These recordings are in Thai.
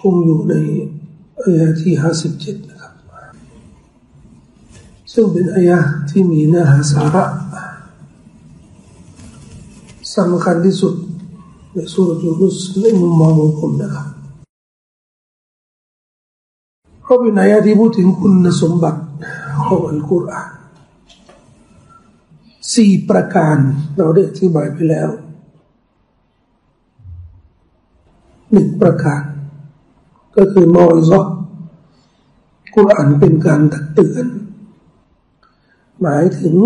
คงอยู่ในอายะที่ห้าสิบเจ็ดนะครับ ซึ่งเป็นอายะที่มีเนื้อหาสาระสำคัญที่สุดในสุรยูนุสในมุมมองของผมนะครับเพราะเป็นอายะที่พูดถึงคุณสมบัติของอัลกุรอานสี่ประการเราได้อธิบายไปแล้วหนึ่งประการ ก็คือมอยซอกุรอานเป็นการตักเตือน หมายถึง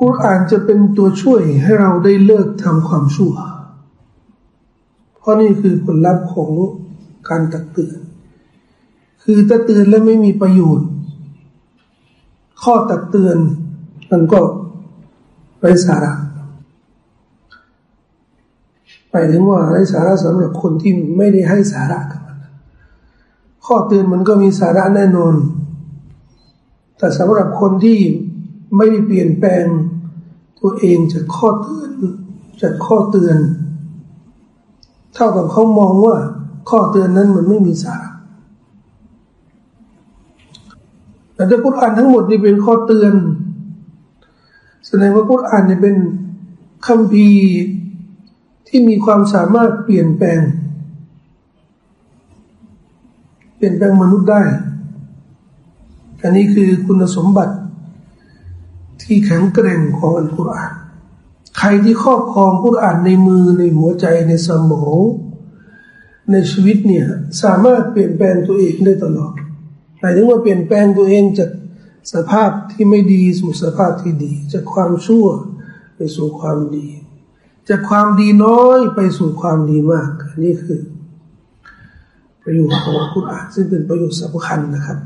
กุรอานจะเป็นตัวช่วยให้เราได้เลิกทำความชั่ว เพราะนี่คือผลลัพธ์ของการตักเตือน คือถ้าเตือนแล้วไม่มีประโยชน์ ข้อตักเตือนมันก็ไร้สาระายถึงว่าไร้สาระสำหรับคนที่ไม่ได้ให้สาระกับมันข้อเตือนมันก็มีสาระแน่นอน แต่สำหรับคนที่ไม่ได้เปลี่ยนแปลงตัวเองจากข้อเตือนจากข้อเตือน เท่ากับเขามองว่าข้อเตือนนั้นมันไม่มีสาระแต่ถ้ากุรอานทั้งหมดนี่เป็นข้อเตือน แสดงว่ากุรอานนี่เป็นคำพี ที่มีความสามารถเปลี่ยนแปลง เปลี่ยนแปลงมนุษย์ได้ อันนี้คือคุณสมบัติ ที่แข็งแกร่งของอัลกุรอานใครที่ครอบครองกุรอานในมือในหัวใจในสมองในชีวิตเนี่ยสามารถเปลี่ยนแปลงตัวเองได้ตลอดหมายถึงว่าเปลี่ยนแปลงตัวเองจากสภาพที่ไม่ดีสู่สภาพที่ดี จากความชั่วไปสู่ความดี จากความดีน้อยไปสู่ความดีมากอันนี้คือ ประโยชน์ของคุณอ่านซึ่งเป็นประโยชน์สำคัญนะครับ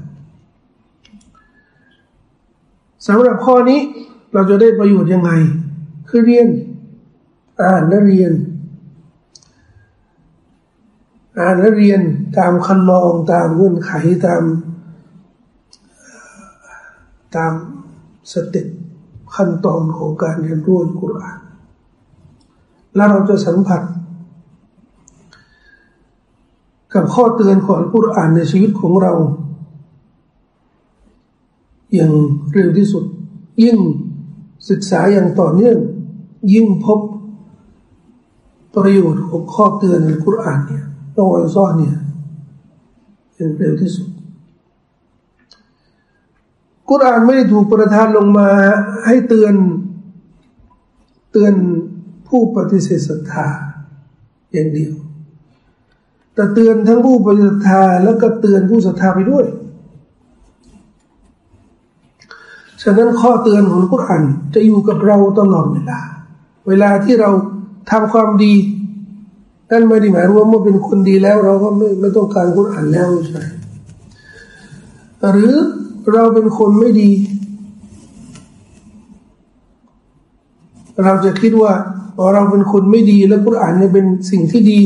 สำหรับข้อนี้เราจะได้ประโยชน์ยังไง คือเรียนอ่านและเรียน อ่านและเรียนตามคันลองตามเงื่อนไขตาม ตามสเต็ปขั้นตอนของการเรียนรู้กุรอาน แล้วเราจะสัมผัส กับข้อเตือนของกุรอานในชีวิตของเรา อย่างเร็วที่สุด ยิ่งศึกษาอย่างต่อเนื่อง ยิ่งพบประโยชน์ของข้อเตือนในกุรอานเนี่ยต้องอัลซอเนี่ยอย่างเร็วที่สุด กุรอานไม่ได้ถูกประทานลงมาให้เตือนเตือน ผู้ปฏิเสธศรัทธาอย่างเดียว แต่เตือนทั้งผู้ปฏิเสธศรัทธาแล้วก็เตือนผู้ศรัทธาไปด้วย ฉะนั้นข้อเตือนของกุรอานจะอยู่กับเราตลอดเวลา เวลาที่เราทำความดีนั่นไม่ได้หมายว่าเมื่อเป็นคนดีแล้ว เราก็ไม่ไม่ต้องการกุรอานแล้วใช่หรือเราเป็นคนไม่ดี เราจะคิดว่าเราเป็นคนไม่ดีแล้วกุรอานเนี่ยเป็นสิ่งที่ดี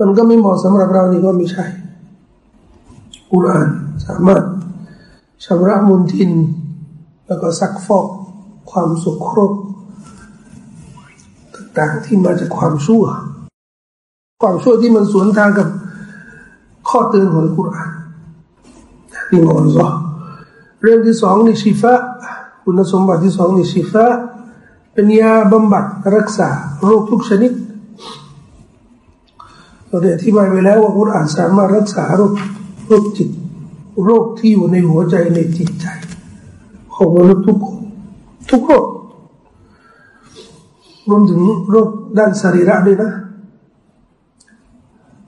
มันก็ไม่เหมาะสำหรับเรานี่ก็ไม่ใช่กุรอานสามารถชำระมุนทิน แล้วก็ซักฟอกความสุขครบต่างๆที่มาจากความชั่ว ความชั่วที่มันสวนทางกับข้อเตือนของกุรอานนี่มอนซอเรื่องที่สองนี่ชีฟะคุณสมบัติที่สองนี่ชีฟะ เป็นยาบำบัดรักษาโรคทุกชนิดเราได้อธิบายไปแล้วว่ากุรอานสามารถรักษาโรคโรคจิต โรคที่อยู่ในหัวใจในจิตใจ ของมนุษย์ทุกคนทุกโรครวมถึงโรคด้านสรีระด้วยนะ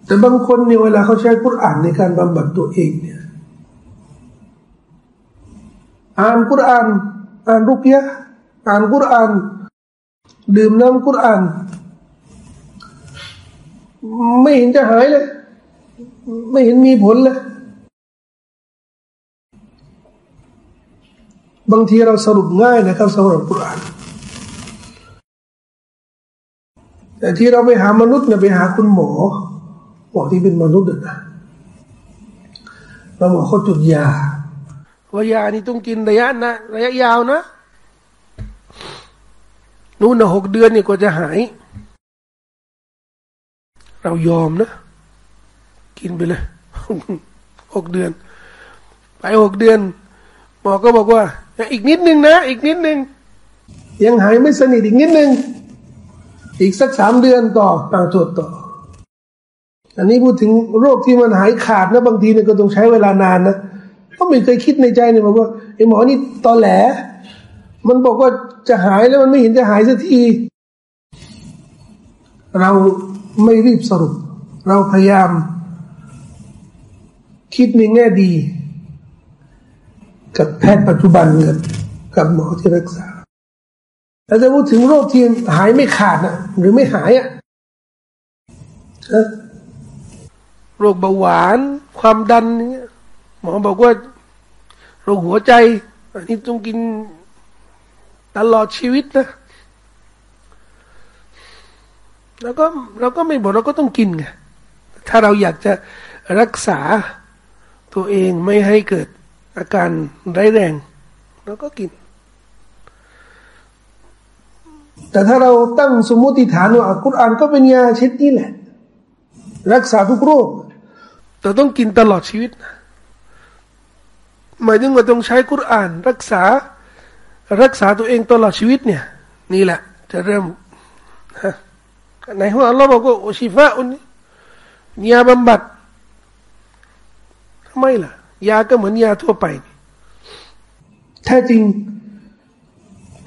แต่บางคนเนี่ยเวลาเขาใช้กุรอานในการบำบัดตัวเองเนี่ยอ่านกุรอานอ่านรุกยะอ่านกุรอาน ดื่มน้ำกุรอาน ไม่เห็นจะหายเลย ไม่เห็นมีผลเลย บางทีเราสรุปง่ายนะครับสำหรับกุรอานแต่ที่เราไปหามนุษย์เนี่ยไปหาคุณหมอหมอที่เป็นมนุษย์นะแล้วหมอเขาจุดยาว่ายานี่ต้องกินระยะนะระยะยาวนะ นู่นนะหกเดือนนี่ก็จะหาย เรายอมนะ กินไปเลยหกเดือน ไปหกเดือนหมอก็บอกว่า อีกนิดนึงนะ อีกนิดนึง ยังหายไม่สนิทอีกนิดนึง อีกสักสามเดือนต่อเอาตรวจต่อ อันนี้พูดถึงโรคที่มันหายขาดนะบางทีเนี่ยก็ต้องใช้เวลานานนะก็ไม่เคยคิดในใจเนี่ยบอกว่าไอ้หมอนี่ตอแหล มันบอกว่าจะหายแล้วมันไม่เห็นจะหายสักที เราไม่รีบสรุป เราพยายาม คิดในแง่ดี กับแพทย์ปัจจุบันกับกับหมอที่รักษาแล้วจะพูดถึงโรคที่หายไม่ขาดนะหรือไม่หายอะ่ะโรคเบาหวาน ความดันเนี่ยหมอบอกว่า โรคหัวใจ อันนี้ต้องกิน ตลอดชีวิตนะแล้วก็เราก็ไม่บอกเราก็ต้องกินไงถ้าเราอยากจะรักษาตัวเองไม่ให้เกิดอาการร้ายแรงเราก็กิน แต่ถ้าเราตั้งสมมติฐานว่าอัลกุรอานก็เป็นยาเช็ดนี่แหละ รักษาทุกโรคเราต้องกินตลอดชีวิตหมายถึงว่าต้องใช้กุรอาน รักษา รักษาตัวเองตลอดชีวิตเนี่ย นี่แหละ จะเริ่มในหัวเราบอกว่าโอชิฟะอุนยาบำบัดทำไมล่ะ ยาก็เหมือนยาทั่วไป แท้จริง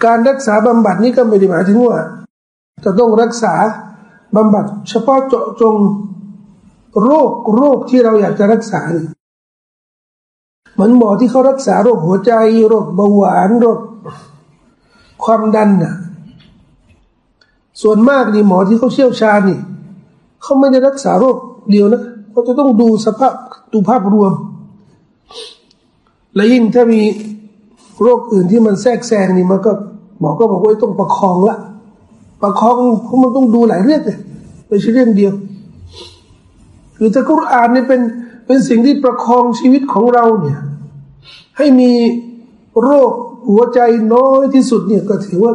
การรักษาบำบัดนี่ก็ไม่ได้หมายถึงว่า จะต้องรักษาบำบัด เฉพาะเจาะจงโรคโรคที่เราอยากจะรักษาเเหมือนหมอที่เขารักษาโรคหัวใจ โรคเบาหวานโรคความดันน่ะ ส่วนมากนี่หมอที่เขาเชี่ยวชาญนี่เขาไม่ได้รักษาโรคเดียวนะเขาจะต้องดูสภาพดูภาพรวม และยิ่งถ้ามีโรคอื่นที่มันแทรกแซงนี่มันก็หมอก็บอกว่าต้องประคองละ ประคองเพราะมันต้องดูหลายเรื่องเลยไม่ใช่เรื่องเดียว คือถ้ากุรอานนี่เป็น เป็นสิ่งที่ประคองชีวิตของเราเนี่ยให้มีโรคหัวใจน้อยที่สุดเนี่ยก็ถือว่า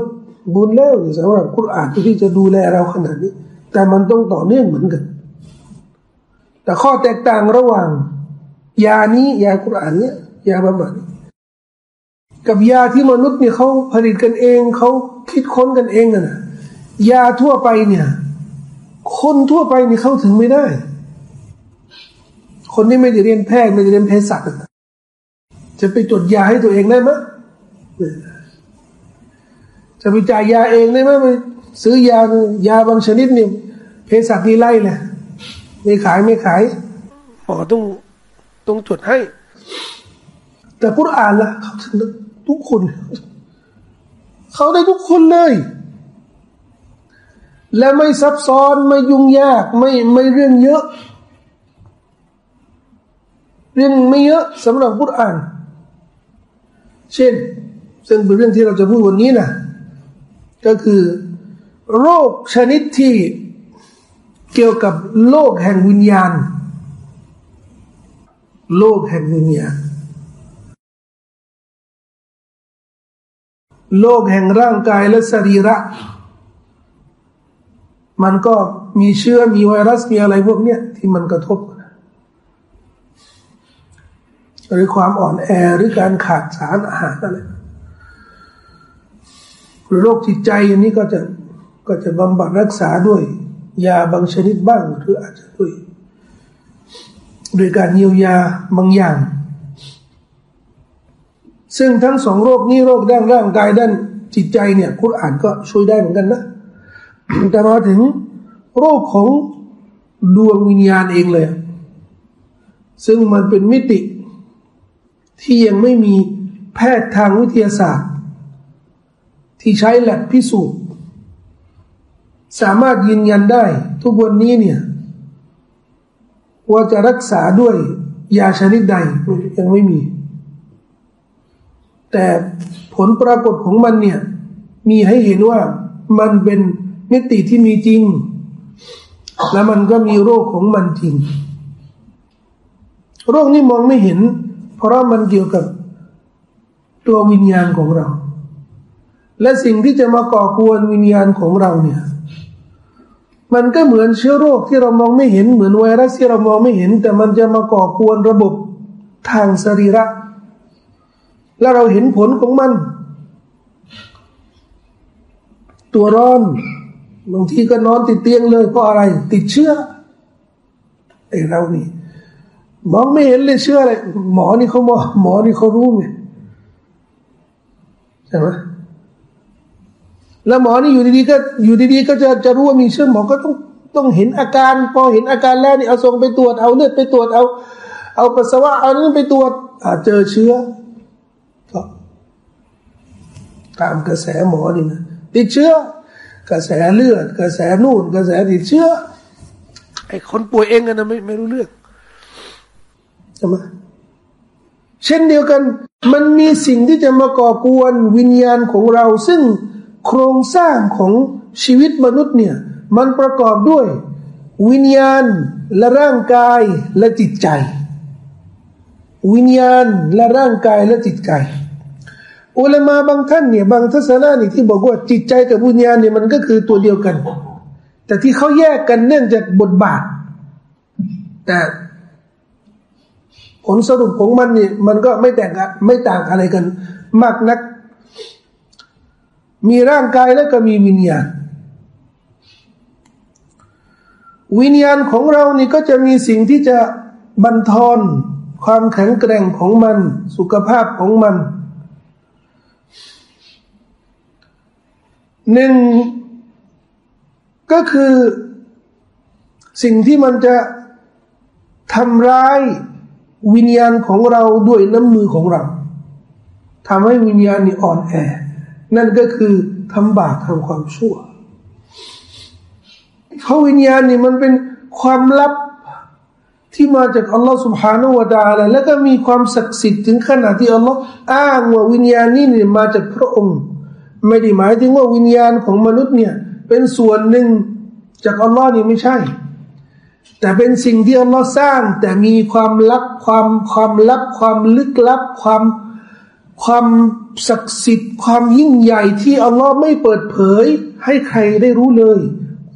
บุญแล้วสำหรับคุรอานที่จะดูแลเราขนาดนี้ แต่มันต้องต่อเนื่องเหมือนกัน แต่ข้อแตกต่างระหว่าง ยานี้ยาคุรอานเนี่ยยาบำบัดกับยาที่มนุษย์เนี่ยเขาผลิตกันเองเขาคิดค้นกันเองนะยาทั่วไปเนี่ย คนทั่วไปนี่เข้าถึงไม่ได้ คนที่ไม่ได้เรียนแพทย์ไม่ได้เรียนเภสัชจะไปจดยาให้ตัวเองได้ไหมจะไปจ่ายยาเองได้ไหมไปซื้อยายาบางชนิดเนี่ยเภสัชนี่ไล่เลยไม่ขายไม่ขายหมอต้องต้องจดให้ แต่พุทธอ่านละเขาถึงทุกคน เขาได้ทุกคนเลย และไม่ซับซ้อนไม่ยุ่งยาก ไม่ไม่เรื่องเยอะ เรื่องไม่เยอะสำหรับพุทธอ่าน เช่น ซึ่งเป็นเรื่องที่เราจะพูดวันนี้นะก็คือโรคชนิดที่เกี่ยวกับโลกแห่งวิญญาณ โลกแห่งวิญญาณ โลกแห่งร่างกายและสรีระ มันก็มีเชื้อมีไวรัสมีอะไรพวกเนี้ยที่มันกระทบ หรือความอ่อนแอหรือการขาดสารอาหารอะไรหรือโรคจิตใจอันนี้ก็จะก็จะบำบัดรักษาด้วย ยาบางชนิดบ้างหรืออาจจะด้วยโดยการเยียวยาบางอย่าง ซึ่งทั้งสองโรคนี้โรคด้านร่างกายด้านจิตใจเนี่ยคุณอ่านก็ช่วยได้เหมือนกันนะ แต่มาถึงโรคของดวงวิญญาณเองเลย ซึ่งมันเป็นมิติ ที่ยังไม่มีแพทย์ทางวิทยาศาสตร์ ที่ใช้แลบพิสูจน์ สามารถยืนยันได้ ทุกวันนี้เนี่ยว่าจะรักษาด้วยยาชนิดใดยังไม่มี แต่ผลปรากฏของมันเนี่ยมีให้เห็นว่ามันเป็นมิติที่มีจริง แล้วมันก็มีโรคของมันจริง โรคนี้มองไม่เห็น เพราะมันเกี่ยวกับตัววิญญาณของเรา และสิ่งที่จะมาก่อกวนวิญญาณของเราเนี่ยมันก็เหมือนเชื้อโรคที่เรามองไม่เห็นเหมือนไวรัสที่เรามองไม่เห็น แต่มันจะมาก่อกวนระบบทางสรีระ แล้วเราเห็นผลของมัน ตัวร้อนบางทีก็นอนติดเตียงเลยเพราะอะไร ติดเชื้อไอเรานี่ มองไม่เห็นเลยเชื่ออะไรหมอนี่เขาบอกหมอนี่เขารู้ไงใช่ไหมแล้วหมอนี่อยู่ดีๆก็อยู่ดีๆก็จะจะรู้ว่ามีเชื้อหมอก็ต้องต้องเห็นอาการ พอเห็นอาการแล้วนี่เอาส่งไปตรวจเอาเลือดไปตรวจเอา เอาปัสสาวะเอานั้นไปตรวจอาเจอเชื้อก็ตามกระแสหมอนี่นะติดเชื้อ กระแสเลือด กระแสนู่น กระแสติดเชื้อไอ้คนป่วยเองนะไม่ไม่รู้เรื่อง ใช่ไหมเช่นเดียวกัน มันมีสิ่งที่จะมาก่อกวนวิญญาณของเรา ซึ่งโครงสร้างของชีวิตมนุษย์เนี่ย มันประกอบด้วย วิญญาณและร่างกายและจิตใจ วิญญาณและร่างกายและจิตใจอุลามาบางท่านเนี่ยบางทัศนะนี่ที่บอกว่าจิตใจกับวิญญาณเนี่ยมันก็คือตัวเดียวกัน แต่ที่เขาแยกกันเนื่องจากบทบาทแต่ ผลสรุปของมันนี่มันก็ไม่แตกไม่ต่างอะไรกัน มากนัก มีร่างกายแล้วก็มีวิญญาณวิญญาณของเรานี่ก็จะมีสิ่งที่จะบันทอนความแข็งแกร่งของมัน สุขภาพของมันหนึ่งก็คือ สิ่งที่มันจะทำร้าย วิญญาณของเราด้วยน้ำมือของเราทำให้วิญญาณนี่อ่อนแอนั่นก็คือทำบาปทำความชั่วเพราะวิญญาณนี่มันเป็นความลับที่มาจากอัลลอฮ์ سبحانه และ تعالى แล้วก็มีความศักดิ์สิทธิ์ถึงขนาดที่อัลลอฮ์อ้างว่าวิญญาณนี้เนี่ยมาจากพระองค์ ไม่ได้หมายถึงว่าวิญญาณของมนุษย์เนี่ยเป็นส่วนหนึ่งจากอัลลอฮ์นี่ไม่ใช่ แต่เป็นสิ่งที่อัลลอฮ์สร้าง แต่มีความลับความความลับ ความลึกลับ ความความศักดิ์สิทธิ์ ความยิ่งใหญ่ที่อัลลอฮ์ไม่เปิดเผย ให้ใครได้รู้เลย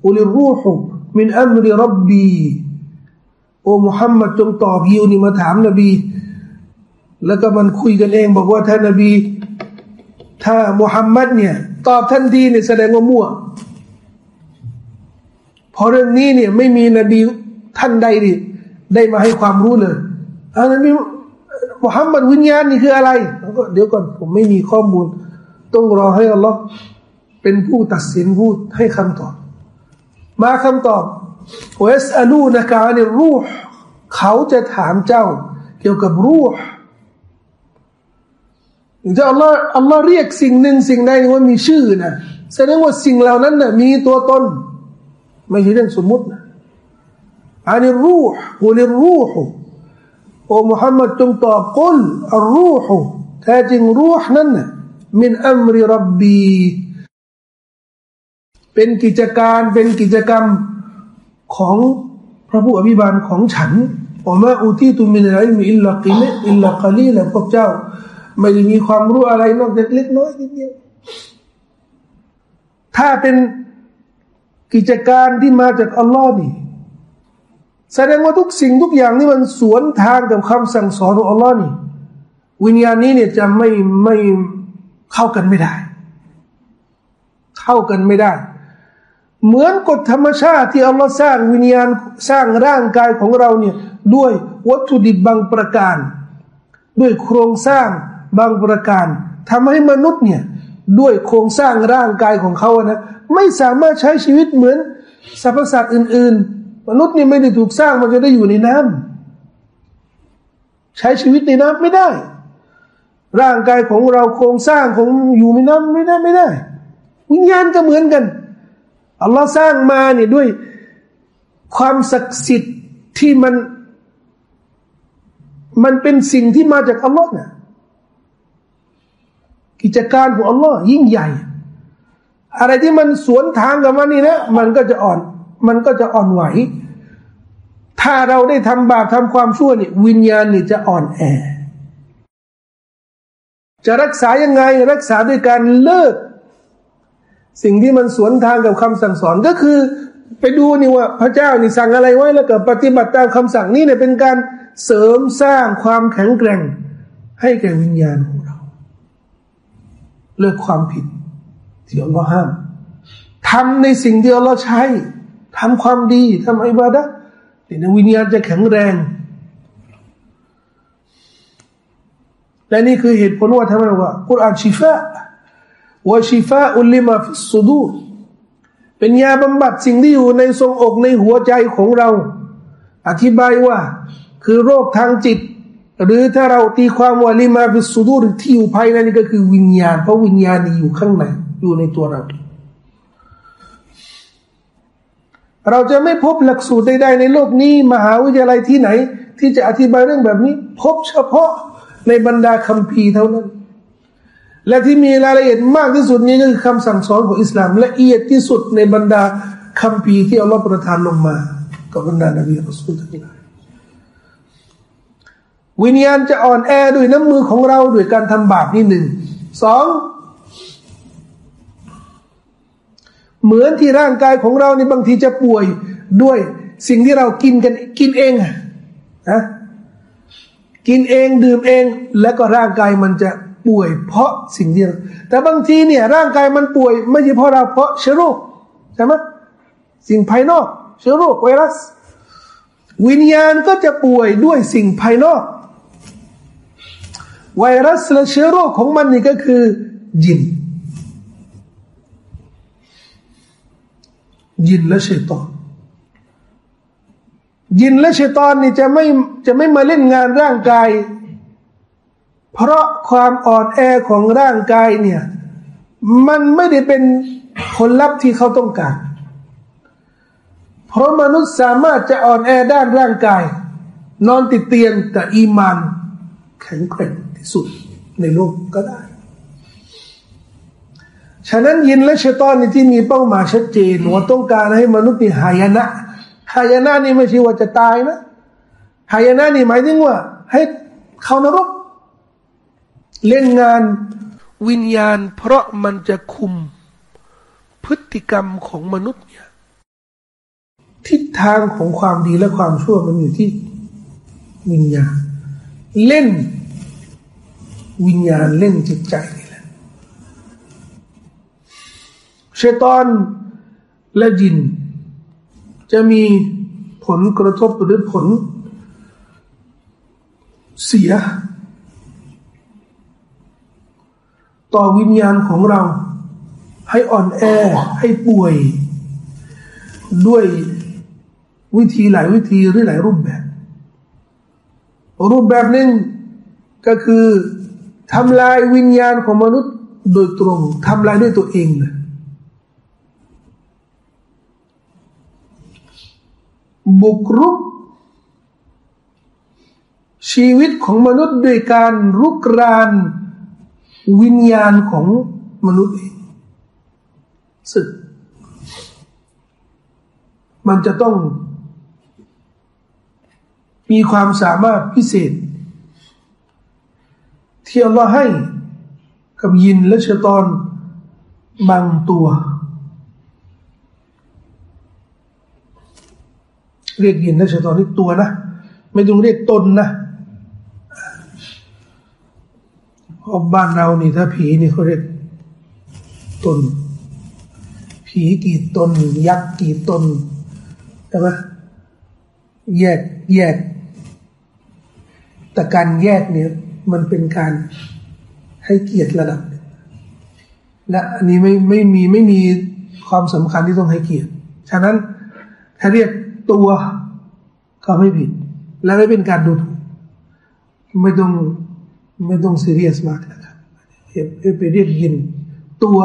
อุลิรูหุมินอัมริรับบีโอ้มุฮัมมัดจงตอบยิวนี่มาถามนบี แล้วก็มันคุยกันเองบอกว่าท่านนบี ถ้ามุฮัมมัดเนี่ยตอบทันทีเนี่ยแสดงว่ามั่วพอเรื่องนี้เนี่ยไม่มีนบี ท่านใดดิได้มาให้ความรู้เลยอันนั้นมุฮัมมัดวิญญาณนี่คืออะไรก็เดี๋ยวก่อนผมไม่มีข้อมูล ต้องรอให้อัลลอฮ์เป็นผู้ตัดสินพูดให้คำตอบ มาคำตอบวสอลูนะกาเนรูห์เขาจะถามเจ้า เกี่ยวกับรูห์จะอัลลอฮ์อัลลอฮ์เรียกสิ่งหนึ่งสิ่งใดว่ามีชื่อนะแสดงว่าสิ่งเหล่านั้นนะมีตัวตน ไม่ใช่เรื่องสมมุตินะ อันนี้รูห์กุลิรูห์โอ้มุฮัมมัดจงตอบกุลอัลรูห์แท้จริงรูห์นั้นมินอัมริรับบีเป็นกิจการเป็นกิจกรรมของพระผู้อภิบาลของฉันอมาอุที่ตุมินอะไรมีอิลลักิเลอิลลักลีและพวกเจ้า ไม่ได้มีความรู้อะไรนอกจากเล็กน้อยนิดเดียว ถ้าเป็นกิจการที่มาจากอัลลอฮ์นี่ แสดงว่าทุกสิ่งทุกอย่างนี่มันสวนทางกับคำสั่งสอนของอัลลอฮ์นี่ วิญญาณนี้เนี่ยจะไม่ไม่เข้ากันไม่ได้ เข้ากันไม่ได้ เหมือนกฎธรรมชาติที่อัลลอฮ์สร้างวิญญาณสร้างร่างกายของเราเนี่ยด้วยวัตถุดิบบางประการ ด้วยโครงสร้างบางประการทำให้มนุษย์เนี่ยด้วยโครงสร้างร่างกายของเขานะไม่สามารถใช้ชีวิตเหมือนสรรพสัตว์อื่นๆ มนุษย์นี่ไม่ได้ถูกสร้างมันจะได้อยู่ในน้ำใช้ชีวิตในน้ำไม่ได้ ร่างกายของเราโครงสร้างของอยู่ในน้ำไม่ได้ไม่ได้ วิญญาณก็เหมือนกันอัลลอฮ์สร้างมาเนี่ยด้วยความศักดิ์สิทธิ์ที่มัน มันเป็นสิ่งที่มาจากอัลลอฮ์นะกิจการของอัลลอฮ์ยิ่งใหญ่ อะไรที่มันสวนทางกับมันนี่นะมันก็จะอ่อน มันก็จะอ่อนไหว ถ้าเราได้ทำบาปทำความชั่วนี่วิญญาณนี่จะอ่อนแอ จะรักษายังไงรักษาด้วยการเลิก สิ่งที่มันสวนทางกับคำสั่งสอนก็คือ ไปดูนี่ว่าพระเจ้านี่สั่งอะไรไว้แล้วก็ปฏิบัติตามคำสั่งนี่เนี่ยเป็นการเสริมสร้างความแข็งแกร่ง ให้แก่วิญญาณของเรา เลิกความผิดที่อัลลอฮ์ห้ามทำในสิ่งที่อัลลอฮ์ใช้ ทำความดีทำอิบาดะในวิญญาณจะแข็งแรง และนี่คือเหตุผลว่าทำไมว่ากุรอานชิฟะว่าชิฟะอุลิมาฟิสุดูเป็นยาบำบัดสิ่งที่อยู่ในทรงอกในหัวใจของเรา อธิบายว่าคือโรคทางจิต หรือถ้าเราตีความว่าلما في الصدورที่อยู่ภายในนี่ก็คือวิญญาณ เพราะวิญญาณนี่อยู่ข้างในอยู่ในตัวเรา เราจะไม่พบหลักสูตรใดๆในโลกนี้ มหาวิทยาลัยที่ไหน ที่จะอธิบายเรื่องแบบนี้ พบเฉพาะในบรรดาคัมภีร์เท่านั้น และที่มีรายละเอียดมากที่สุดนี้ก็คือคำสั่งสอนของอิสลามละเอียดที่สุดในบรรดาคัมภีร์ที่อัลลอฮฺประทานลงมากับบรรดานบีอัลสุลทั้งหลายวิญญาณจะอ่อนแอด้วยน้ำมือของเราด้วยการทำบาปนี่หนึ่งสอง เหมือนที่ร่างกายของเราในบางทีจะป่วยด้วยสิ่งที่เรากินกันกินเองอะนะกินเองดื่มเอง แล้วก็ร่างกายมันจะป่วย เพราะสิ่งที่แต่บางทีเนี่ยร่างกายมันป่วย ไม่ใช่เพราะเราเพราะเชื้อโรคใช่ไหมสิ่งภายนอกเชื้อโรคไวรัส วิญญาณก็จะป่วยด้วยสิ่งภายนอก ไวรัสและเชื้อโรคของมันนี่ก็คือ ยิน ยินและชัยตอน ยินและชัยตอนนี่จะไม่จะไม่มาเล่นงานร่างกาย เพราะความอ่อนแอของร่างกายเนี่ย มันไม่ได้เป็นผลลัพธ์ที่เขาต้องการ เพราะมนุษย์สามารถจะอ่อนแอด้านร่างกาย นอนติดเตียงแต่อีมานแข็งแกร่งที่สุดในโลกก็ได้ ฉะนั้นยินและชะตอนนี่ที่มีเป้าหมายชัดเจนว่าต้องการให้มนุษย์นี่หายนะหายนะนี่ไม่ใช่ว่าจะตายนะหายนะนี่หมายถึงว่า ให้เขานรก เล่นงานวิญญาณ เพราะมันจะคุมพฤติกรรมของมนุษย์เนี่ยทิศทางของความดีและความชั่วมันอยู่ที่วิญญาณ เล่น วิญญาณเล่นจิตใจ เชตอนและจิน จะมีผลกระทบหรือผล เสีย ต่อวิญญาณของเรา ให้อ่อนแอให้ป่วย ด้วยวิธีหลายวิธีหรือหลายรูปแบบ รูปแบบหนึ่งก็คือทำลายวิญญาณของมนุษย์โดยตรงทำลายด้วยตัวเองเลย บุกรุก ชีวิตของมนุษย์ด้วยการรุกราน วิญญาณของมนุษย์เองซึ่งมันจะต้อง มีความสามารถพิเศษ ที่อัลลอฮ์ให้กับยินและเชตอนบางตัว เรียกยินและชะตอนนี่ตัวนะ ไม่ต้องเรียกตนนะเพราะบ้านเรานี่ถ้าผีนี่เขาเรียกตน ผีกี่ตน ยักษ์กี่ตนใช่ไหมแยกแยก แต่การแยกเนี่ย มันเป็นการให้เกียรติระดับและอันนี้ไม่ไม่มีไม่มีความสำคัญที่ต้องให้เกียรติ ฉะนั้นถ้าเรียก ตัวก็ไม่ผิด และไม่เป็นการดูถูกไม่ต้องไม่ต้องซีเรียสมากนะครับไปเรียกยินตัว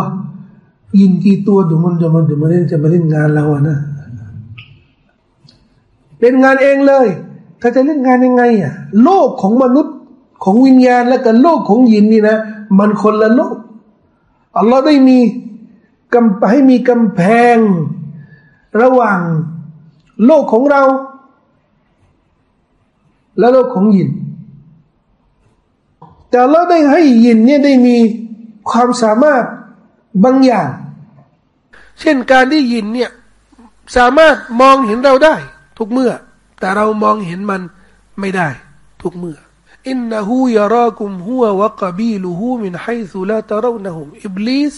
ยินกี่ตัวดูมันจะมันจะมาเล่นจะมาเล่นงานเราอะนะเป็นงานเองเลยถ้าจะเล่นงานยังไงอะโลกของมนุษย์ของวิญญาณและกับโลกของยินนี่นะ มันคนละโลกอัลลอฮ์ได้มีกำให้มีกำแพง ระหว่าง โลกของเรา และโลกของยิน แต่เราได้ให้ยินเนี่ยได้มีความสามารถบางอย่าง เช่นการได้ยินเนี่ยสามารถมองเห็นเราได้ ทุกเมื่อ แต่เรามองเห็นมันไม่ได้ ทุกเมื่ออินนหูยารากุมหัววะกบีลูหูมินไฮซุลาตารานะฮุมอิบลิส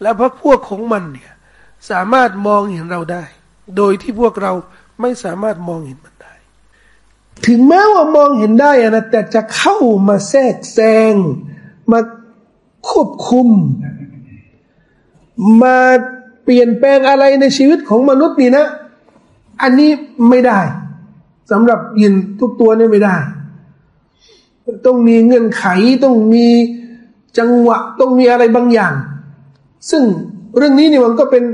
และพระพวกของมันเนี่ยสามารถมองเห็นเราได้ โดยที่พวกเราไม่สามารถมองเห็นมันได้ ถึงแม้ว่ามองเห็นได้นะแต่จะเข้ามาแทรกแซง มาควบคุม มาเปลี่ยนแปลงอะไรในชีวิตของมนุษย์นี่นะ อันนี้ไม่ได้สำหรับยินทุกตัวนี่ไม่ได้ ต้องมีเงื่อนไขต้องมีจังหวะต้องมีอะไรบางอย่าง ซึ่งเรื่องนี้นี่มันก็เป็น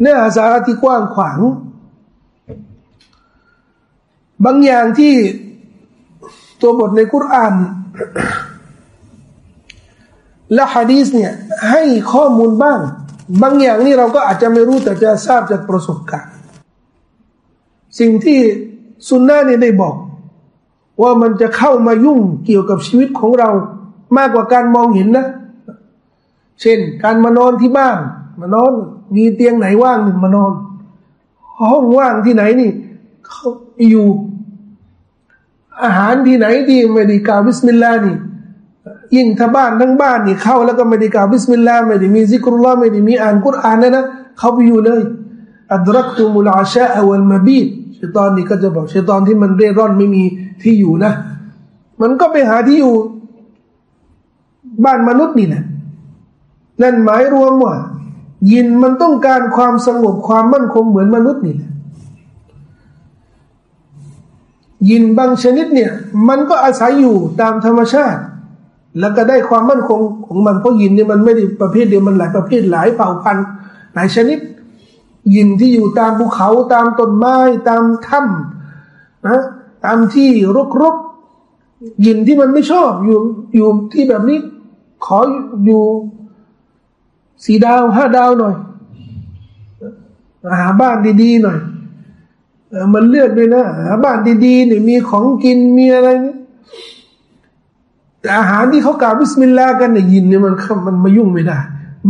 เนื้อหาสาระที่กว้างขวาง บางอย่างที่ตัวบทในคุรานและฮะดีสเนี่ยให้ข้อมูลบ้าง บางอย่างนี่เราก็อาจจะไม่รู้แต่จะทราบจากประสบการณ์ สิ่งที่สุนนะนี่ยได้บอก ว่ามันจะเข้ามายุ่งเกี่ยวกับชีวิตของเรา มากกว่าการมองเห็นนะ เช่น การมานอนที่บ้าน มานอน มีเตียงไหนว่างหนึ่งมานอน ห้องว่างที่ไหนนี่เขาอยู่ อาหารที่ไหนที่ไม่ได้กล่าวบิสมิลลาห์นี่ยิ่งถ้าบ้านทั้งบ้านนี่เข้าแล้วก็ไม่ได้กล่าวบิสมิลลาห์ไม่ได้มีซิกรุลลอฮ์ไม่ได้มีอ่านกุรอานนะนะเขาไปอยู่เลยأدركتم العشاء والمبيتชัยตอนนี้ก็จะบอกชัยตอนที่มันเร่ร่อนไม่มีที่อยู่นะ มันก็ไปหาที่อยู่ บ้านมนุษย์นี่แหละนั่นหมายรวมว่า ยินมันต้องการความสงบความมั่นคงเหมือนมนุษย์นี่แหละยินบางชนิดเนี่ย มันก็อาศัยอยู่ตามธรรมชาติ แล้วก็ได้ความมั่นคงของมันเพราะยินเนี่ยมันไม่ได้ประเภทเดียวมันหลายประเภทหลายเผ่าพันธุ์หลายชนิด ยินที่อยู่ตามภูเขาตามต้นไม้ตามถ้ำนะตามที่รกรกญินที่มันไม่ชอบอยู่อยู่ที่แบบนี้ ขออยู่ สี่ดาวห้าดาวหน่อยหาบ้านดีๆหน่อยมันเลือกด้วยนะหาบ้านดีๆเนี่ยมีของกินมีอะไรนี่แต่อาหารที่เขากล่าวบิสมิลลาห์กันเนี่ยญินเนี่ยมันมันมายุ่งไม่ได้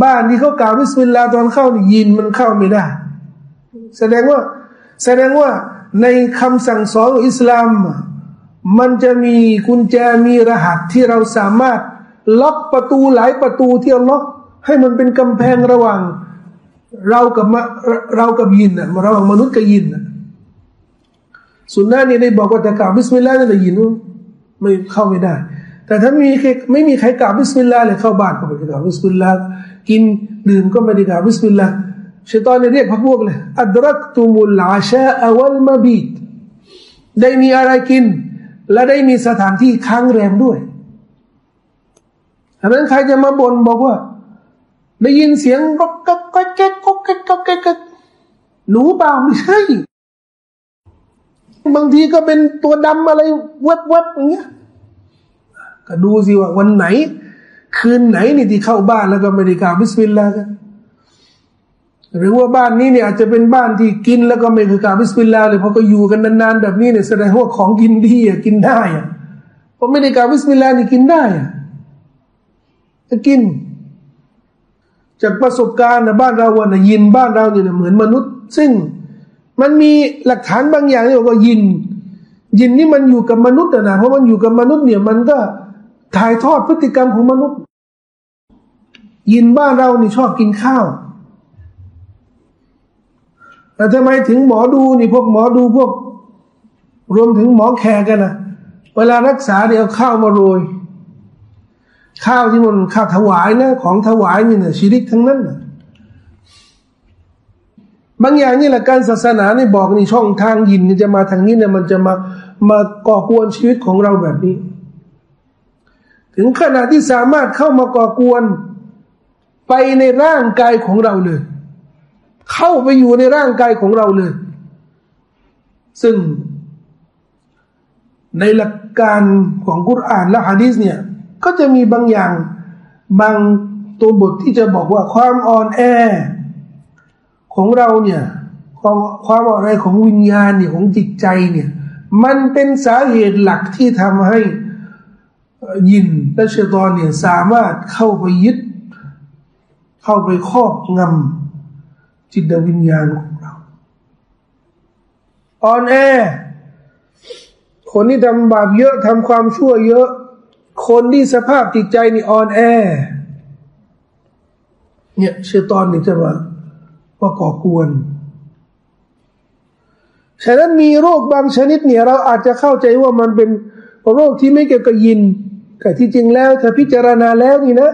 บ้านที่เขากล่าวบิสมิลลาห์ตอนเข้าเนี่ยญินมันเข้าไม่ได้ แสดงว่าแสดงว่าในคำสั่งสอนของอิสลาม มันจะมีกุญแจมีรหัสที่เราสามารถล็อกประตูหลายประตูที่ล็อก ให้มันเป็นกำแพงระหว่าง เรากับเรากับญินอะระหว่างมนุษย์กับญินอะซุนนะฮ์นี่ได้บอกว่าแต่กล่าวบิสมิลลาห์นั่นแหละญินไม่เข้าไม่ได้ แต่ถ้าไม่มีใครไม่มีใครกล่าวบิสมิลลาห์เลยเข้าบ้านก็ไม่ได้กล่าวบิสมิลลาห์กินดื่มก็ไม่ได้กล่าวบิสมิลลาห์ชัยตอนเรียกพวกพวกเลยอัดรักตุมุลอาชาอวัลมาบีดได้มีอะไรกิน และได้มีสถานที่ค้างแรมด้วยดังนั้นใครจะมาบ่นบอกว่า ได้ยินเสียงก็ก็ก็แก๊กก็แก๊กก็แก๊กหนูเปล่าไม่ใช่ บางทีก็เป็นตัวดำอะไรเว็บเว็บอย่างเงี้ยก็ดูสิว่าวันไหน คืนไหนนี่ที่เข้าบ้านแล้วก็ไม่ได้กล่าวบิสมิลลาห์กันหรือว่าบ้านนี้เนี่ยอาจจะเป็นบ้านที่กินแล้วก็ไม่เคยกล่าวบิสมิลลาห์เลยเพราะก็อยู่กันนานๆแบบนี้เนี่ยแสดงว่าของกินดีอะกินได้อะเพราะไม่ได้กล่าวบิสมิลลาห์นี่กินได้อะกิน จากประสบการณ์นะบ้านเราวันนะญินบ้านเราเนี่ยเหมือนมนุษย์ ซึ่งมันมีหลักฐานบางอย่างที่บอกว่าญิน ยินนี่มันอยู่กับมนุษย์นะเพราะมันอยู่กับมนุษย์เนี่ยมันก็ถ่ายทอดพฤติกรรมของมนุษย์ ยินบ้านเรานี่ชอบกินข้าวแต่ทำไมถึงหมอดูนี่พวกหมอดูพวก รวมถึงหมอแขกกันนะเวลารักษาเดี๋ยวข้าวมาโรย ข้าวที่มันข้าวถวายนะของถวายนี่เนะชีริกทั้งนั้นนะบางอย่างนี่แหละการศาสนาเนี่บอกนี่ช่องทางยินจะมาทางนี้เนี่ยมันจะมามาก่อกวนชีวิตของเราแบบนี้ ถึงขนาดที่สามารถเข้ามาก่อกวนไปในร่างกายของเราเลย เข้าไปอยู่ในร่างกายของเราเลย ซึ่งในหลักการของกุรอานและฮะดีษเนี่ย ก็จะมีบางอย่างบางตัวบทที่จะบอกว่าความอ่อนแอ ของเราเนี่ยความความอ่อนแอของวิญญาณเนี่ยของจิตใจเนี่ยมันเป็นสาเหตุหลักที่ทำให้ยินและเชตอนเนี่ยสามารถเข้าไปยึด เข้าไปครอบงำจิตวิญญาณของเราอ่อนแอคนที่ทำบาปเยอะทำความชั่วเยอะ คนที่สภาพจิตใจนี่อ่อนแอ เนี่ยเชตอนนี่จะมาว่าก่อกวนฉะนั้นมีโรคบางชนิดเนี่ยเราอาจจะเข้าใจว่ามันเป็นโรคที่ไม่เกี่ยวกับยิน แต่ที่จริงแล้วถ้าพิจารณาแล้วนี่นะ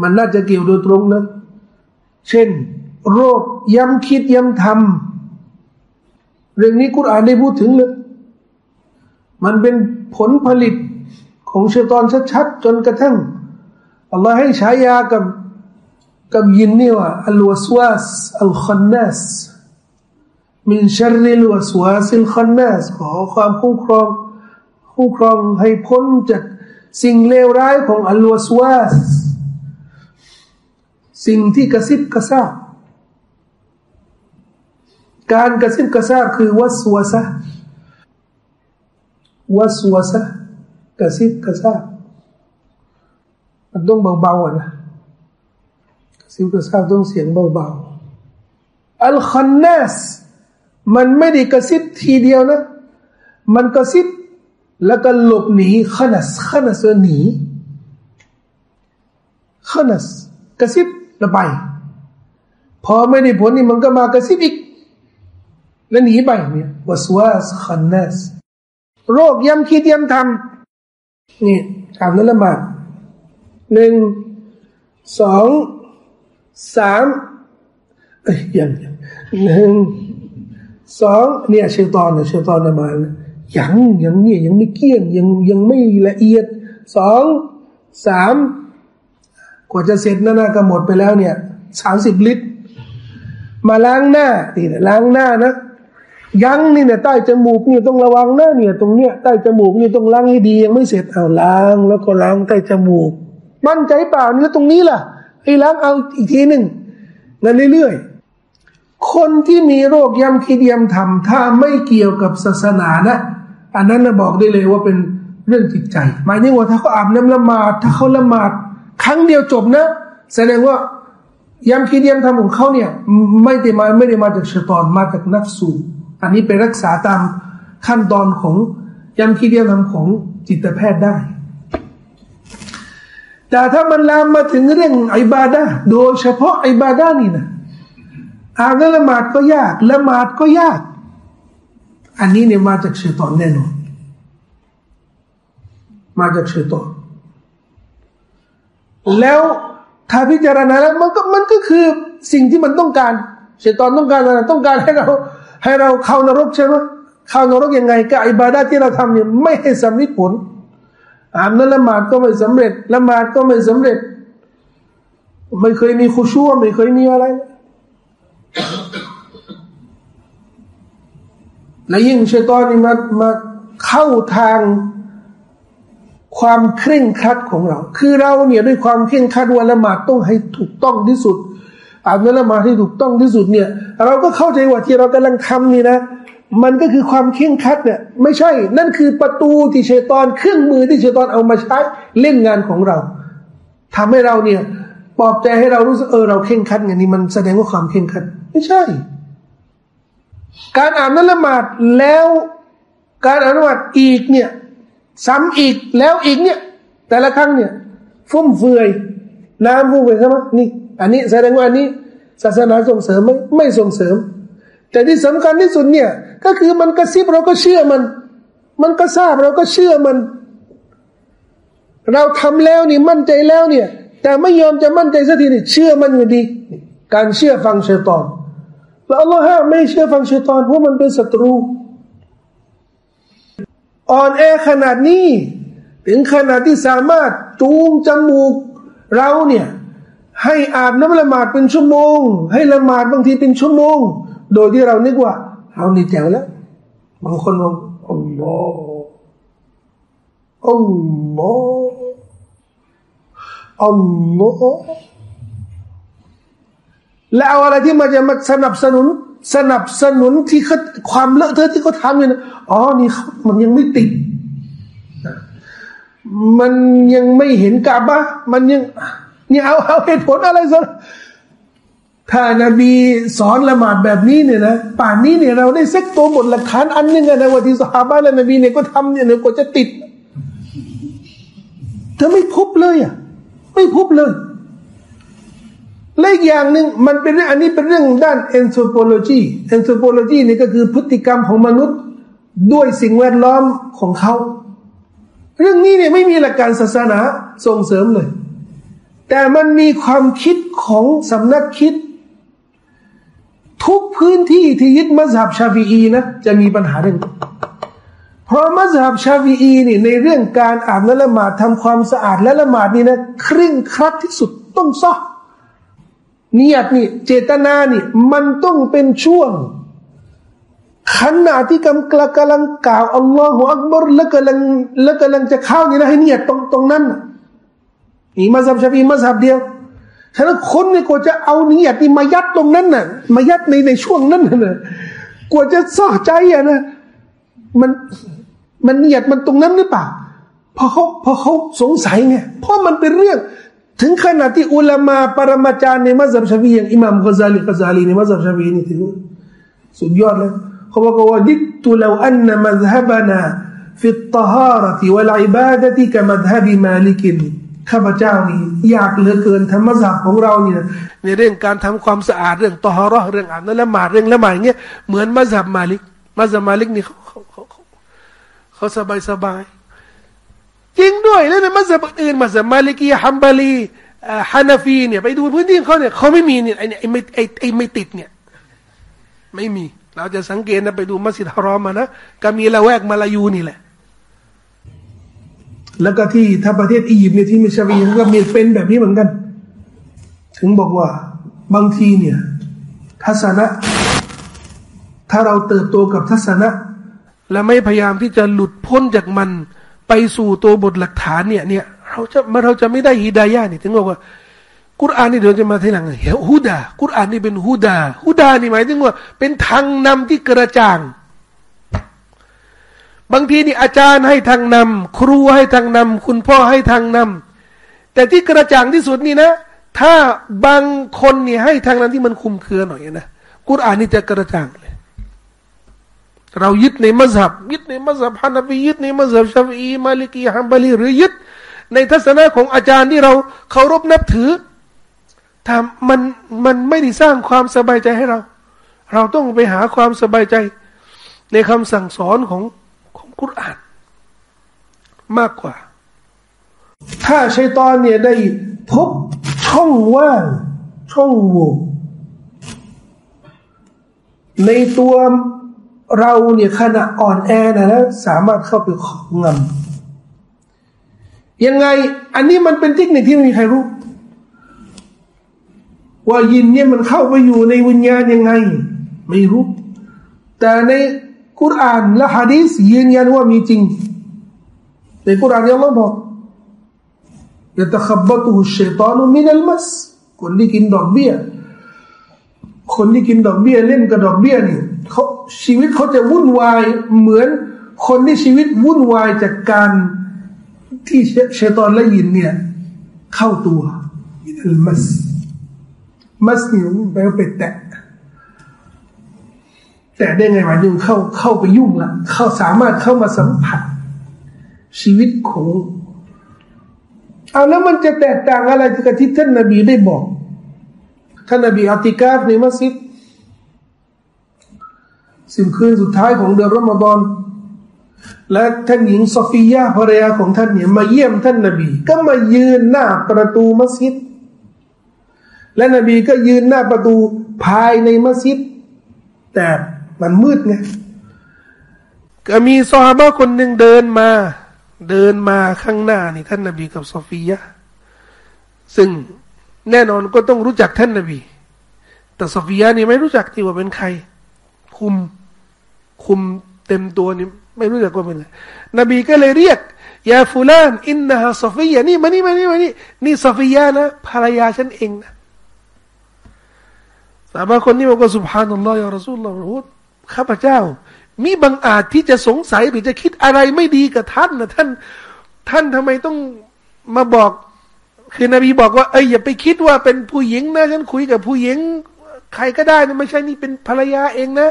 มันน่าจะเกี่ยวโดยตรงนะ เช่น โรคย้ำคิดย้ำทำเรื่องนี้กุรอานได้พูดถึงเลยมันเป็นผลผลิต ของเชตอนชัดๆจนกระทั่งอัลลอฮ์ให้ฉายากับกับยินนี่ว่าอัลวสวาสอัลคอนนัสมินชริลวสวาสิลคอนนัสขอความคุ้มครองคุ้มครองให้พ้นจากสิ่งเลวร้ายของอัลวสวาสสิ่งที่กระซิบกระซาบการกระซิบกระซาบคือวัสวาสะวัสวาสะ กระซิบกระซาบมันต้องเบาๆนะกระซิบกระซาบต้องเสียงเบาๆอัลคอนนัสมันไม่ได้กระซิบทีเดียวนะ มันกระซิบแล้วก็หลบหนีขนัสขนัสหนีขนัสกระซิบแล้วไป พอไม่ได้ผลนี่มันก็มากระซิบอีก แล้วหนีไปเนี่ยวสวาสขนัสโรคย้ำคิดย้ำทำ นี่ถามนั่นละมาหนึ่งสองสามเอ้ยยังหนึ่งสองเนี่ยเชตอนเนี่ยเชตอนละมายังยังเนี่ยยังไม่เกี้ยงยังยังไม่ละเอียดสองสามกว่าจะเสร็จนั่นนะก็หมดไปแล้วเนี่ยสามสิบลิตร มาล้างหน้านี่ล้างหน้านะ ยังนี่เนี่ยใต้จมูกนี่ต้องระวังนะเนี่ย ตรงเนี้ยใต้จมูกนี่ต้องล้างให้ดียังไม่เสร็จเอาล้าง แล้วก็ล้างใต้จมูก มั่นใจเปล่าเนี่ยตรงนี้ล่ะให้ล้างเอาอีกทีหนึ่งงั้นเรื่อยๆคนที่มีโรคย้ำคิดย้ำทำถ้าไม่เกี่ยวกับศาสนานะ อันนั้นนะบอกได้เลยว่าเป็นเรื่องจิตใจหมายถึงว่าถ้าเขาอาบน้ำละหมาดถ้าเขาละหมาดครั้งเดียวจบนะ แสดงว่าย้ำคิดย้ำทำของเขาเนี่ย ไม่ได้มาไม่ได้มาจากชะตอนมาจากนักสู อันนี้ไปรักษาตามขั้นตอนของย้ำคิดย้ำทำของจิตแพทย์ได้ แต่ถ้ามันลามมาถึงเรื่องอิบาดะโดยเฉพาะอิบาดะนี่นะอานละหมาดก็ยากละหมาดก็ยาก อันนี้เนี่ยมาจากชัยตอนแน่นอนมาจากชัยตอนแล้วถ้าพิจารณาแล้วมันก็มันก็คือสิ่งที่มันต้องการชัยตอนต้องการอะไรต้องการให้เรา ให้เราเข้านรกใช่ไหมเข้านรกยังไงกับอิบาดาที่เราทำเนี่ยไม่ให้สำเร็จผลอ่าบน้ำละหมาดก็ไม่สำเร็จละหมาดก็ไม่สำเร็จ ไม่เคยมีคุชั่วไม่เคยมีอะไร และยิ่งชัยตอนนี่มามาเข้าทางความเคร่งครัดของเรา คือเราเนี่ยด้วยความเคร่งครัดวันละหมาดต้องให้ถูกต้องที่สุด อาบน้ำละหมาดให้ถูกต้องที่สุดเนี่ย เราก็เข้าใจว่าที่เรากำลังทำนี่นะ มันก็คือความเคร่งคัดเนี่ยไม่ใช่ นั่นคือประตูที่เชตอนเครื่องมือที่เชตอนเอามาใช้เล่นงานของเราทำให้เราเนี่ยปลอบใจให้เรารู้สึกเออเราเข่งคัดไงนี่มันแสดงว่าความเข่งคัด ไม่ใช่ การอ่านนั้นละหมาดแล้ว การอ่านละหมาดอีกเนี่ย ซ้ำอีกแล้วอีกเนี่ย แต่ละครั้งเนี่ยฟุ่มเฟือย น้ำฟุ่มเฟือยใช่ไหมนี่ อันนี้แสดงว่าอันนี้ ศาสนาส่งเสริมไหมไม่ส่งเสริม แต่ที่สำคัญที่สุดเนี่ย ก็คือมันกระซิบเราก็เชื่อมัน มันก็ทราบเราก็เชื่อมัน เราทำแล้วนี่มั่นใจแล้วเนี่ย แต่ไม่ยอมจะมั่นใจสักทีนี่เชื่อมันอยู่ดี การเชื่อฟังเชตอนแล้วอัลลอฮ์ห้ามไม่เชื่อฟังเชตอนเพราะมันเป็นศัตรูอ่อนแอขนาดนี้ ถึงขนาดที่สามารถจูงจมูก เราเนี่ยให้อาบน้ำละหมาดเป็นชั่วโมง ให้ละหมาดบางทีเป็นชั่วโมง โดยที่เรานึกว่าเอานี่แจ๋วแล้วบางคนบอกอัลลอฮ์อัลลอฮ์อัลลอฮ์แล้วเอาอะไรที่มันจะมาสนับสนุน สนับสนุนที่เขาความเลอะเทอะที่เขาทำเนี่ยอ๋อนี่มันยังไม่ติด มันยังไม่เห็นกาบะมันยังนี่เอาเอาเหตุผลอะไรสิถ้านบีสอนละหมาดแบบนี้เนี่ยนะป่านนี้เนี่ยเราได้เซ็กตัวบทหลักฐานอันนึงนะว่าที่สหายและนบีเนี่ยก็ทำเนี่ยก็จะติดเธอไม่พบเลยอะไม่พบเลยและอีกอย่างหนึ่งมันเป็นเรื่องอันนี้เป็นเรื่องด้าน anthropology anthropology นี่ก็คือพฤติกรรมของมนุษย์ด้วยสิ่งแวดล้อมของเขา เรื่องนี้เนี่ยไม่มีหลักการศาสนาส่งเสริมเลย แต่มันมีความคิดของสำนักคิด ทุกพื้นที่ที่ยึดมัสยิดชาฟีอีนะจะมีปัญหาเรื่องเพราะมัสยิดชาฟีอีนี่ในเรื่องการอาบน้ำละหมาดทำความสะอาดและละหมาดนี่นะเคร่งครัดที่สุดต้องซอกเนียดนี่เจตนานี่มันต้องเป็นช่วง ขณะที่กำลังกำลังกล่าวอัลลอฮฺอักบารแล้วกำลังแล้วกำลังจะเข้านี่นะให้เนียดตรงตรงนั้นนี่มาซับชาฟีมาซับเดียวฉะนั้นคนนี่กว่าจะเอาเนียดนี่มายัดตรงนั้นน่ะมายัดในในช่วงนั้นน่ะกว่าจะสอใจอะนะมันมันเนียดมันตรงนั้นหรือเปล่าพอเขาพอเขาสงสัยไงเพราะมันเป็นเรื่อง ถึงขนาดที่อุลามาปรมาจารย์ในมัสยิดชาฟีอย่างอิหม่ามกซาลีกซาลีในมัสยิดชาฟีนี่ถือสุดยอดเลย เขาบอกว่าดิตุลอันนมัซฮบนาฟิตตฮาระติวะลอิบาดะติกะมัซฮบิมาลิกินข้าพเจ้านี่อยากเหลือเกินทำมัสยิดของเราเนี่ยในเรื่องการทำความสะอาดเรื่องตฮาระเรื่องอ่านละหมาดเรื่องละหมาดเงี้ยเหมือนมัสยิดมาลิกมัสยิดมาลิกนี่เขาเขาเขาเขาสบายสบายจริงด้วยแล้วในมัสยิดอื่นมัสยิดมาลิกีฮัมบาลีฮานาฟีเนี่ยไปดูพื้นที่เขาเนี่ยเขาไม่มีเนี่ยไอ้ไอ้ไม่ไอ้ไอ้ไม่ติดเนี่ยไม่มี เราจะสังเกตนะไปดูมัสยิดฮารอมมานะก็มีละแวกมาลายูนี่แหละ แล้วก็ที่ถ้าประเทศอียิปต์เนี่ยที่มิชาวีก็มีเป็นแบบนี้เหมือนกัน ถึงบอกว่าบางทีเนี่ย ทัศนะ ถ้าเราเติบโตกับทัศนะ และไม่พยายามที่จะหลุดพ้นจากมัน ไปสู่ตัวบทหลักฐานเนี่ยเนี่ยเราจะมาเราจะไม่ได้ฮิดายะนี่ถึงบอกว่า กุรอานนี่เดี๋ยวจะมาทีหลังเฮฮุดากุรอานนี่เป็นฮุดาฮุดานี่หมายถึงว่า เป็นทางนำที่กระจ่าง บางทีนี่อาจารย์ให้ทางนำครูให้ทางนำคุณพ่อให้ทางนำแต่ที่กระจ่างที่สุดนี่นะ ถ้าบางคนนี่ให้ทางนั้นที่มันคุมเครือหน่อยนะกุรอานนี่จะกระจ่างเลย เรายึดในมัสยิดยึดในมัสยิดฮานาฟียึดในมัสยิดชาฟีมาลิกีฮัมบาลีหรือยึดในทัศนะของอาจารย์ที่เราเคารพนับถือ ถ้ามันมันไม่ได้สร้างความสบายใจให้เรา เราต้องไปหาความสบายใจ ในคำสั่งสอนของของกุรอาน มากกว่า ถ้าชัยตอนเนี่ยได้พบช่องว่างช่องโหว่ในตัวเราเนี่ยขณะอ่อนแอนะนะสามารถเข้าไปของงำยังไง อันนี้มันเป็นเทคนิคที่ไม่มีใครรู้ ว่ายินเนี่ยมันเข้าไปอยู่ในวิญญาณยังไง ไม่รู้ แต่ในกุรานและฮะดีษยืนยันว่ามีจริง ในกุรานยังบอกยะตะขบตุฮุชัยตานุมินัลมัสคนที่กินดอกเบี้ย คนที่กินดอกเบี้ยเล่นกับดอกเบี้ยนี่เขาชีวิตเขาจะวุ่นวายเหมือนคนที่ชีวิตวุ่นวายจากการที่เชตอนและยินเนี่ย เข้าตัวมินัลมัส มัสเนี่ยแปลว่าเป็ดแตะ แต่ได้ไงหมายถึงเข้าเข้าไปยุ่งละเข้าสามารถเข้ามาสัมผัส ชีวิตของเอาแล้วมันจะแตกต่างอะไรกับที่ท่านนบีได้บอก ท่านนบีอัติกาฟในมัสยิดสิบคืนสุดท้ายของเดือนรอมฎอนและท่านหญิงซอฟียาภรรยาของท่านเนี่ยมาเยี่ยมท่านนบี ก็มายืนหน้าประตูมัสยิด และนบีก็ยืนหน้าประตูภายในมัสยิด แต่มันมืดไงก็มีซอฮาบะคนหนึ่งเดินมา เดินมาข้างหน้านี่ท่านนบีกับซอฟียาซึ่งแน่นอนก็ต้องรู้จักท่านนบี แต่ซอฟียานี่ไม่รู้จักที่ว่าเป็นใคร คุมคุมเต็มตัวนี่ไม่รู้จักว่าเป็นอะไรนบีก็เลยเรียกยาฟูลานอินนาฮะซอฟียะนี่มานี่มานี่มานี่นี่ซอฟียะนะภรรยาฉันเองนะ สาบาคนนี้บอกว่าสุบฮานัลลอฮ์ยารอซูลลอฮ์ข้าพเจ้า มีบางอาจที่จะสงสัยหรือจะคิดอะไรไม่ดีกับท่านนะท่าน ท่านทำไมต้องมาบอก คือนบีบอกว่าเอ้ยอย่าไปคิดว่าเป็นผู้หญิงนะฉันคุยกับผู้หญิง ใครก็ได้นะไม่ใช่นี่เป็นภรรยาเองนะ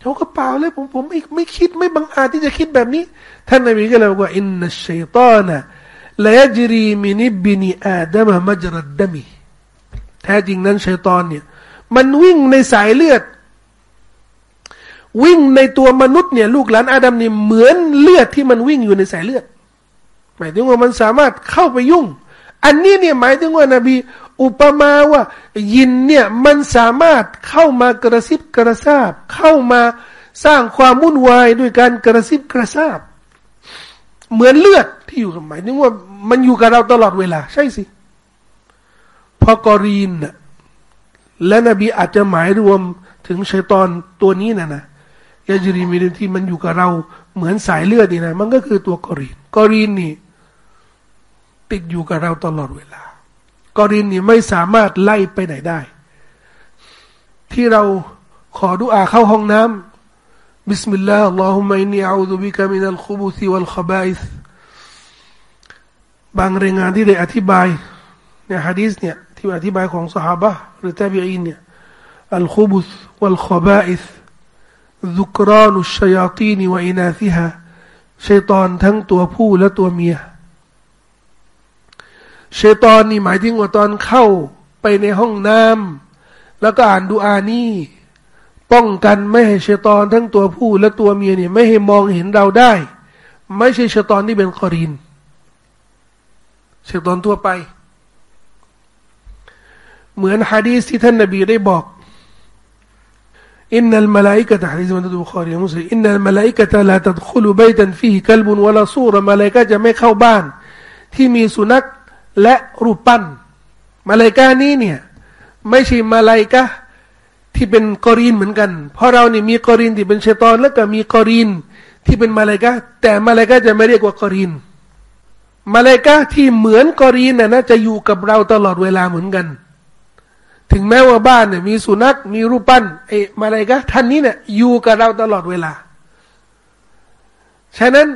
เขาก็เปล่าเลยผมผมไม่ไม่คิดไม่บังอาจที่จะคิดแบบนี้ ท่านนบีก็เลยบอกว่าإن الشيطان ليجري من ابن آدم مجرى الدمแท้จริงนั้นชัยตอนเนี่ย มันวิ่งในสายเลือด วิ่งในตัวมนุษย์เนี่ย ลูกหลานอาดัมเนี่ยเหมือนเลือดที่มันวิ่งอยู่ในสายเลือด หมายถึงว่ามันสามารถเข้าไปยุ่ง อันนี้เนี่ยหมายถึงว่านบีอุปมาว่า ยินเนี่ยมันสามารถเข้ามากระซิบกระซาบ เข้ามาสร้างความวุ่นวายด้วยการกระซิบกระซาบ เหมือนเลือดที่อยู่หมายถึงว่ามันอยู่กับเราตลอดเวลา ใช่สิพอกรีนนะ และนบีอาจจะหมายรวมถึงชัยตอนตัวนี้นะนะยาจรีมีที่มันอยู่กับเราเหมือนสายเลือดนี่นะ มันก็คือตัวกอรีนกอรีนนี่ ติดอยู่กับเราตลอดเวลากอรินนี่ไม่สามารถไล่ไปไหนได้ ที่เราขอดุอาเข้าห้องน้ำبسم الله اللهم إني أعوذ بك من الخبث والخبائثบางรายงานที่ได้อธิบายในฮะดีษเนี่ย ที่อธิบายของสหบะหรือตาบีอินเนี่ยالخبث والخبائث ذكران الشياطين وإناثهاชัยตอนทั้งตัวผู้และตัวเมียชัยตอนนี่หมายถึงว่าตอนเข้าไปในห้องน้ำ แล้วก็อ่านดูอานี่ป้องกันไม่ให้ชัยตอนทั้งตัวผู้และตัวเมียเนี่ยไม่ให้มองเห็นเราได้ ไม่ใช่ชัยตอนที่เป็นคอรินชัยตอนทั่วไป เหมือนฮะดีสที่ท่านนบีได้บอกอินนัลมาลาอิกะตะฮะดีษมันตุบุคอรีมุสลิมอินนัลมาลาอิกะตะลาตัดคุลุบัยตันฟีกัลบุนวะลาซูรมาลาอิกะจะไม่เข้าบ้าน ที่มีสุนัขและรูปปั้นมาลายกานี้เนี่ยไม่ใช่มาลายกาที่เป็นกอรีนเหมือนกัน เพราะเราเนี่ยมีกอรีนที่เป็นชัยตอน แล้วก็มีกอรีนที่เป็นมาลายกาแต่มาลายกาจะไม่เรียกว่ากอรีน มาลายกาที่เหมือนกอรีนน่ะนะจะอยู่กับเราตลอดเวลาเหมือนกัน ถึงแม้ว่าบ้านเนี่ยมีสุนัขมีรูปปั้นไอ้มาลายกาท่านนี้เนี่ยอยู่กับเราตลอดเวลา ฉะนั้น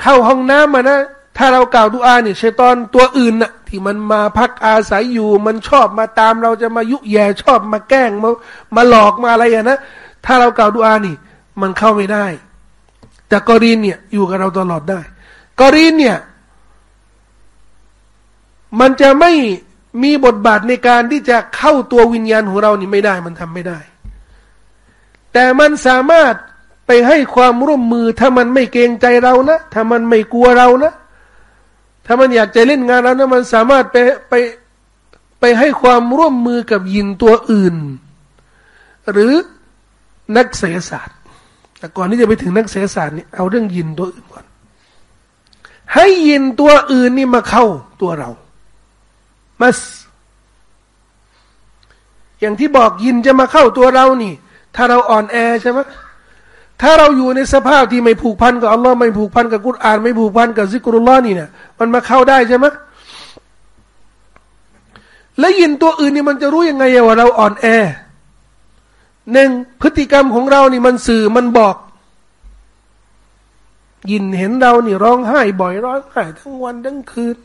เข้าห้องน้ำมานะ ถ้าเรากล่าวดุอาเนี่ยชัยตอนตัวอื่นน่ะ ที่มันมาพักอาศัยอยู่ มันชอบมาตามเราจะมายุแย่ชอบมาแกล้งมามาหลอกมาอะไรอะนะถ้าเรากล่าวดุอานี่ มันเข้าไม่ได้ แต่กอรีนเนี่ยอยู่กับเราตลอดได้กอรีนเนี่ย มันจะไม่ มีบทบาทในการที่จะเข้าตัววิญญาณของเรานี่ไม่ได้ มันทำไม่ได้ แต่มันสามารถไปให้ความร่วมมือ ถ้ามันไม่เกรงใจเรานะ ถ้ามันไม่กลัวเรานะ ถ้ามันอยากจะเล่นงานเรานะ มันสามารถไปไปไปให้ความร่วมมือกับยินตัวอื่น หรือนักเสศาสตร์ แต่ก่อนที่จะไปถึงนักเสศาสตร์นี่เอาเรื่องยินตัวอื่นก่อน ให้ยินตัวอื่นนี่มาเข้าตัวเรา มัส อย่างที่บอกยินจะมาเข้าตัวเรานี่ ถ้าเราอ่อนแอใช่ไหมถ้าเราอยู่ในสภาพที่ไม่ผูกพันกับอัลลอฮ์ไม่ผูกพันกับกุรอาน ไม่ผูกพันกับซิกรุลลอฮ์นี่เนี่ยมันมาเข้าได้ใช่ไหมและยินตัวอื่นนี่มันจะรู้ยังไงว่าเราอ่อนแอหนึ่งพฤติกรรมของเรานี่มันสื่อมันบอก ยินเห็นเรานี่ร้องไห้บ่อยร้องไห้ทั้งวันทั้งคืน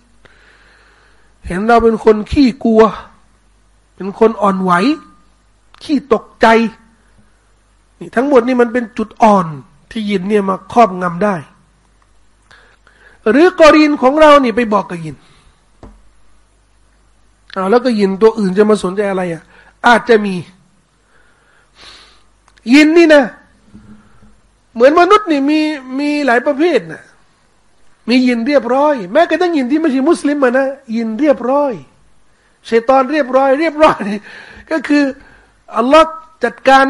เห็นเราเป็นคนขี้กลัว เป็นคนอ่อนไหว ขี้ตกใจนี่ทั้งหมดนี่มันเป็นจุดอ่อนที่ยินเนี่ยมาครอบงำได้ หรือกอรีนของเรานี่ไปบอกกับยินเอาแล้วก็ยินตัวอื่นจะมาสนใจอะไรอะ อาจจะมี ยินนี่นะ เหมือนมนุษย์นี่มีมีหลายประเภทนะ มียินเรียบร้อย แม้กระทั่งยินที่ไม่ใช่มุสลิมมานะยินเรียบร้อยเชตอนเรียบร้อย เรียบร้อย ก็คืออัลลอฮ์จัดการ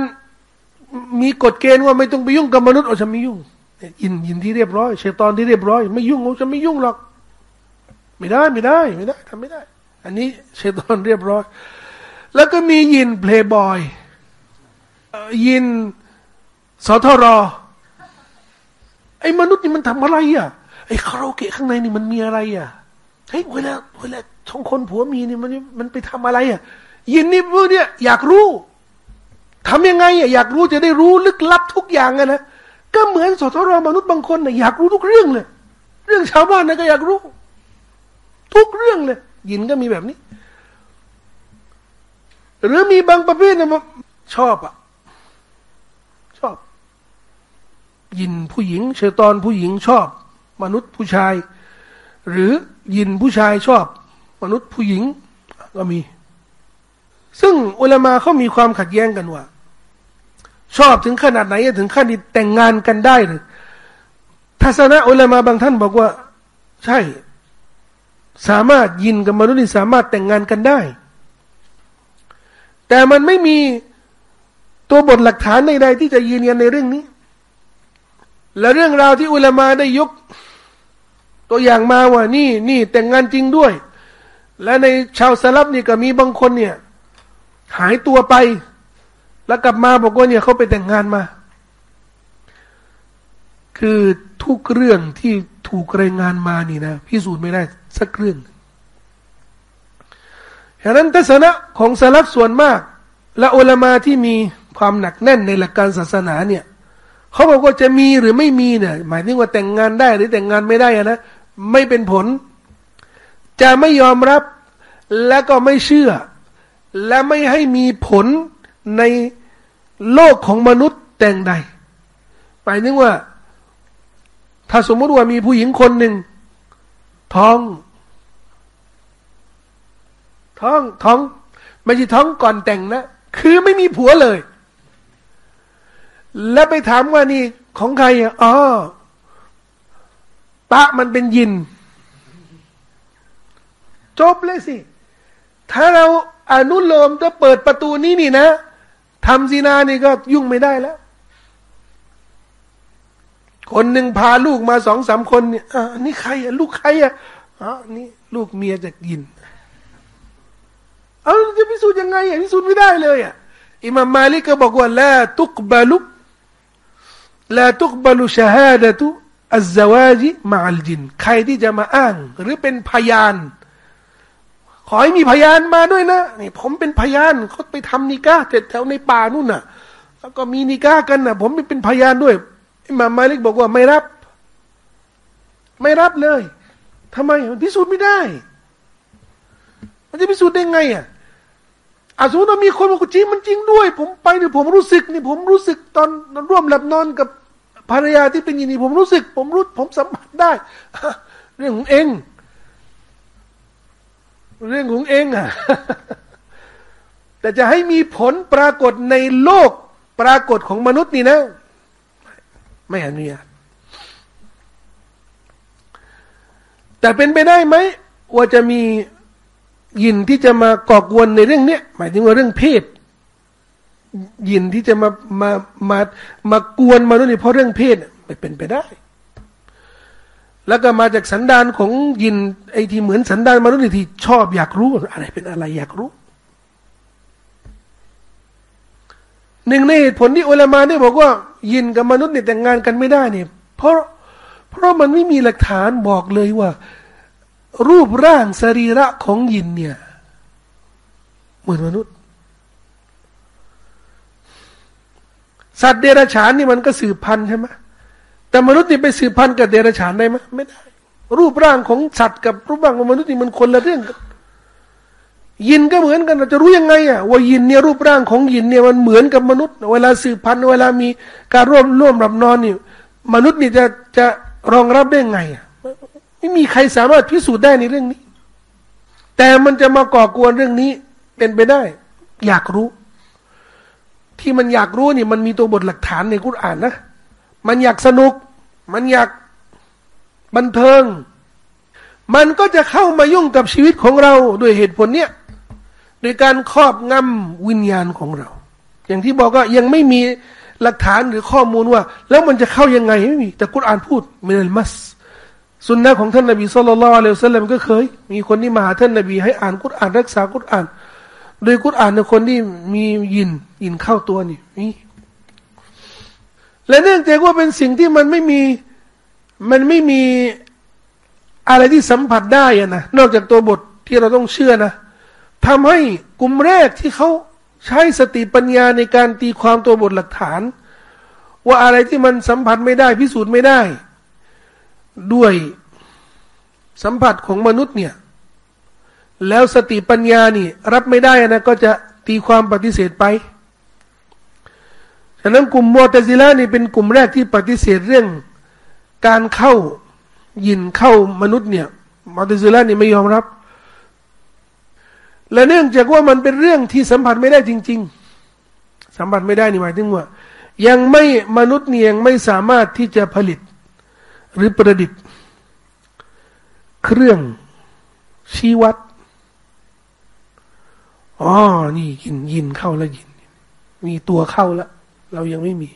มีกฎเกณฑ์ว่าไม่ต้องไปยุ่งกับมนุษย์เอาฉันไม่ยุ่งยินยินที่เรียบร้อยเชตอนที่เรียบร้อย ไม่ยุ่งเอาฉันไม่ยุ่งหรอก ไม่ได้ไม่ได้ไม่ได้ทำไม่ได้ อันนี้เชตอนเรียบร้อย แล้วก็มียินเพลย์บอยยินสทรไอ้มนุษย์นี่มันทำอะไรอะ ไอ้คาราโอเกะข้างในนี่มันมีอะไรอะเฮ้ยเวลาเวลาช่องคนผัวมีนี่มันมันไปทำอะไรอะยินนี่พวกเนี่ยอยากรู้ทำยังไงอะอยากรู้จะได้รู้ลึกลับทุกอย่างอะนะก็เหมือนสทรมนุษย์บางคนนะอยากรู้ทุกเรื่องเลย เรื่องชาวบ้านนะก็อยากรู้ ทุกเรื่องเลยยินก็มีแบบนี้ หรือมีบางประเภทนะชอบอะชอบ ยินผู้หญิงเชตอนผู้หญิงชอบ มนุษย์ผู้ชาย หรือยินผู้ชายชอบ มนุษย์ผู้หญิงก็มี ซึ่งอุลามาเขามีความขัดแย้งกันว่า ชอบถึงขนาดไหนถึงขั้นที่แต่งงานกันได้หรือทัศนะอุลามาบางท่านบอกว่า ใช่ สามารถยินกับมนุษย์นี่สามารถแต่งงานกันได้ แต่มันไม่มีตัวบทหลักฐานใดๆที่จะยืนยันในเรื่องนี้ และเรื่องราวที่อุลามาได้ยก ตัวอย่างมาว่านี่นี่แต่งงานจริงด้วย และในชาวสลับนี่ก็มีบางคนเนี่ย หายตัวไป แล้วกลับมาบอกว่าเนี่ยเขาไปแต่งงานมา คือทุกเรื่องที่ถูกรายงานมานี่นะพิสูจน์ไม่ได้สักเรื่องฉะนั้นทัศนะของสลับส่วนมาก และอุลามาที่มีความหนักแน่นในหลักการศาสนาเนี่ยเขาบอกว่าจะมีหรือไม่มีเนี่ยหมายถึงว่าแต่งงานได้หรือแต่งงานไม่ได้นะ ไม่เป็นผล จะไม่ยอมรับและก็ไม่เชื่อ และไม่ให้มีผลในโลกของมนุษย์แต่งใดหมายถึงว่า ถ้าสมมติว่ามีผู้หญิงคนหนึ่ง ท้อง ท้องท้อง ไม่ใช่ท้องก่อนแต่งนะ คือไม่มีผัวเลย แล้วไปถามว่านี่ของใครอะอ๋ะมันเป็นยิน จบเลยสิ ถ้าเราอนุโลมจะเปิดประตูนี้นี่นะทำซีนานี่ก็ยุ่งไม่ได้แล้ว คนหนึ่งพาลูกมาสองสามคนเนี่ยอันนี้ใครอะลูกใครอะอ๋อนี่ลูกเมียจากยิน เอาจะพิสูจน์ยังไงอะพิสูจน์ไม่ได้เลยอะอิมามมาลิกก็บอกว่าละตุกบาลุละตุกบาลุชาฮาดะตุ อัลวาจิมาอัลจิน ใครที่จะมาอ้าง หรือเป็นพยาน ขอให้มีพยานมาด้วยนะนี่ผมเป็นพยานเขาไปทำนิก้าเสร็จแถวในป่านู่นน่ะ แล้วก็มีนิก้ากันน่ะ ผมเป็นพยานด้วยม่ามาลิกบอกว่าไม่รับ ไม่รับเลยทำไมมันพิสูจน์ไม่ได้ มันจะพิสูจน์ได้ไงอะอาสมมติว่ามีคนบอกจริงมันจริงด้วย ผมไปเนี่ยผมรู้สึกนี่ผมรู้สึกตอนร่วมหลับนอนกับ ภรรยาที่เป็นยินดีผมรู้สึก ผมรู้ผมสัมผัสได้ เรื่องของเอง เรื่องของเองอะแต่จะให้มีผลปรากฏในโลกปรากฏของมนุษย์นี่นะ ไม่อนุญาตแต่เป็นไปได้ไหมว่าจะมียินที่จะมาก่อกวนในเรื่องเนี้ยหมายถึงว่าเรื่องเพศ ยินที่จะมา มา มา มากวนมนุษย์นี่เพราะเรื่องเพศไม่เป็นไปได้ แล้วก็มาจากสันดานของยินไอ้ที่เหมือนสันดานมนุษย์ที่ชอบอยากรู้อะไรเป็นอะไรอยากรู้ หนึ่งในเหตุผลที่อุลามาได้บอกว่า ยินกับมนุษย์เนี่ยแต่งงานกันไม่ได้เนี่ยเพราะเพราะมันไม่มีหลักฐานบอกเลยว่า รูปร่างสรีระของยินเนี่ยเหมือนมนุษย์ สัตว์เดรัจฉานนี่มันก็สืบพันธุ์ใช่ไหมแต่มนุษย์นี่ไปสืบพันธุ์กับเดรัจฉานได้ไหมไม่ได้ รูปร่างของสัตว์กับรูปร่างของมนุษย์นี่มันคนละเรื่องกันยินก็เหมือนกันเราจะรู้ยังไงอะว่ายินเนี่ยรูปร่างของยินเนี่ยมันเหมือนกับมนุษย์ เวลาสืบพันธุ์เวลามีการร่วมร่วมรับนอนนี่มนุษย์นี่จะจะรองรับได้ไงอะไม่มีใครสามารถพิสูจน์ได้ในเรื่องนี้ แต่มันจะมาก่อกวนเรื่องนี้เป็นไปได้ อยากรู้ ที่มันอยากรู้นี่มันมีตัวบทหลักฐานในกุรอานนะ มันอยากสนุก มันอยากบันเทิง มันก็จะเข้ามายุ่งกับชีวิตของเราด้วยเหตุผลเนี้ยโดยการครอบงำวิญญาณของเรา อย่างที่บอกก็ยังไม่มีหลักฐานหรือข้อมูลว่า แล้วมันจะเข้ายังไงไม่มีแต่กุรอานพูดมินัลมัสสุนนะของท่านนบีสุลต่านละเลวซัลลัมก็เคย มีคนที่มาหาท่านนบีให้อ่านกุรอานรักษากุรอาน โดยกุรอานในคนที่มียินยินเข้าตัวนี่มีและเนื่องจากว่าเป็นสิ่งที่มันไม่มีมันไม่มีอะไรที่สัมผัสได้อะนะนอกจากตัวบทที่เราต้องเชื่อนะทำให้กลุ่มแรกที่เขาใช้สติปัญญาในการตีความตัวบทหลักฐาน ว่าอะไรที่มันสัมผัสไม่ได้พิสูจน์ไม่ได้ ด้วยสัมผัสของมนุษย์เนี่ย แล้วสติปัญญานี่ รับไม่ได้นะก็จะตีความปฏิเสธไปฉะนั้นกลุ่มมอตซิล่านี่เป็นกลุ่มแรกที่ปฏิเสธเรื่อง การเข้ายินเข้ามนุษย์เนี่ยมอตซิล่านี่ไม่ยอมรับ และเนื่องจากว่ามันเป็นเรื่องที่สัมผัสไม่ได้จริง ๆ สัมผัสไม่ได้นี่หมายถึงว่า ยังไม่มนุษย์เนี่ยยังไม่สามารถที่จะผลิต หรือประดิษฐ์ เครื่องชี้วัด อ๋อ นี่ยินยินเข้าแล้วยิน มีตัวเข้าแล้วเรายังไม่มี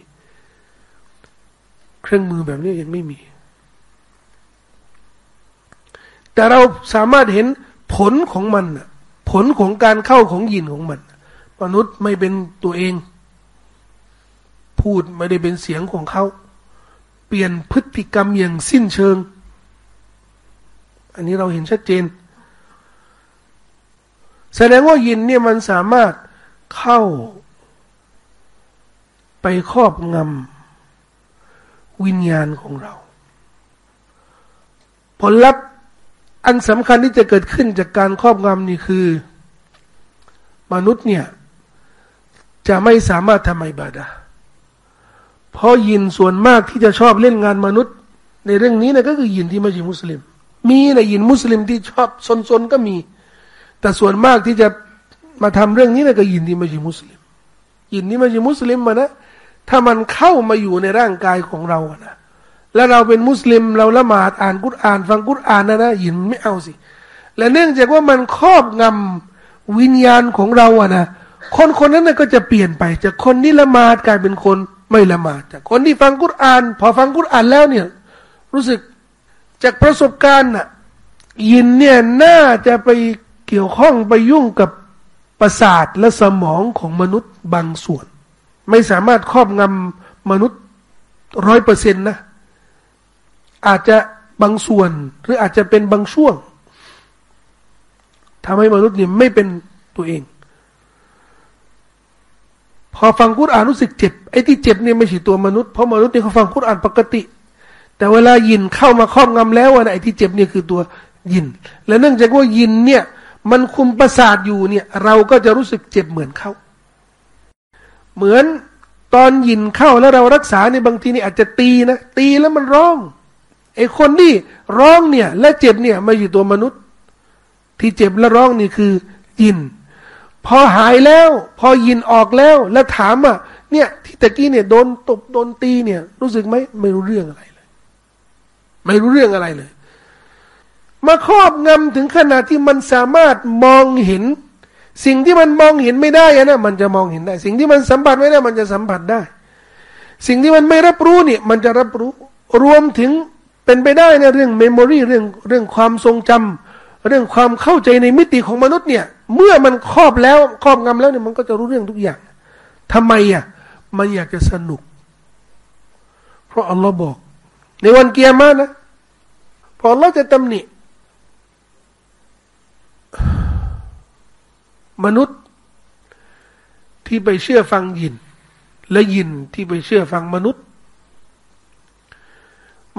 เครื่องมือแบบนี้ยังไม่มี แต่เราสามารถเห็นผลของมันผลของการเข้าของยินของมัน มนุษย์ไม่เป็นตัวเอง พูดไม่ได้เป็นเสียงของเขา เปลี่ยนพฤติกรรมอย่างสิ้นเชิง อันนี้เราเห็นชัดเจน แสดงว่ายินเนี่ยมันสามารถเข้า ไปครอบงำวิญญาณของเรา ผลลัพธ์อันสำคัญที่จะเกิดขึ้นจากการครอบงำนี่คือ มนุษย์เนี่ย จะไม่สามารถทำอิบาดะเพราะยินส่วนมากที่จะชอบเล่นงานมนุษย์ ในเรื่องนี้นะก็คือยินที่ไม่ใช่มุสลิม มีนะยินมุสลิมที่ชอบซนๆก็มี แต่ส่วนมากที่จะมาทำเรื่องนี้นะก็ยินที่ไม่ใช่มุสลิม ยินที่ไม่ใช่มุสลิมมานะ ถ้ามันเข้ามาอยู่ในร่างกายของเราอะนะแล้วเราเป็นมุสลิมเราละหมาดอ่านกุรอาน ฟังกุรอานนะนะยินไม่เอาสิ และเนื่องจากว่ามันครอบงำวิญญาณของเราอะนะคนคนนั้นนะก็จะเปลี่ยนไป จากคนที่ละหมาดกลายเป็นคนไม่ละหมาดจากคนที่ฟังกุรอาน พอฟังกุรอานแล้วเนี่ย รู้สึกจากประสบการณ์น่ะยินเนี่ยน่าจะไป เกี่ยวข้องไปยุ่งกับประสาทและสมองของมนุษย์บางส่วน ไม่สามารถครอบงำมนุษย์ร้อยเปอร์เซ็นต์นะ อาจจะบางส่วนหรืออาจจะเป็นบางช่วงทำให้มนุษย์เนี่ยไม่เป็นตัวเอง พอฟังกุรอานรู้สึกเจ็บไอ้ที่เจ็บเนี่ยไม่ใช่ตัวมนุษย์เพราะมนุษย์เนี่ยเขาฟังกุรอานปกติ แต่เวลายินเข้ามาครอบงำแล้วนะไอ้ที่เจ็บเนี่ยคือตัวยิน และเนื่องจากว่ายินเนี่ย มันคุมประสาทอยู่เนี่ย เราก็จะรู้สึกเจ็บเหมือนเขา เหมือนตอนยินเข้าแล้วเรารักษาในบางทีนี่อาจจะตีนะตีแล้วมันร้องไอ้คนที่ร้องเนี่ย และเจ็บเนี่ยไม่ใช่ตัวมนุษย์ ที่เจ็บและร้องนี่คือ ยิน พอหายแล้ว พอยินออกแล้ว แล้วถามอะเนี่ย ที่ตะกี้เนี่ยโดนตบโดนตีเนี่ย รู้สึกไหมไม่รู้เรื่องอะไรเลย ไม่รู้เรื่องอะไรเลย มาครอบงำถึงขนาดที่มันสามารถมองเห็น สิ่งที่มันมองเห็นไม่ได้นะมันจะมองเห็นได้ สิ่งที่มันสัมผัสไม่ได้ มันจะสัมผัสได้ สิ่งที่มันไม่รับรู้เนี่ย มันจะรับรู้รวมถึงเป็นไปได้ในะเรื่อง memory เรื่องเรื่องความทรงจำเรื่องความเข้าใจในมิติของมนุษย์เนี่ย เมื่อมันครอบแล้วครอบงำแล้วเนี่ยมันก็จะรู้เรื่องทุกอย่างทำไมอะมันอยากจะสนุก เพราะอัลลอฮ์บอก ในวันกิยามะฮ์นะพออัลลอฮ์จะตำหนิ มนุษย์ ที่ไปเชื่อฟังยิน และยินที่ไปเชื่อฟังมนุษย์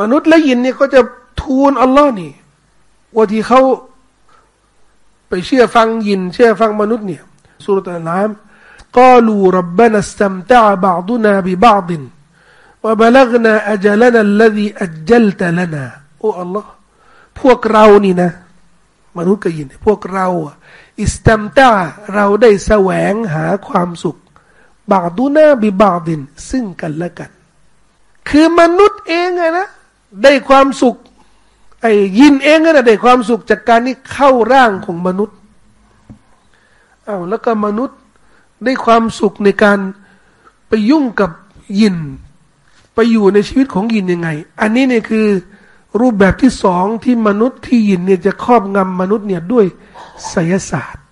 มนุษย์และยินเนี่ยก็จะทูลอัลลอฮ์นี่ว่าที่เขาไปเชื่อฟังยิน เชื่อฟังมนุษย์เนี่ยสุรตะนามกลูรับบานสตมตะบาดุนาบิบาดินว่าบลักนาอัจลนลดีอัจลตะลนาโอ้อัลลอฮ์พวกเรานี่นะ มนุษย์กับยิน พวกเรา อิสตัมตาเราได้แสวงหาความสุข บาดูนาบิบาดิน ซึ่งกันและกัน คือมนุษย์เองไงนะ ได้ความสุข ไอ้ยินเองนะได้ความสุขจากการที่เข้าร่างของมนุษย์อา้าวแล้วก็มนุษย์ได้ความสุขในการไปยุ่งกับยิน ไปอยู่ในชีวิตของยินยังไง อันนี้เนี่ยคือ รูปแบบที่สองที่มนุษย์ที่ยินเนี่ยจะครอบงำมนุษย์เนี่ยด้วยไสยศาสตร์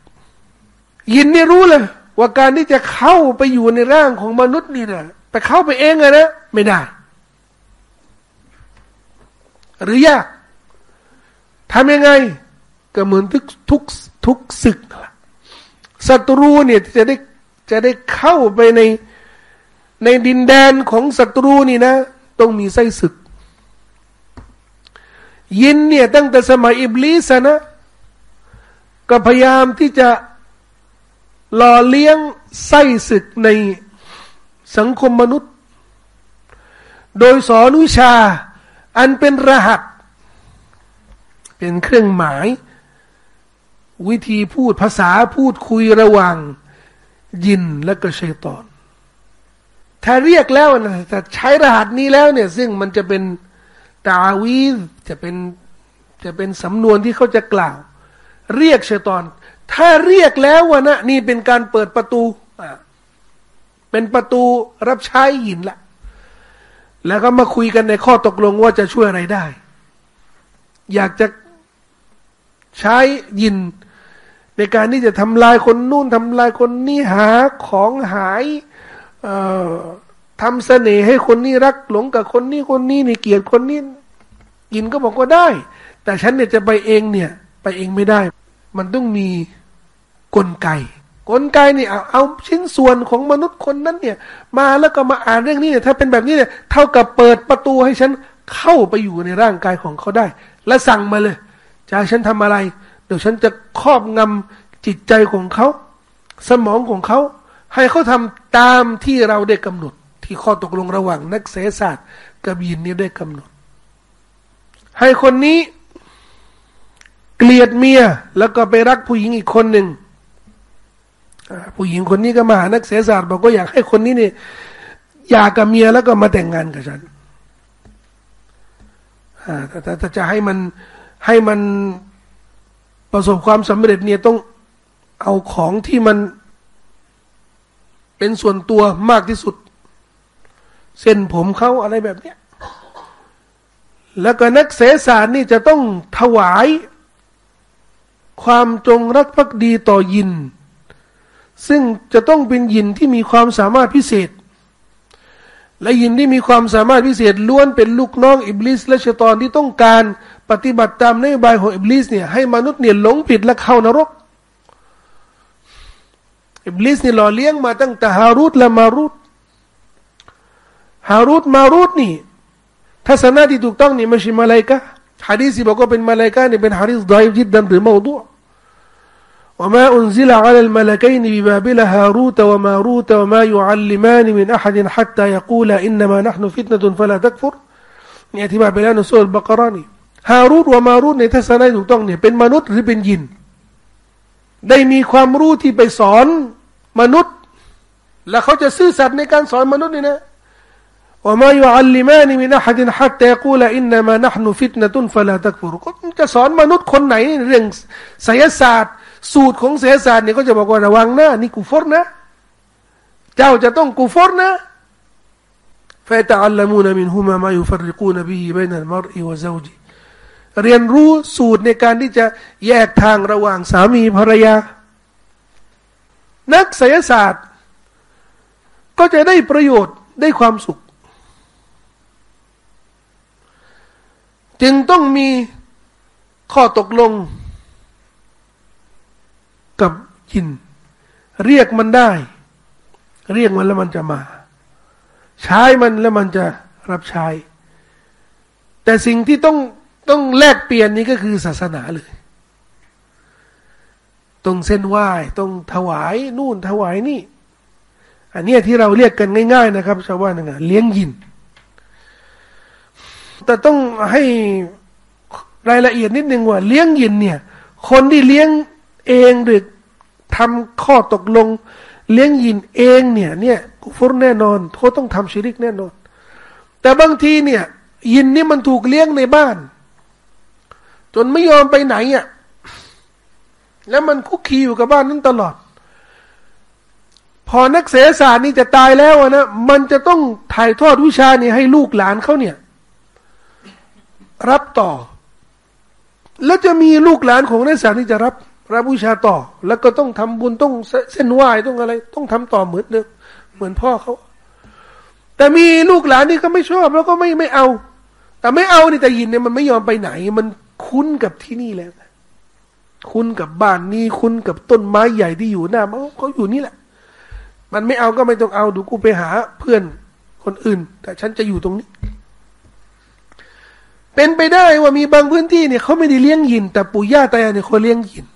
ยินเนี่ยรู้เลยว่าการที่จะเข้าไปอยู่ในร่างของมนุษย์นี่นะไปเข้าไปเองอะนะไม่ได้ หรือยากทำยังไง ก็เหมือนทุกทุกทุกศึกนะศัตรูเนี่ยจะได้จะได้เข้าไปในในดินแดนของศัตรูนี่นะ ต้องมีไส้ศึก ยินเนี่ยตั้งแต่สมัยอิบลิสนะ ก็พยายามที่จะหล่อเลี้ยงไส้ศึกในสังคมมนุษย์ โดยสอนวิชา อันเป็นรหัส เป็นเครื่องหมาย วิธีพูดภาษาพูดคุยระหว่าง ยินและก็ชัยตอน ถ้าเรียกแล้วนะแต่ใช้รหัสนี้แล้วเนี่ย ซึ่งมันจะเป็น ตาวีจะเป็นจะเป็นสำนวนที่เขาจะกล่าว เรียกชัยตอน ถ้าเรียกแล้ววะนะนี่เป็นการเปิดประตูอ่าเป็นประตูรับใช้ยินละแล้วก็มาคุยกันในข้อตกลงว่าจะช่วยอะไรได้ อยากจะใช้ยิน ในการที่จะทำลายคนนู่นทำลายคนนี้หาของหาย ทำเสน่ห์ให้คนนี้รักหลงกับคนนี้คนนี้นี่เกลียดคนนี้ยินก็บอกว่าได้ แต่ฉันเนี่ยจะไปเองเนี่ย ไปเองไม่ได้ มันต้องมีกลไก กลไกนี่เอาเอาชิ้นส่วนของมนุษย์คนนั้นเนี่ย มาแล้วก็มาอ่านเรื่องนี้เนี่ยถ้าเป็นแบบนี้เนี่ยเท่ากับเปิดประตูให้ฉันเข้าไปอยู่ในร่างกายของเขาได้ และสั่งมาเลยจะให้ฉันทำอะไร เดี๋ยวฉันจะครอบงำจิตใจของเขา สมองของเขา ให้เขาทำตามที่เราได้กำหนด ที่ข้อตกลงระหว่างนักเสศาสตร์กับยินนี้ได้กำหนด ให้คนนี้เกลียดเมียแล้วก็ไปรักผู้หญิงอีกคนหนึ่งผู้หญิงคนนี้ก็มาหานักเสียศาสตร์บอกว่าอยากให้คนนี้เนี่ยอยากกับเมียแล้วก็มาแต่งงานกับฉันแต่ถ้าจะให้มันให้มันประสบความสำเร็จเนี่ยต้องเอาของที่มันเป็นส่วนตัวมากที่สุด เส้นผมเขาอะไรแบบเนี้ยแล้วก็นักไสยศาสตร์นี่จะต้องถวาย ความจงรักภักดีต่อยิน ซึ่งจะต้องเป็นยินที่มีความสามารถพิเศษ และยินที่มีความสามารถพิเศษล้วนเป็นลูกน้องอิบลิสและชัยตอนที่ต้องการปฏิบัติตามนโยบายของอิบลิสเนี่ยให้มนุษย์เนี่ยหลงผิดและเข้านรกอิบลิสเนี่ยหล่อเลี้ยงมาตั้งแต่ฮารุตและมารุต ฮารุตมารุตนี่ทัศนะที่ถูกต้องนี่ไม่ใช่มาลายกะฮะดีสิบอกว่าเป็นมาลายกะนี่เป็นฮะดีษดอยจิดดันหรือมาอุดุ وما أنزل على الملكين ببابل هاروت وماروت وما يعلمان من أحد حتى يقول إنما نحن فتنة فلا تكفر นี่อธิบายไปแล้วในสุลบากรานี่ฮารูตวามารูตในทัศนะถูกต้องเนี่ยเป็นมนุษย์หรือเป็นยิน ได้มีความรู้ที่ไปสอนมนุษย์ แล้วเขาจะซื่อสัตย์ในการสอนมนุษย์นี่นะ وما يعلمان من أحد حتى يقولا إنما نحن فتنة فلا تكفرก็จะสอนมนุษย์คนไหนเรื่องไสยศาสตร์ สูตรของไสยศาสตร์เนี่ยก็จะบอกว่าระวังนะนี่กูฟอร์นะ เจ้าจะต้องกูฟอร์นะفيتعلمون منهما ما يفرقون به بين المرء وزوجهเรียนรู้สูตรในการที่จะแยกทางระหว่างสามีภรรยา นักไสยศาสตร์ ก็จะได้ประโยชน์ได้ความสุข จึงต้องมีข้อตกลง กับยิน เรียกมันได้ เรียกมันแล้วมันจะมา ใช้มันแล้วมันจะรับใช้ แต่สิ่งที่ต้องต้องแลกเปลี่ยนนี้ก็คือศาสนาเลย ต้องเส้นไหว้ต้องถวายนู่นถวายนี่ อันนี้ที่เราเรียกกันง่าย ๆ นะครับชาวบ้านนะเลี้ยงยิน แต่ต้องให้รายละเอียดนิดนึงว่าเลี้ยงยินเนี่ย คนที่เลี้ยงเองหรือทำข้อตกลง เลี้ยงยินเองเนี่ยเนี่ยกุฟรแน่นอนเขาต้องทำชิริกแน่นอน แต่บางทีเนี่ย ยินนี่มันถูกเลี้ยงในบ้าน จนไม่ยอมไปไหนอะแล้วมันคุกคีอยู่กับบ้านนั้นตลอด พอนักเสศาสนี่จะตายแล้วนะมันจะต้องถ่ายทอดวิชานี่ให้ลูกหลานเขาเนี่ย รับต่อ แล้วจะมีลูกหลานของนักศึกษาที่จะรับรับวิชาต่อ แล้วก็ต้องทำบุญต้องเส้นไหว้ต้องอะไร ต้องทำต่อเหมือนเดิมเหมือนพ่อเขาแต่มีลูกหลานนี่ก็ไม่ชอบ แล้วก็ไม่ไม่เอา แต่ไม่เอานี่แต่ยินเนี่ยมันไม่ยอมไปไหน มันคคุ้นกับที่นี่แล้วคุ้นกับบ้านนี้คุ้นกับต้นไม้ใหญ่ที่อยู่หน้ามันเขาอยู่นี่แหละ มันไม่เอาก็ไม่ต้องเอาดูกูไปหาเพื่อนคนอื่น แต่ฉันจะอยู่ตรงนี้ เป็นไปได้ว่ามีบางพื้นที่เนี่ยเขาไม่ได้เลี้ยงยิน แต่ปู่ย่าตายายเนี่ยเขาเลี้ยงยิน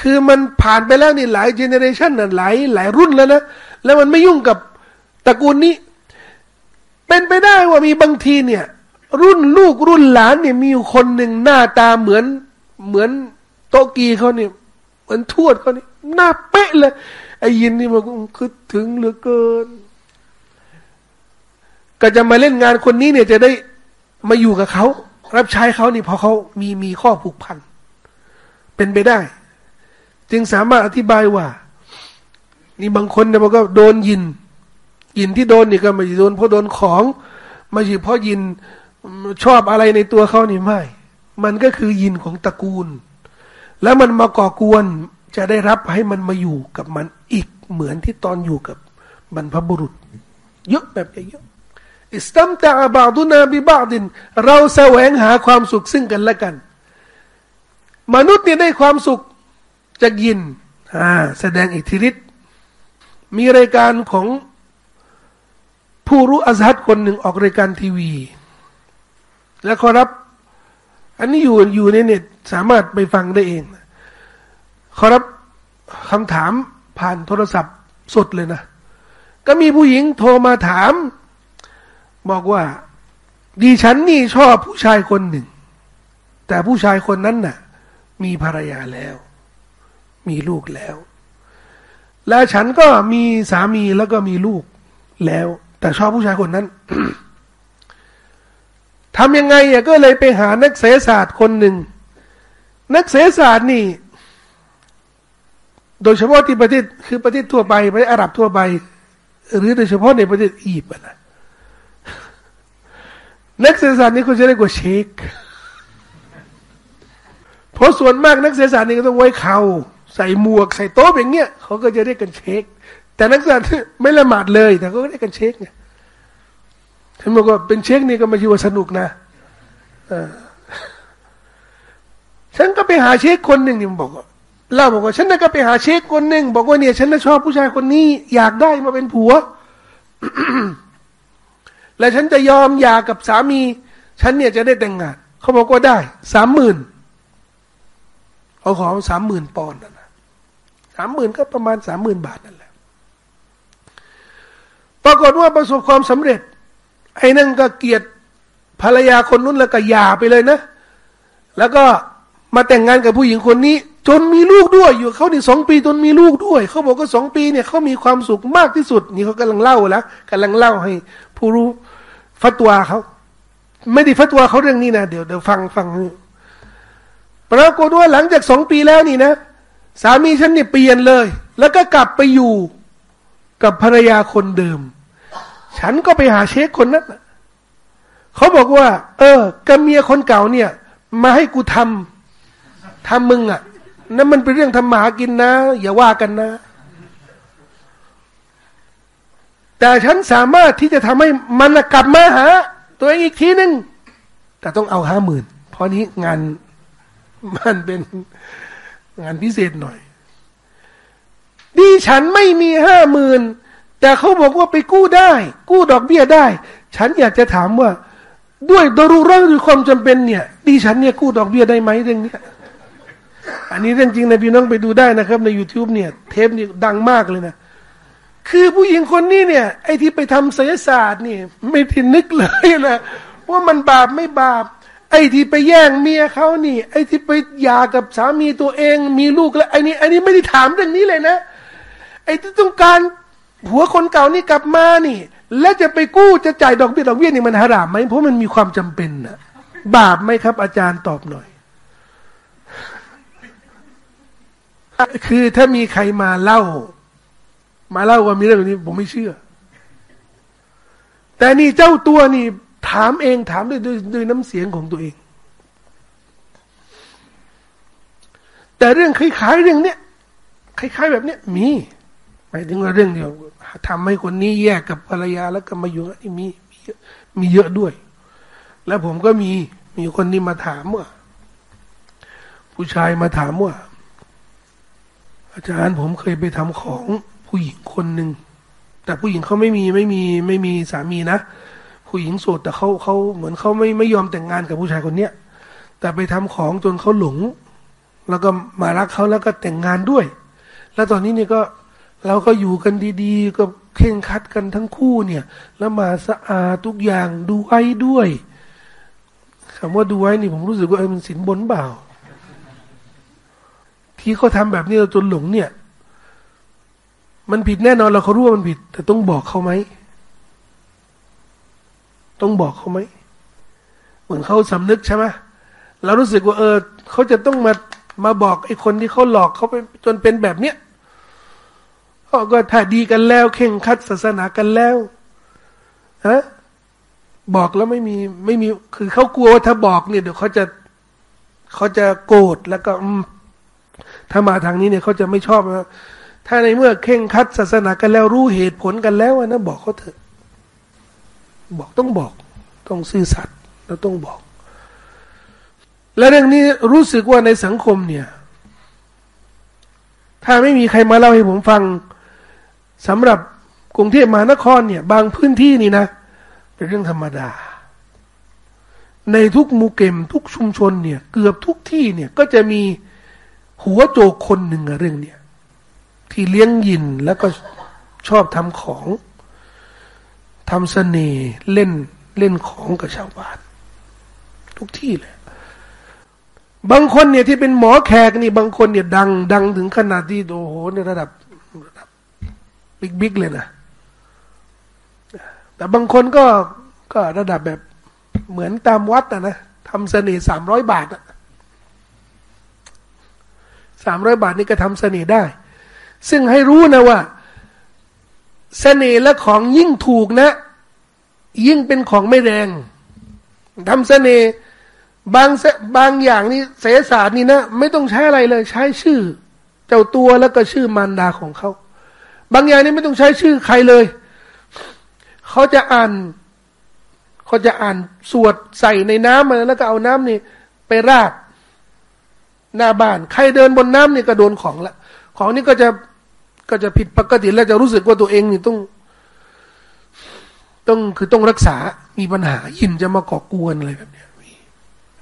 คือมันผ่านไปแล้วนี่หลายเจเนเรชันน่ะหลายหลายรุ่นแล้วนะแล้วมันไม่ยุ่งกับตระกูลนี้ เป็นไปได้ว่ามีบางทีเนี่ย รุ่นลูกรุ่นหลานเนี่ยมีอยู่คนหนึ่งหน้าตาเหมือนเหมือนโตกีเขาเนี่ยเหมือนทวดเขาเนี่ยหน้าเป๊ะเลยไอ้ยินนี่มันคิดถึงเหลือเกิน ก็จะมาเล่นงานคนนี้เนี่ยจะได้ มาอยู่กับเขา รับใช้เขานี่พอเขามีมีข้อผูกพัน เป็นไปได้ จึงสามารถอธิบายว่า นี่บางคนเนี่ยมันก็โดนยิน ยินที่โดนนี่ก็ไม่ใช่โดนเพราะโดนของไม่ใช่เพราะยินชอบอะไรในตัวเขานี่ไม่ มันก็คือยินของตระกูล แล้วมันมาก่อกวนจะได้รับให้มันมาอยู่กับมันอีกเหมือนที่ตอนอยู่กับบรรพบุรุษ เยอะแบบเยอะ อิสตัมตะบาดุนาบิบาดิน เราแสวงหาความสุขซึ่งกันและกัน มนุษย์เนี่ยได้ความสุขจากยินอ่าแสดงอิทธิฤทธิ์มีรายการของผู้รู้อัซฮัดคนหนึ่งออกรายการทีวี และขอรับ อันนี้อยู่อยู่ในเน็ตสามารถไปฟังได้เองขอรับคำถามผ่านโทรศัพท์สดเลยนะ ก็มีผู้หญิงโทรมาถาม บอกว่าดิฉันนี่ชอบผู้ชายคนหนึ่ง แต่ผู้ชายคนนั้นน่ะ มีภรรยาแล้ว มีลูกแล้ว และฉันก็มีสามีแล้วก็มีลูกแล้ว แต่ชอบผู้ชายคนนั้นทำยังไงอะก็เลยไปหานักเศรษฐศาสตร์คนหนึ่ง นักเศรษฐศาสตร์นี่ โดยเฉพาะที่ประเทศคือประเทศทั่วไปประเทศอาหรับทั่วไป หรือโดยเฉพาะในประเทศอียิปต์นะ นักเศรษฐศาสตร์นี่เขาจะเรียกว่าเชคเพราะส่วนมากนักเศรษฐศาสตร์นี่ก็ต้องไว้เข่าใส่หมวกใส่โต๊ะอย่างเงี้ยเขาก็จะเรียกกันเชคแต่นักเศรษฐศาสตร์ไม่ละหมาดเลย แต่ก็เรียกกันเชคไงฉันบอกว่าเป็นเชคนี่ก็ไม่ใช่ว่าสนุกนะฉันก็ไปหาเชคคนหนึ่งนี่มันบอกว่าเล่าบอกว่าฉันน่ะก็ไปหาเชคคนหนึ่งบอกว่าเนี่ย ฉันน่ะชอบผู้ชายคนนี้ อยากได้มาเป็นผัว และฉันจะยอมหย่ากับสามี ฉันเนี่ยจะได้แต่งงาน เขาบอกว่าได้สามหมื่นเขาขอสามหมื่นปอนด์นะสามหมื่นก็ประมาณสามหมื่นบาทนั่นแหละปรากฏว่าประสบความสำเร็จ ไอ้นั่นก็เกลียดภรรยาคนนู้นแล้วก็หย่าไปเลยนะ แล้วก็มาแต่งงานกับผู้หญิงคนนี้ จนมีลูกด้วยอยู่เขานี่สองปีจนมีลูกด้วย เขาบอกว่าสองปีเนี่ยเขามีความสุขมากที่สุด นี่เขากำลังเล่าแล้วกำลังเล่าให้ ผู้รู้ฟัตวาเขาไม่ได้ฟัตวาเขาเรื่องนี้นะเดี๋ยวเดี๋ยวฟังฟังปรากฏว่าหลังจากสองปีแล้วนี่นะ สามีฉันเนี่ยเปลี่ยนเลย แล้วก็กลับไปอยู่กับภรรยาคนเดิม ฉันก็ไปหาเชคคนนั้นเขาบอกว่า เออกับเมียคนเก่าเนี่ย มาให้กูทำทำมึงอะ่ะนั่นมันเป็นเรื่องทำหมากินนะ อย่าว่ากันนะ แต่ฉันสามารถที่จะทำให้มันกลับมาหา ตัวเองอีกทีหนึ่งแต่ต้องเอาห้าหมื่นเพราะนี้งานมันเป็นงานพิเศษหน่อย ดีฉันไม่มีห้าหมื่นแต่เขาบอกว่าไปกู้ได้ กู้ดอกเบี้ยได้ ฉันอยากจะถามว่า ด้วยดรูร่างหรือความจำเป็นเนี่ยดิฉันเนี่ยกู้ดอกเบี้ยได้ไหมเรื่องนี้อันนี้เรื่องจริงนะพี่น้องไปดูได้นะครับ ใน youtube เนี่ย เทปนี่ดังมากเลยนะ คือผู้หญิงคนนี้เนี่ย ไอ้ที่ไปทำศิลศาสตร์นี่ ไม่ทินึกเลยนะว่ามันบาปไม่บาป ไอ้ที่ไปแย่งเมียเขานี่ ไอ้ที่ไปหย่ากับสามีตัวเอง มีลูกแล้วไอ้นี่ไอ้นี่ไม่ได้ถามเรื่องนี้เลยนะ ไอ้ที่ต้องการผัวคนเก่านี่กลับมานี่ แล้วจะไปกู้จะจ่ายดอกเบี้ยดอกเบี้ยนี่มันหารามไหมเพราะมันมีความจำเป็นนะบาปไหมครับ อาจารย์ตอบหน่อยคือถ้ามีใครมาเล่า มาเล่าว่ามีเรื่องนี้ ผมไม่เชื่อ แต่นี่เจ้าตัวนี่ ถามเองถามด้วยด้วยด้วยน้ำเสียงของตัวเอง แต่เรื่องคล้ายๆเรื่องเนี้ยคล้ายๆแบบเนี้ยมีหมายถึงว่าเรื่องเดียวทำให้คนนี้แยกกับภรรยาแล้วก็มาอยู่นี่มีมีมีเยอะด้วย แล้วผมก็มีมีคนนี้มาถามว่าผู้ชายมาถามว่า อาจารย์ผมเคยไปทำของ ผู้หญิงคนหนึ่งแต่ผู้หญิงเขาไม่มีไม่มีไม่มีสามีนะ ผู้หญิงโสดแต่เขาเขาเหมือนเขาไม่ไม่ยอมแต่งงานกับผู้ชายคนเนี้ยแต่ไปทำของจนเขาหลง แล้วก็มารักเขาแล้วก็แต่งงานด้วย แล้วตอนนี้เนี่ยก็เราก็อยู่กันดีๆ ก็เข่งคัดกันทั้งคู่เนี่ย แล้วมาสะอาดทุกอย่างดูไอ้ด้วยคำว่าดูไว้นี่ผมรู้สึกว่าเออมันสินบนเปล่า ที่เขาทาแบบนี้เราจนหลงเนี่ย มันผิดแน่นอนเราเขารู้ว่ามันผิด แต่ต้องบอกเขาไหม ต้องบอกเขาไหม เหมือนเขาสำนึกใช่ไหมเรารู้สึกว่าเออเขาจะต้องมามาบอกไอ้คนที่เขาหลอกเขาไปจนเป็นแบบเนี้ยเขาก็ถ้าดีกันแล้ว เข่งคัดศาสนากันแล้วฮะบอกแล้วไม่มีไม่มี คือเขากลัวว่าถ้าบอกเนี่ยเดี๋ยวเขาจะเขาจะโกรธแล้วก็ถ้ามาทางนี้เนี่ยเขาจะไม่ชอบนะ ถ้าในเมื่อเข่งคัดศาสนากันแล้วรู้เหตุผลกันแล้วนะบอกเขาเถอะ บอกต้องบอก ต้องซื่อสัตย์แล้วต้องบอก และเรื่องนี้รู้สึกว่าในสังคมเนี่ย ถ้าไม่มีใครมาเล่าให้ผมฟังสำหรับกรุงเทพมหานครเนี่ย บางพื้นที่นี่นะ เป็นเรื่องธรรมดา ในทุกมูเกมทุกชุมชนเนี่ย เกือบทุกที่เนี่ยก็จะมีหัวโจกคนหนึ่งอะเรื่องเนี่ย ที่เลี้ยงยินแล้วก็ชอบทำของทำเสน่ห์เล่นเล่นของกับชาวบ้าน ทุกที่เลยบางคนเนี่ยที่เป็นหมอแขกนี่บางคนเนี่ยดัง ดังถึงขนาดที่โอ้โหในระดับระดับบิ๊กบิ๊กเลยนะแต่บางคนก็ก็ระดับแบบเหมือนตามวัดนะนะทำเสน่ห์สามร้อยบาทสามร้อยบาทนี่ก็ทำเสน่ห์ได้ ซึ่งให้รู้นะว่าเสน่ห์และของยิ่งถูกนะ ยิ่งเป็นของไม่แรงทำเสน่ห์บางบางอย่างนี่เสศาสตร์นี่นะ ไม่ต้องใช้อะไรเลย ใช้ชื่อ เจ้าตัวแล้วก็ชื่อมารดาของเขา บางอย่างนี่ไม่ต้องใช้ชื่อใครเลย เขาจะอ่านเขาจะอ่านสวดใส่ในน้ำมาแล้วก็เอาน้ำนี่ ไปราดหน้าบ้าน ใครเดินบนน้ำนี่ก็โดนของละ ของนี่ก็จะ ก็จะผิดปกติแล้วจะรู้สึกว่าตัวเองนี่ต้อง ต้องคือต้องรักษา มีปัญหายินจะมาก่อกวนอะไรแบบนี้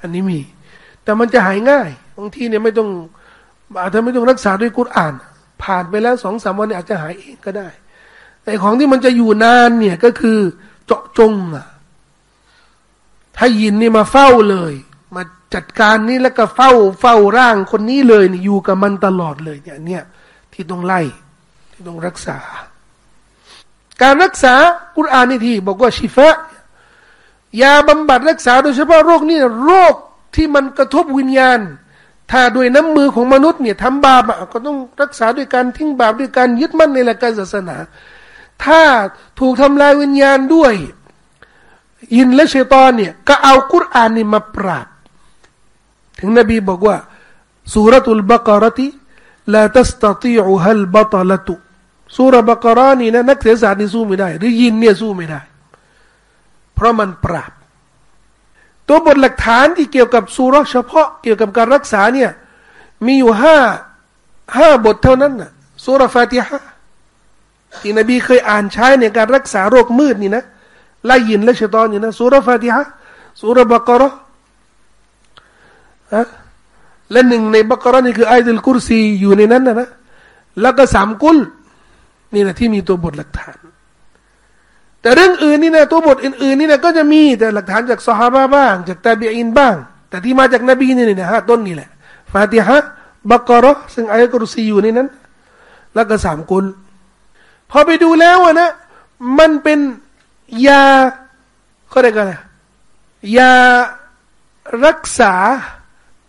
อันนี้มี แต่มันจะหายง่ายบางทีเนี่ยไม่ต้องอาจจะไม่ต้องรักษาด้วยกุรอ่าน ผ่านไปแล้วสองสามวันอาจจะหายเองก็ได้ แต่ของที่มันจะอยู่นานเนี่ยก็คือเจาะจงอะถ้ายินนี่มาเฝ้าเลย มาจัดการนี่แล้วก็เฝ้าเฝ้าร่างคนนี้เลยนี่อยู่กับมันตลอดเลยเนี่ยเนี่ยที่ต้องไล่ ต้องรักษา การรักษากุรอานนี่ที่บอกว่าชิฟะยาบำบัดรักษาโดยเฉพาะโรคนี่โรคที่มันกระทบวิญญาณ ถ้าด้วยน้ำมือของมนุษย์เนี่ยทำบาปก็ต้องรักษาด้วยการทิ้งบาปด้วยการยึดมั่นในหลักการศาสนา ถ้าถูกทำลายวิญญาณด้วย ยินและเชตอนเนี่ยก็เอากุรอานนี่มาปราบ ถึงนบีบอกว่าสุรตุลบากรติลาตัสตติอุฮัลบตลตุ สุรบกรานี่นะนักเสียศาสตร์นี่สู้ไม่ได้ หรือยินเนี่ยสู้ไม่ได้ เพราะมันปราบ ตัวบทหลักฐานที่เกี่ยวกับสุรเฉพาะ เกี่ยวกับการรักษาเนี่ยมีอยู่ห้าห้าบทเท่านั้นนะสุรฟาติฮะที่นบีเคยอ่านใช้ในการรักษาโรคมืดนี่นะไล่ยินและชตอนนี่นะสุรฟาติฮะสุรบกรอะและหนึ่งในบักรอนี่คือไอดุลกุรซีอยู่ในนั้นนะนะแล้วก็สามกุล นี่นะที่มีตัวบทหลักฐาน แต่เรื่องอื่นนี่นะตัวบทอื่นๆนี่นะก็จะมีแต่หลักฐานจากสฮาบะบ้าง จากตาบีอินบ้าง แต่ที่มาจากนบีนี่นะฮะต้นนี่แหละฟาติฮะบักรอซึ่งอายะกรุซีอยู่ในนั้น แล้วก็สามกุลพอไปดูแล้วนะ มันเป็นยาเขาเรียกอะไรยารักษา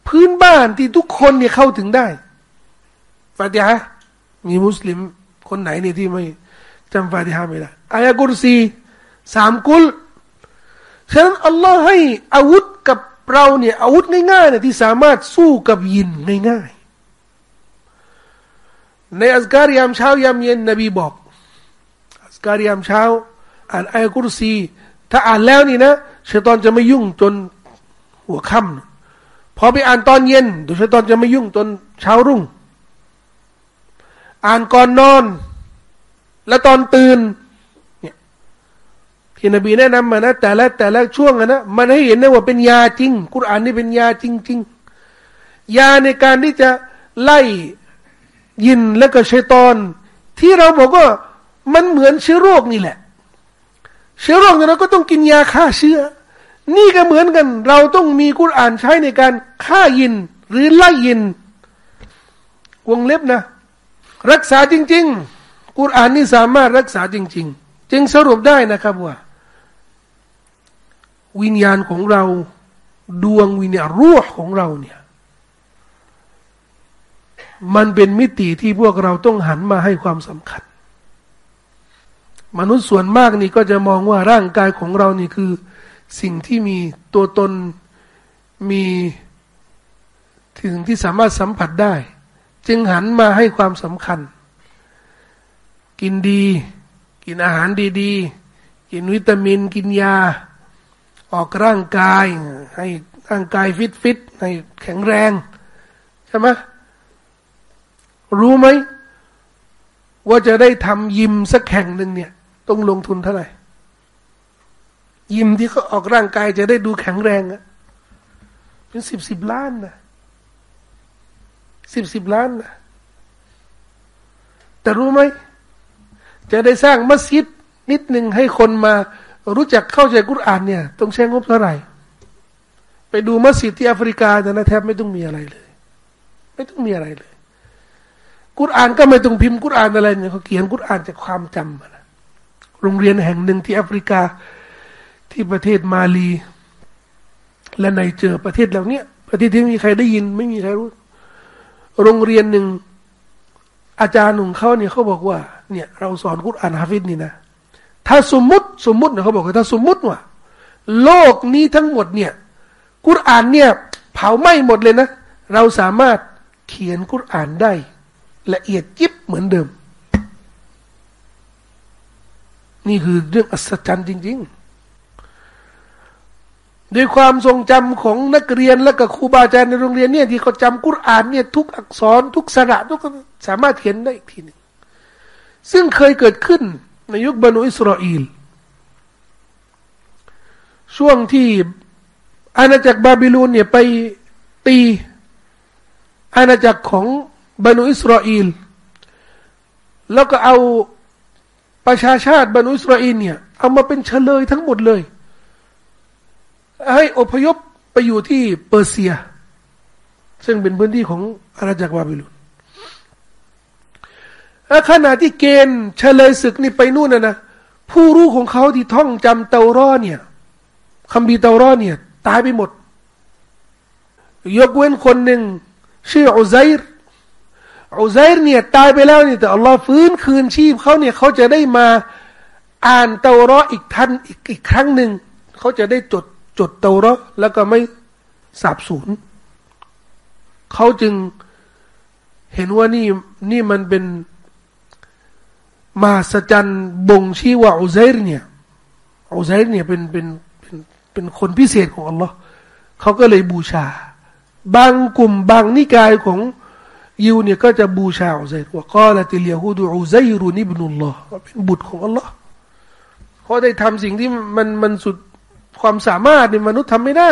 พื้นบ้านที่ทุกคนเนี่ยเข้าถึงได้ฟาติฮะมีมุสลิม คนไหนนี่ที่ไม่จำฟาติฮะไม่ได้อายะกุรซีสามกุลฉะนั้นอัลลอฮ์ให้อาวุธกับเราเนี่ยอาวุธง่ายๆเนี่ยที่สามารถสู้กับยินง่ายๆ ในอัสการยามเช้ายามเย็นนบีบอกอัสการยามเช้าอ่านอายะกุรซี ถ้าอ่านแล้วนี่นะชัยตอนจะไม่ยุ่งจนหัวค่ำพอไปอ่านตอนเย็นดูชัยตอนจะไม่ยุ่งจนเช้ารุ่ง อ่านก่อนนอน แล้วตอนตื่นเนี่ยที่นบีแนะนำมานะแต่ละแต่ละช่วงนะมันให้เห็นนะว่าเป็นยาจริงกุรอานนี่เป็นยาจริง ๆ ยาในการที่จะไล่ยินและก็ชัยตอน ที่เราบอกว่ามันเหมือนเชื้อโรคนี่แหละ เชื้อโรคเนี่ยเราก็ต้องกินยาฆ่าเชื้อ นี่ก็เหมือนกัน เราต้องมีกุรอานใช้ในการฆ่ายิน หรือไล่ยินวงเล็บนะ รักษาจริง ๆ กุรอานนี่สามารถรักษาจริง ๆ จึงสรุปได้นะครับว่า วิญญาณของเรา ดวงวิญญาณรูหของเราเนี่ย มันเป็นมิติที่พวกเราต้องหันมาให้ความสำคัญ มนุษย์ส่วนมากนี่ก็จะมองว่าร่างกายของเรานี่คือสิ่งที่มีตัวตนมีถึงที่สามารถสัมผัสได้ จึงหันมาให้ความสำคัญ กินดี กินอาหารดีๆ กินวิตามิน กินยา ออกร่างกาย ให้ร่างกายฟิตฟิตให้แข็งแรง ใช่ไหมรู้ไหม ว่าจะได้ทำยิมสักแข่งหนึ่งเนี่ย ต้องลงทุนเท่าไหร่ ยิมที่เขาออกร่างกายจะได้ดูแข็งแรงอะเป็นสิบสิบล้านนะ สิบสิบล้านนะแต่รู้ไหม จะได้สร้างมัสยิดนิดหนึ่งให้คนมารู้จักเข้าใจกุรอานเนี่ย ต้องใช้งบเท่าไหร่ ไปดูมัสยิดที่แอฟริกาแต่นะแทบไม่ต้องมีอะไรเลย ไม่ต้องมีอะไรเลย กุรอานก็ไม่ต้องพิมพ์กุรอานอะไรเนี่ยเขาเขียนกุรอานจากความจำนะโรงเรียนแห่งหนึ่งที่แอฟริกาที่ประเทศมาลี และในเจอประเทศเหล่านี้ประเทศที่ไม่มีใครได้ยิน ไม่มีใครรู้ โรงเรียนหนึ่งอาจารย์หนุ่มเขาเนี่ยเขาบอกว่า เนี่ยเราสอนกุรอานฮาฟิดนี่นะ ถ้าสมมุติสมมุตินะเขาบอกว่าถ้าสมมุติว่า โลกนี้ทั้งหมดเนี่ยกุรอานเนี่ยเผาไหม้หมดเลยนะ เราสามารถเขียนกุรอานได้ ละเอียดยิบเหมือนเดิม นี่คือเรื่องอัศจรรย์จริง ๆ ด้วยความทรงจำของนักเรียนและกับครูบาอาจารย์ในโรงเรียนเนี่ยที่เขาจำกุรอานเนี่ยทุกอักษรทุกสระทุกสามารถเขียนได้อีกทีหนึ่งซึ่งเคยเกิดขึ้นในยุคบรรนุอิสราเอลช่วงที่อาณาจักรบาบิลูนเนี่ยไปตีอาณาจักรของบรรดอิสราเอลแล้วก็เอาประชาชาติบรรดอิสราเอลเนี่ยเอามาเป็นเฉลยทั้งหมดเลย ให้อพยพไปอยู่ที่เปอร์เซีย ซึ่งเป็นพื้นที่ของอาณาจักรบาบิลูนขณะที่เกณฑ์เฉลยศึกนี่ไปนู่นนะนะผู้รู้ของเขาที่ท่องจำเตารอเนี่ยคำบีเตารอเนี่ย ตายไปหมด ยกเว้นคนหนึ่งชื่ออุไซร์อุไซร์เนี่ยตายไปแล้วนี่แต่อัลลอฮ์ฟื้นคืนชีพเขาเนี่ยเขาจะได้มาอ่านเตารออีกท่านอีกอีกครั้งหนึ่งเขาจะได้จด จดเตารอแล้วก็ไม่สาบสูญเขาจึงเห็นว่านี่นี่มันเป็นมาสจันบ่งชี้ว่าอุไซร์เนี่ยอุไซร์เนี่ยเป็นเป็นเป็นเป็นคนพิเศษของอัลลอฮ์เขาก็เลยบูชา บางกลุ่มบางนิกายของยิวเนี่ยก็จะบูชาอุซัยว่าก็ละติลยาฮูดูอุซัยรุนิบนุลลอฮ์เป็นบุตรของอัลลอฮ์เขาได้ทำสิ่งที่มันมันสุด ความสามารถในมนุษย์ทำไม่ได้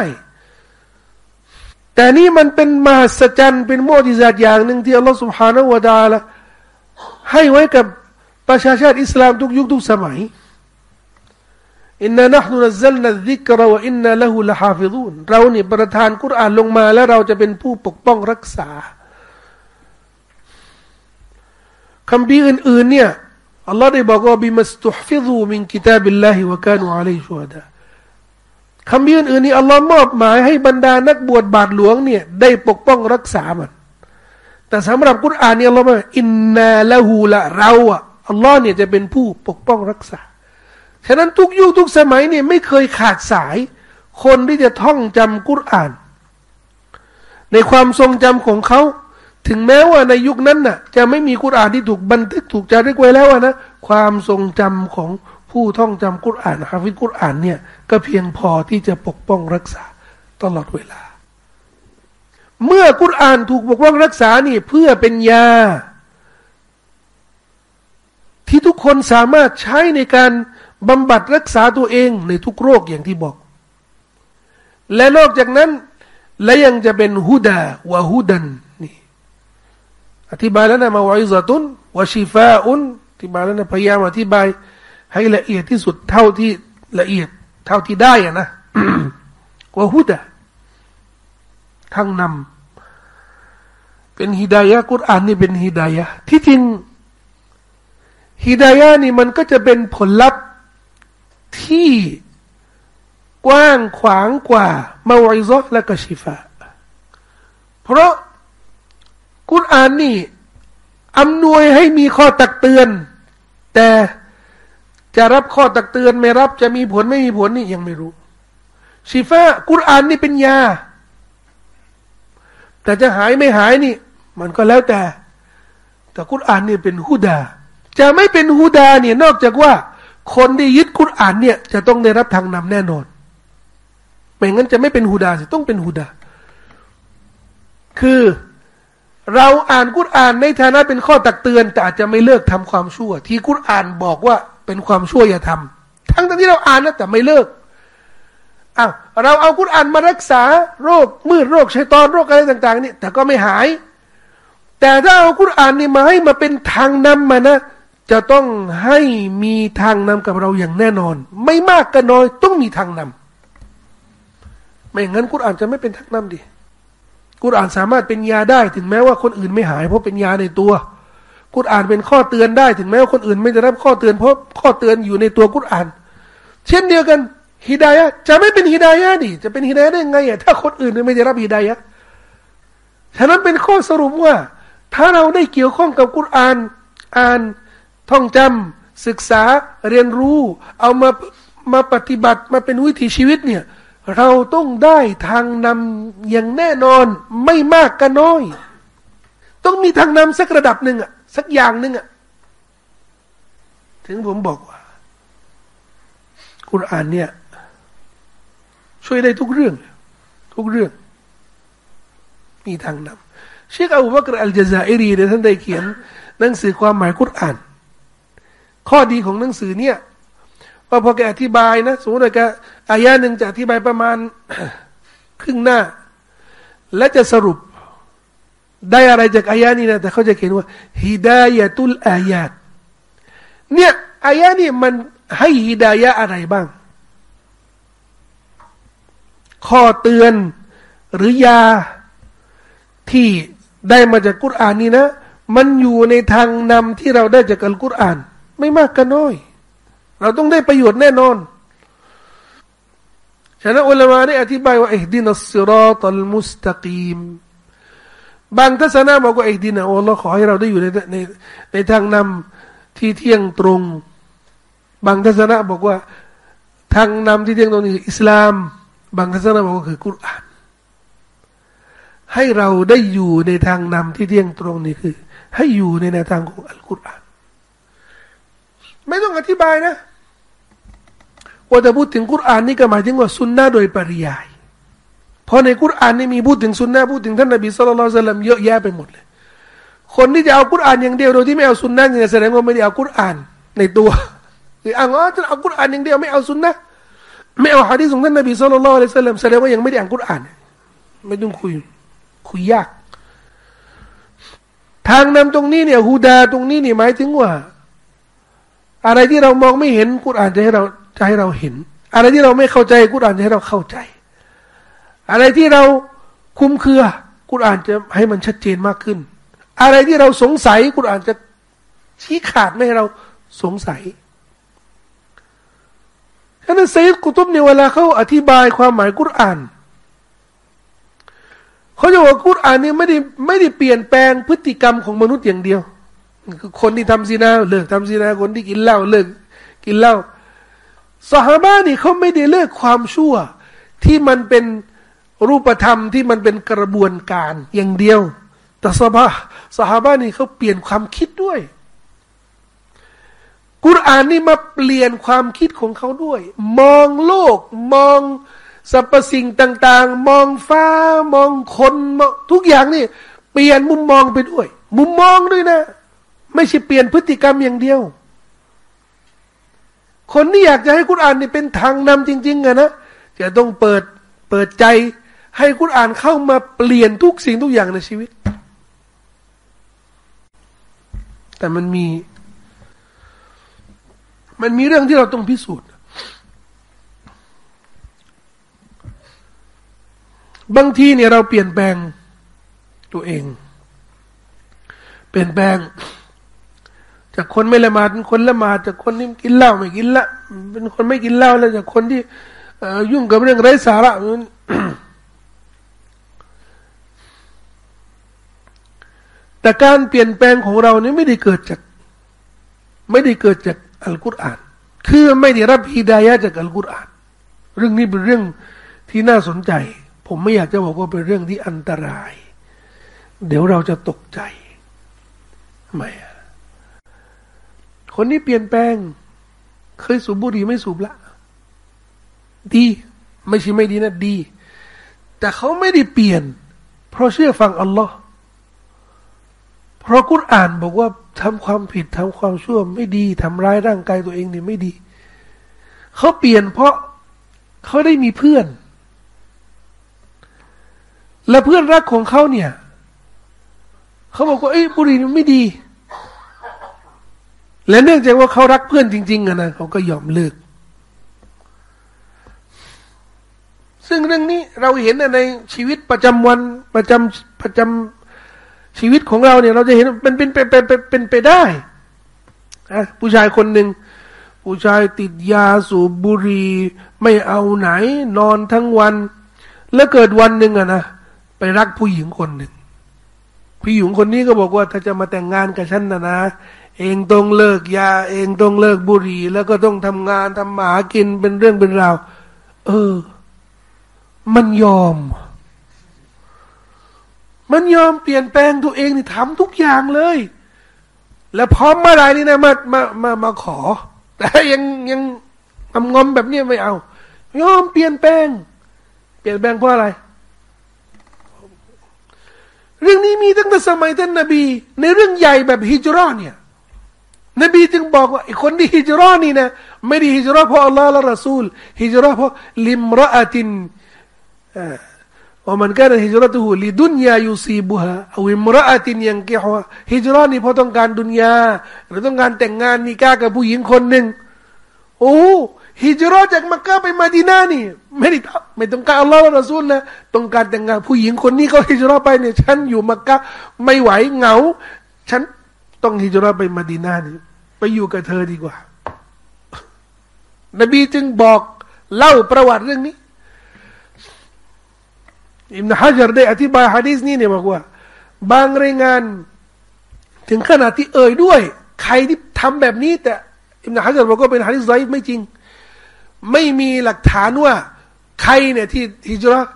แต่นี่มันเป็นมหัศจรรย์เป็นมุอ์ญิซาตอย่างหนึ่งที่อัลลอฮฺسبحانه وتعالىให้ไว้กับประชาชาติอิสลามทุกยุคทุกสมัยإنا نحن نزلنا الذكر وإنا له لحافظونเรานี่ประทานกุรอานลงมา แล้วเราจะเป็นผู้ปกป้องรักษาคัมภีร์อื่นๆเนี่ยอัลลอฮ์ได้บอกว่าبما استحفظوا من كتاب الله وكانوا عليه شهداء คำพีอื่นๆนี่อัลลอฮ์มอบหมายให้บรรดานักบวชบาทหลวงเนี่ยได้ปกป้องรักษามัน แต่สำหรับกุรอานเนี่ยอัลลอฮ์บอกอินนาละหูละเราอะอัลลอฮ์เนี่ยจะเป็นผู้ปกป้องรักษา ฉะนั้นทุกยุคทุกสมัยเนี่ยไม่เคยขาดสาย คนที่จะท่องจำกุรอาน ในความทรงจำของเขาถึงแม้ว่าในยุคนั้นน่ะ จะไม่มีกุรอานที่ถูกบันทึกถูกจารึกไว้แล้วนะ ความทรงจำของ ผู้ท่องจำกุรอานฮาฟิกุรอานเนี่ยก็เพียงพอที่จะปกป้องรักษาตลอดเวลา เมื่อกุรอานถูกปกป้องรักษานี่เพื่อเป็นยา ที่ทุกคนสามารถใช้ในการบำบัดรักษาตัวเองในทุกโรคอย่างที่บอก และนอกจากนั้น และยังจะเป็นฮุดาวะฮุดันนี่อธิบายแล้วนะมาวอิซาตุนวะชิฟาอุนอธิบายแล้วนะพยายามอธิบาย ให้ละเอียดที่สุดเท่าที่ละเอียด เท่าที่ได้อะนะวะฮุดาทางนำเป็นฮิดายะกุรอานนี่เป็นฮิดายะที่จริงฮิดายะนี่มันก็จะเป็นผลลัพธ์ที่กว้างขวางกว่ามาวิซอและก็ชิฟาเพราะกุรอานนี่อำนวยให้มีข้อตักเตือน แต่ จะรับข้อตักเตือนไม่รับจะมีผลไม่มีผลนี่ยังไม่รู้ชิฟากุรอานนี่เป็นยา แต่จะหายไม่หายนี่ มันก็แล้วแต่ แต่กุรอานนี่เป็นฮุดา จะไม่เป็นฮุดาเนี่ยนอกจากว่า คนที่ยึดกุรอานเนี่ยจะต้องได้รับทางนำแน่นอนไม่งั้นจะไม่เป็นฮูดาสิต้องเป็นฮูดา คือเราอ่านกุรอานในฐานะเป็นข้อตักเตือน แต่อาจจะไม่เลิกทำความชั่ว ที่กุรอานบอกว่า เป็นความชั่วอย่าทำทั้งที่เราอ่านนะแต่ไม่เลิกอ้าวเราเอากุรอ่านมารักษาโรคมืดโรคชัยตอนโรคอะไรต่าง ๆ นี่ แต่ก็ไม่หาย แต่ถ้าเอากุรอ่านนี่มาให้มาเป็นทางนำมานะ จะต้องให้มีทางนำกับเราอย่างแน่นอน ไม่มากก็น้อยต้องมีทางนำไม่งั้นกุรอ่านจะไม่เป็นทางนำดิกุรอ่านสามารถเป็นยาได้ ถึงแม้ว่าคนอื่นไม่หายเพราะเป็นยาในตัว กุรอานเป็นข้อเตือนได้ถึงแม้ว่าคนอื่น ไม่ได้รับข้อเตือนเพราะข้อเตือนอยู่ในตัวกุรอาน เช่นเดียวกันฮิดายะจะไม่เป็นฮิดายะดิจะเป็นฮิดายะได้ไงอะถ้าคนอื่นไม่ได้รับฮิดายะฉะนั้นเป็นข้อสรุปว่า ถ้าเราได้เกี่ยวข้องกับกุรอาน อ่านท่องจำศึกษาเรียนรู้ เอามามาปฏิบัติมาเป็นวิถีชีวิตเนี่ยเราต้องได้ทางนำอย่างแน่นอนไม่มากก็น้อย ต้องมีทางนำสักระดับหนึ่งอะ สักอย่างหนึ่งอะถึงผมบอกว่าคุณอ่านเนี่ย ช่วยได้ทุกเรื่อง ทุกเรื่อง มีทางนำเชคอบูบักรอัลจาซาอิรีเนี่ยท่านได้เขียน หนังสือความหมายกุรอาน ข้อดีของหนังสือเนี่ยว่าพอแกอธิบายนะ สมมติว่าแกอายะหนึ่งจะอธิบายประมาณครึ่งหน้า และจะสรุป ได้อะไรจากอายะนี้นะแต่เขาจะเขียนว่าฮิดายะตุลอายาตเนี่ยอายะนี้มันให้ฮิดายะอะไรบ้าง ข้อเตือนหรือยาที่ได้มาจากกุรอานนี่นะ มันอยู่ในทางนำที่เราได้จากอัลกุรอาน ไม่มากก็น้อย เราต้องได้ประโยชน์แน่นอนฉะนั้นอุลามาได้อธิบายว่าอิดินัสซิรอตัลมุสตะกีม บางทัศนะบอกว่าอิดินะอัลลอฮ์ขอให้เราได้อยู่ในในในทางนำที่เที่ยงตรง บางทัศนะบอกว่าทางนำที่เที่ยงตรงนี้อิสลาม บางทัศนะบอกว่าคือกุรอานให้เราได้อยู่ในทางนำที่เที่ยงตรงนี้คือ ให้อยู่ในแนวทางของอัลกุรอานไม่ต้องอธิบายนะว่าจะพูดถึงกุรอานนี่ก็หมายถึงว่าสุนนะโดยปริยาย เพราะในกุรอานนี่มีพูดถึงสุนนะพูดถึงท่านนบีสุลต่านลลัมเยอะแยะไปหมดเลย คนที่จะเอากุรอานอย่างเดียวโดยที่ไม่เอาสุนนะเนี่ยแสดงว่าไม่ได้เอากุรอานในตัวหรืออ้างว่าจะเอากุรอานอย่างเดียวไม่เอาสุนนะไม่เอาฮะดีษของท่านนบีสุลต่านสัลลัมแสดงว่ายังไม่ได้อ่านกุรอาน ไม่ต้องคุยคุยยากทางนำตรงนี้เนี่ยฮูดาตรงนี้เนี่ยหมายถึงว่า อะไรที่เรามองไม่เห็นกุรอานจะให้เราจะให้เราเห็น อะไรที่เราไม่เข้าใจกุรอานจะให้เราเข้าใจ อะไรที่เราคุ้มเคือกุรอานจะให้มันชัดเจนมากขึ้น อะไรที่เราสงสัยกุรอานจะชี้ขาดไม่ให้เราสงสัยฉะนั้นไซด์กุตุบในเวลาเขาอธิบายความหมายกุรอานเขาจะว่ากุรอานนี่ไม่ได้ไม่ได้เปลี่ยนแปลงพฤติกรรมของมนุษย์อย่างเดียวคือคนที่ทำซีนาเลิกทำซีนาคนที่กินเหล้าเลิกกินเหล้าสหาบ้านี่เขาไม่ได้เลิกความชั่วที่มันเป็น รูปธรรมที่มันเป็นกระบวนการอย่างเดียว แต่สหาสหาบ้านี่เขาเปลี่ยนความคิดด้วย กุรอานนี่มาเปลี่ยนความคิดของเขาด้วย มองโลก มองสรรพสิ่งต่าง ๆ มองฟ้ามองคนมองทุกอย่างนี่ เปลี่ยนมุมมองไปด้วย มุมมองด้วยนะ ไม่ใช่เปลี่ยนพฤติกรรมอย่างเดียว คนที่อยากจะให้กุรอานนี่เป็นทางนำจริงๆอะนะจะต้องเปิดเปิดใจ ให้กุรอานเข้ามาเปลี่ยนทุกสิ่งทุกอย่างในชีวิต แต่มันมี มันมีเรื่องที่เราต้องพิสูจน์ บางทีเนี่ยเราเปลี่ยนแปลงตัวเอง เปลี่ยนแปลง จากคนไม่ละหมาดเป็นคนละหมาดจากคนที่กินเหล้าไม่กินละ เป็นคนไม่กินเหล้าแล้วจากคนที่ยุ่งกับเรื่องไร้สาระ แต่การเปลี่ยนแปลงของเราเนี่ยไม่ได้เกิดจาก ไม่ได้เกิดจากอัลกุรอาน คือไม่ได้รับฮิดายะจากอัลกุรอาน เรื่องนี้เป็นเรื่องที่น่าสนใจ ผมไม่อยากจะบอกว่าเป็นเรื่องที่อันตราย เดี๋ยวเราจะตกใจไม่คนนี้เปลี่ยนแปลง เคยสูบบุหรี่ไม่สูบละ ดี ไม่ใช่ไม่ดีนะดี แต่เขาไม่ได้เปลี่ยน เพราะเชื่อฟังอัลลอฮ์ เพราะกุรอ่านบอกว่าทำความผิดทำความชั่วไม่ดีทำร้ายร่างกายตัวเองนี่ไม่ดี เขาเปลี่ยนเพราะเขาได้มีเพื่อน และเพื่อนรักของเขาเนี่ยเขาบอกว่าเอ้ยบุหรี่มันไม่ดี และเนื่องจากว่าเขารักเพื่อนจริงๆอะนะเขาก็ยอมเลิกซึ่งเรื่องนี้เราเห็นในชีวิตประจำวันประจำประจำ ชีวิตของเราเนี่ย เราจะเห็นมันเป็นเป็นเป็นเป็นเป็นไปได้อะผู้ชายคนหนึ่งผู้ชายติดยาสูบบุหรี่ไม่เอาไหน นอนทั้งวัน แล้วเกิดวันหนึ่งอะนะไปรักผู้หญิงคนหนึ่งผู้หญิงคนนี้ก็บอกว่า ถ้าจะมาแต่งงานกับฉันนะนะเองต้องเลิกยา เองต้องเลิกบุหรี่ แล้วก็ต้องทำงานทำหมากินเป็นเรื่องเป็นราว เออ มันยอม มันยอมเปลี่ยนแปลงตัวเองนี่ทำทุกอย่างเลย แล้วพร้อมเมื่อไรนี่นะมามามามาขอ แต่ยังยังทำงอมแบบนี้ไม่เอา ยอมเปลี่ยนแปลง เปลี่ยนแปลงเพราะอะไร เรื่องนี้มีตั้งแต่สมัยท่านนบี ในเรื่องใหญ่แบบฮิจรอเนี่ย นบีจึงบอกว่าไอ้คนที่ฮิจรอนี่นะไม่ได้ฮิจรอเพราะอัลลอฮ์และรอซูลฮิจรอเพราะลิมรอตินอ่า ว่ามันก็ฮิจรัตุหูลิดุนยายูซีบุฮะอวิมรอตินยังเกฮะฮิจรัตนี่เพราะต้องการดุนยาหรือต้องการแต่งงานนิก้ากับผู้หญิงคนหนึ่งโอ้ฮิจรัตจากมักกะไปมาดีนานี่ไม่ได้ไม่ต้องการอัลลอฮ์ละรอซูลนะต้องการแต่งงานผู้หญิงคนนี้เขาฮิจรัตไปเนี่ยฉันอยู่มักกะไม่ไหวเหงา ฉันต้องฮิจรัตไปมาดีนานี่ไปอยู่กับเธอดีกว่า นบีจึงบอกเล่าประวัติเรื่องนี้ อิมนาฮะจารได้อธิบายฮะดีษนี้เนี่ยบอกว่า บางรายงาน ถึงขนาดที่เอ่ยด้วย ใครที่ทำแบบนี้ แต่อิมนาฮะจารบอกว่าเป็นฮะดีษไซไม่จริง ไม่มีหลักฐานว่า ใครเนี่ยที่ฮิจรัต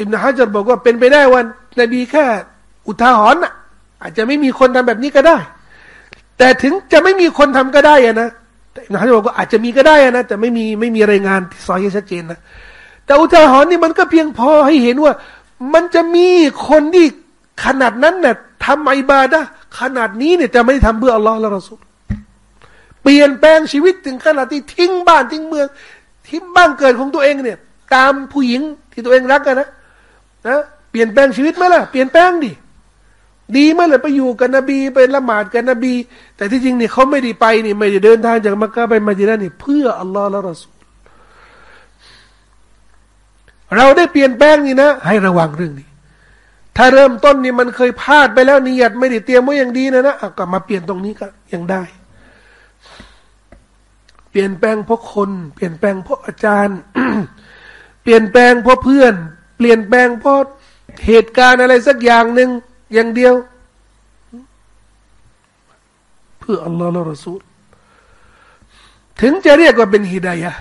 อิมนาฮะจารบอกว่าเป็นไปได้วันนบีแค่อุทาหรณ์อาจจะไม่มีคนทำแบบนี้ก็ได้ แต่ถึงจะไม่มีคนทำก็ได้อะนะแต่อิมนาฮะจารบอกว่าอาจจะมีก็ได้นะแต่ไม่มีไม่มีรายงานที่ซอยชัดเจนนะ แต่อุทาหรณ์นี่มันก็เพียงพอให้เห็นว่า มันจะมีคนที่ขนาดนั้นเนี่ยทำไอบาดะขนาดนี้เนี่ยจะไม่ทำเพื่ออัลลอฮ์และรอสูลเปลี่ยนแปลงชีวิตถึงขนาดที่ทิ้งบ้านทิ้งเมือง ทิ้งบ้านเกิดของตัวเองเนี่ย ตามผู้หญิงที่ตัวเองรักกันนะนะเปลี่ยนแปลงชีวิตไหมล่ะเปลี่ยนแปลงดิดีไหมล่ะไปอยู่กับนบีไปละหมาดกับนบี แต่ที่จริงเนี่ยเขาไม่ได้ไปนี่ไม่ได้เดินทางจากมักกะไปมาดีนะนี่เพื่ออัลลอฮ์และรอสูล เราได้เปลี่ยนแปลงนี่นะ ให้ระวังเรื่องนี้ ถ้าเริ่มต้นนี่มันเคยพลาดไปแล้วนิยัดไม่ได้เตรียมไว้อย่างดีนะนะก็มาเปลี่ยนตรงนี้ก็ยังได้ เปลี่ยนแปลงเพราะคน เปลี่ยนแปลงเพราะอาจารย์ เปลี่ยนแปลงเพราะเพื่อน เปลี่ยนแปลงเพราะเหตุการณ์อะไรสักอย่างหนึ่งอย่างเดียว เพื่ออัลลอฮ์และรอซูลถึงจะเรียกว่าเป็นฮิดายะ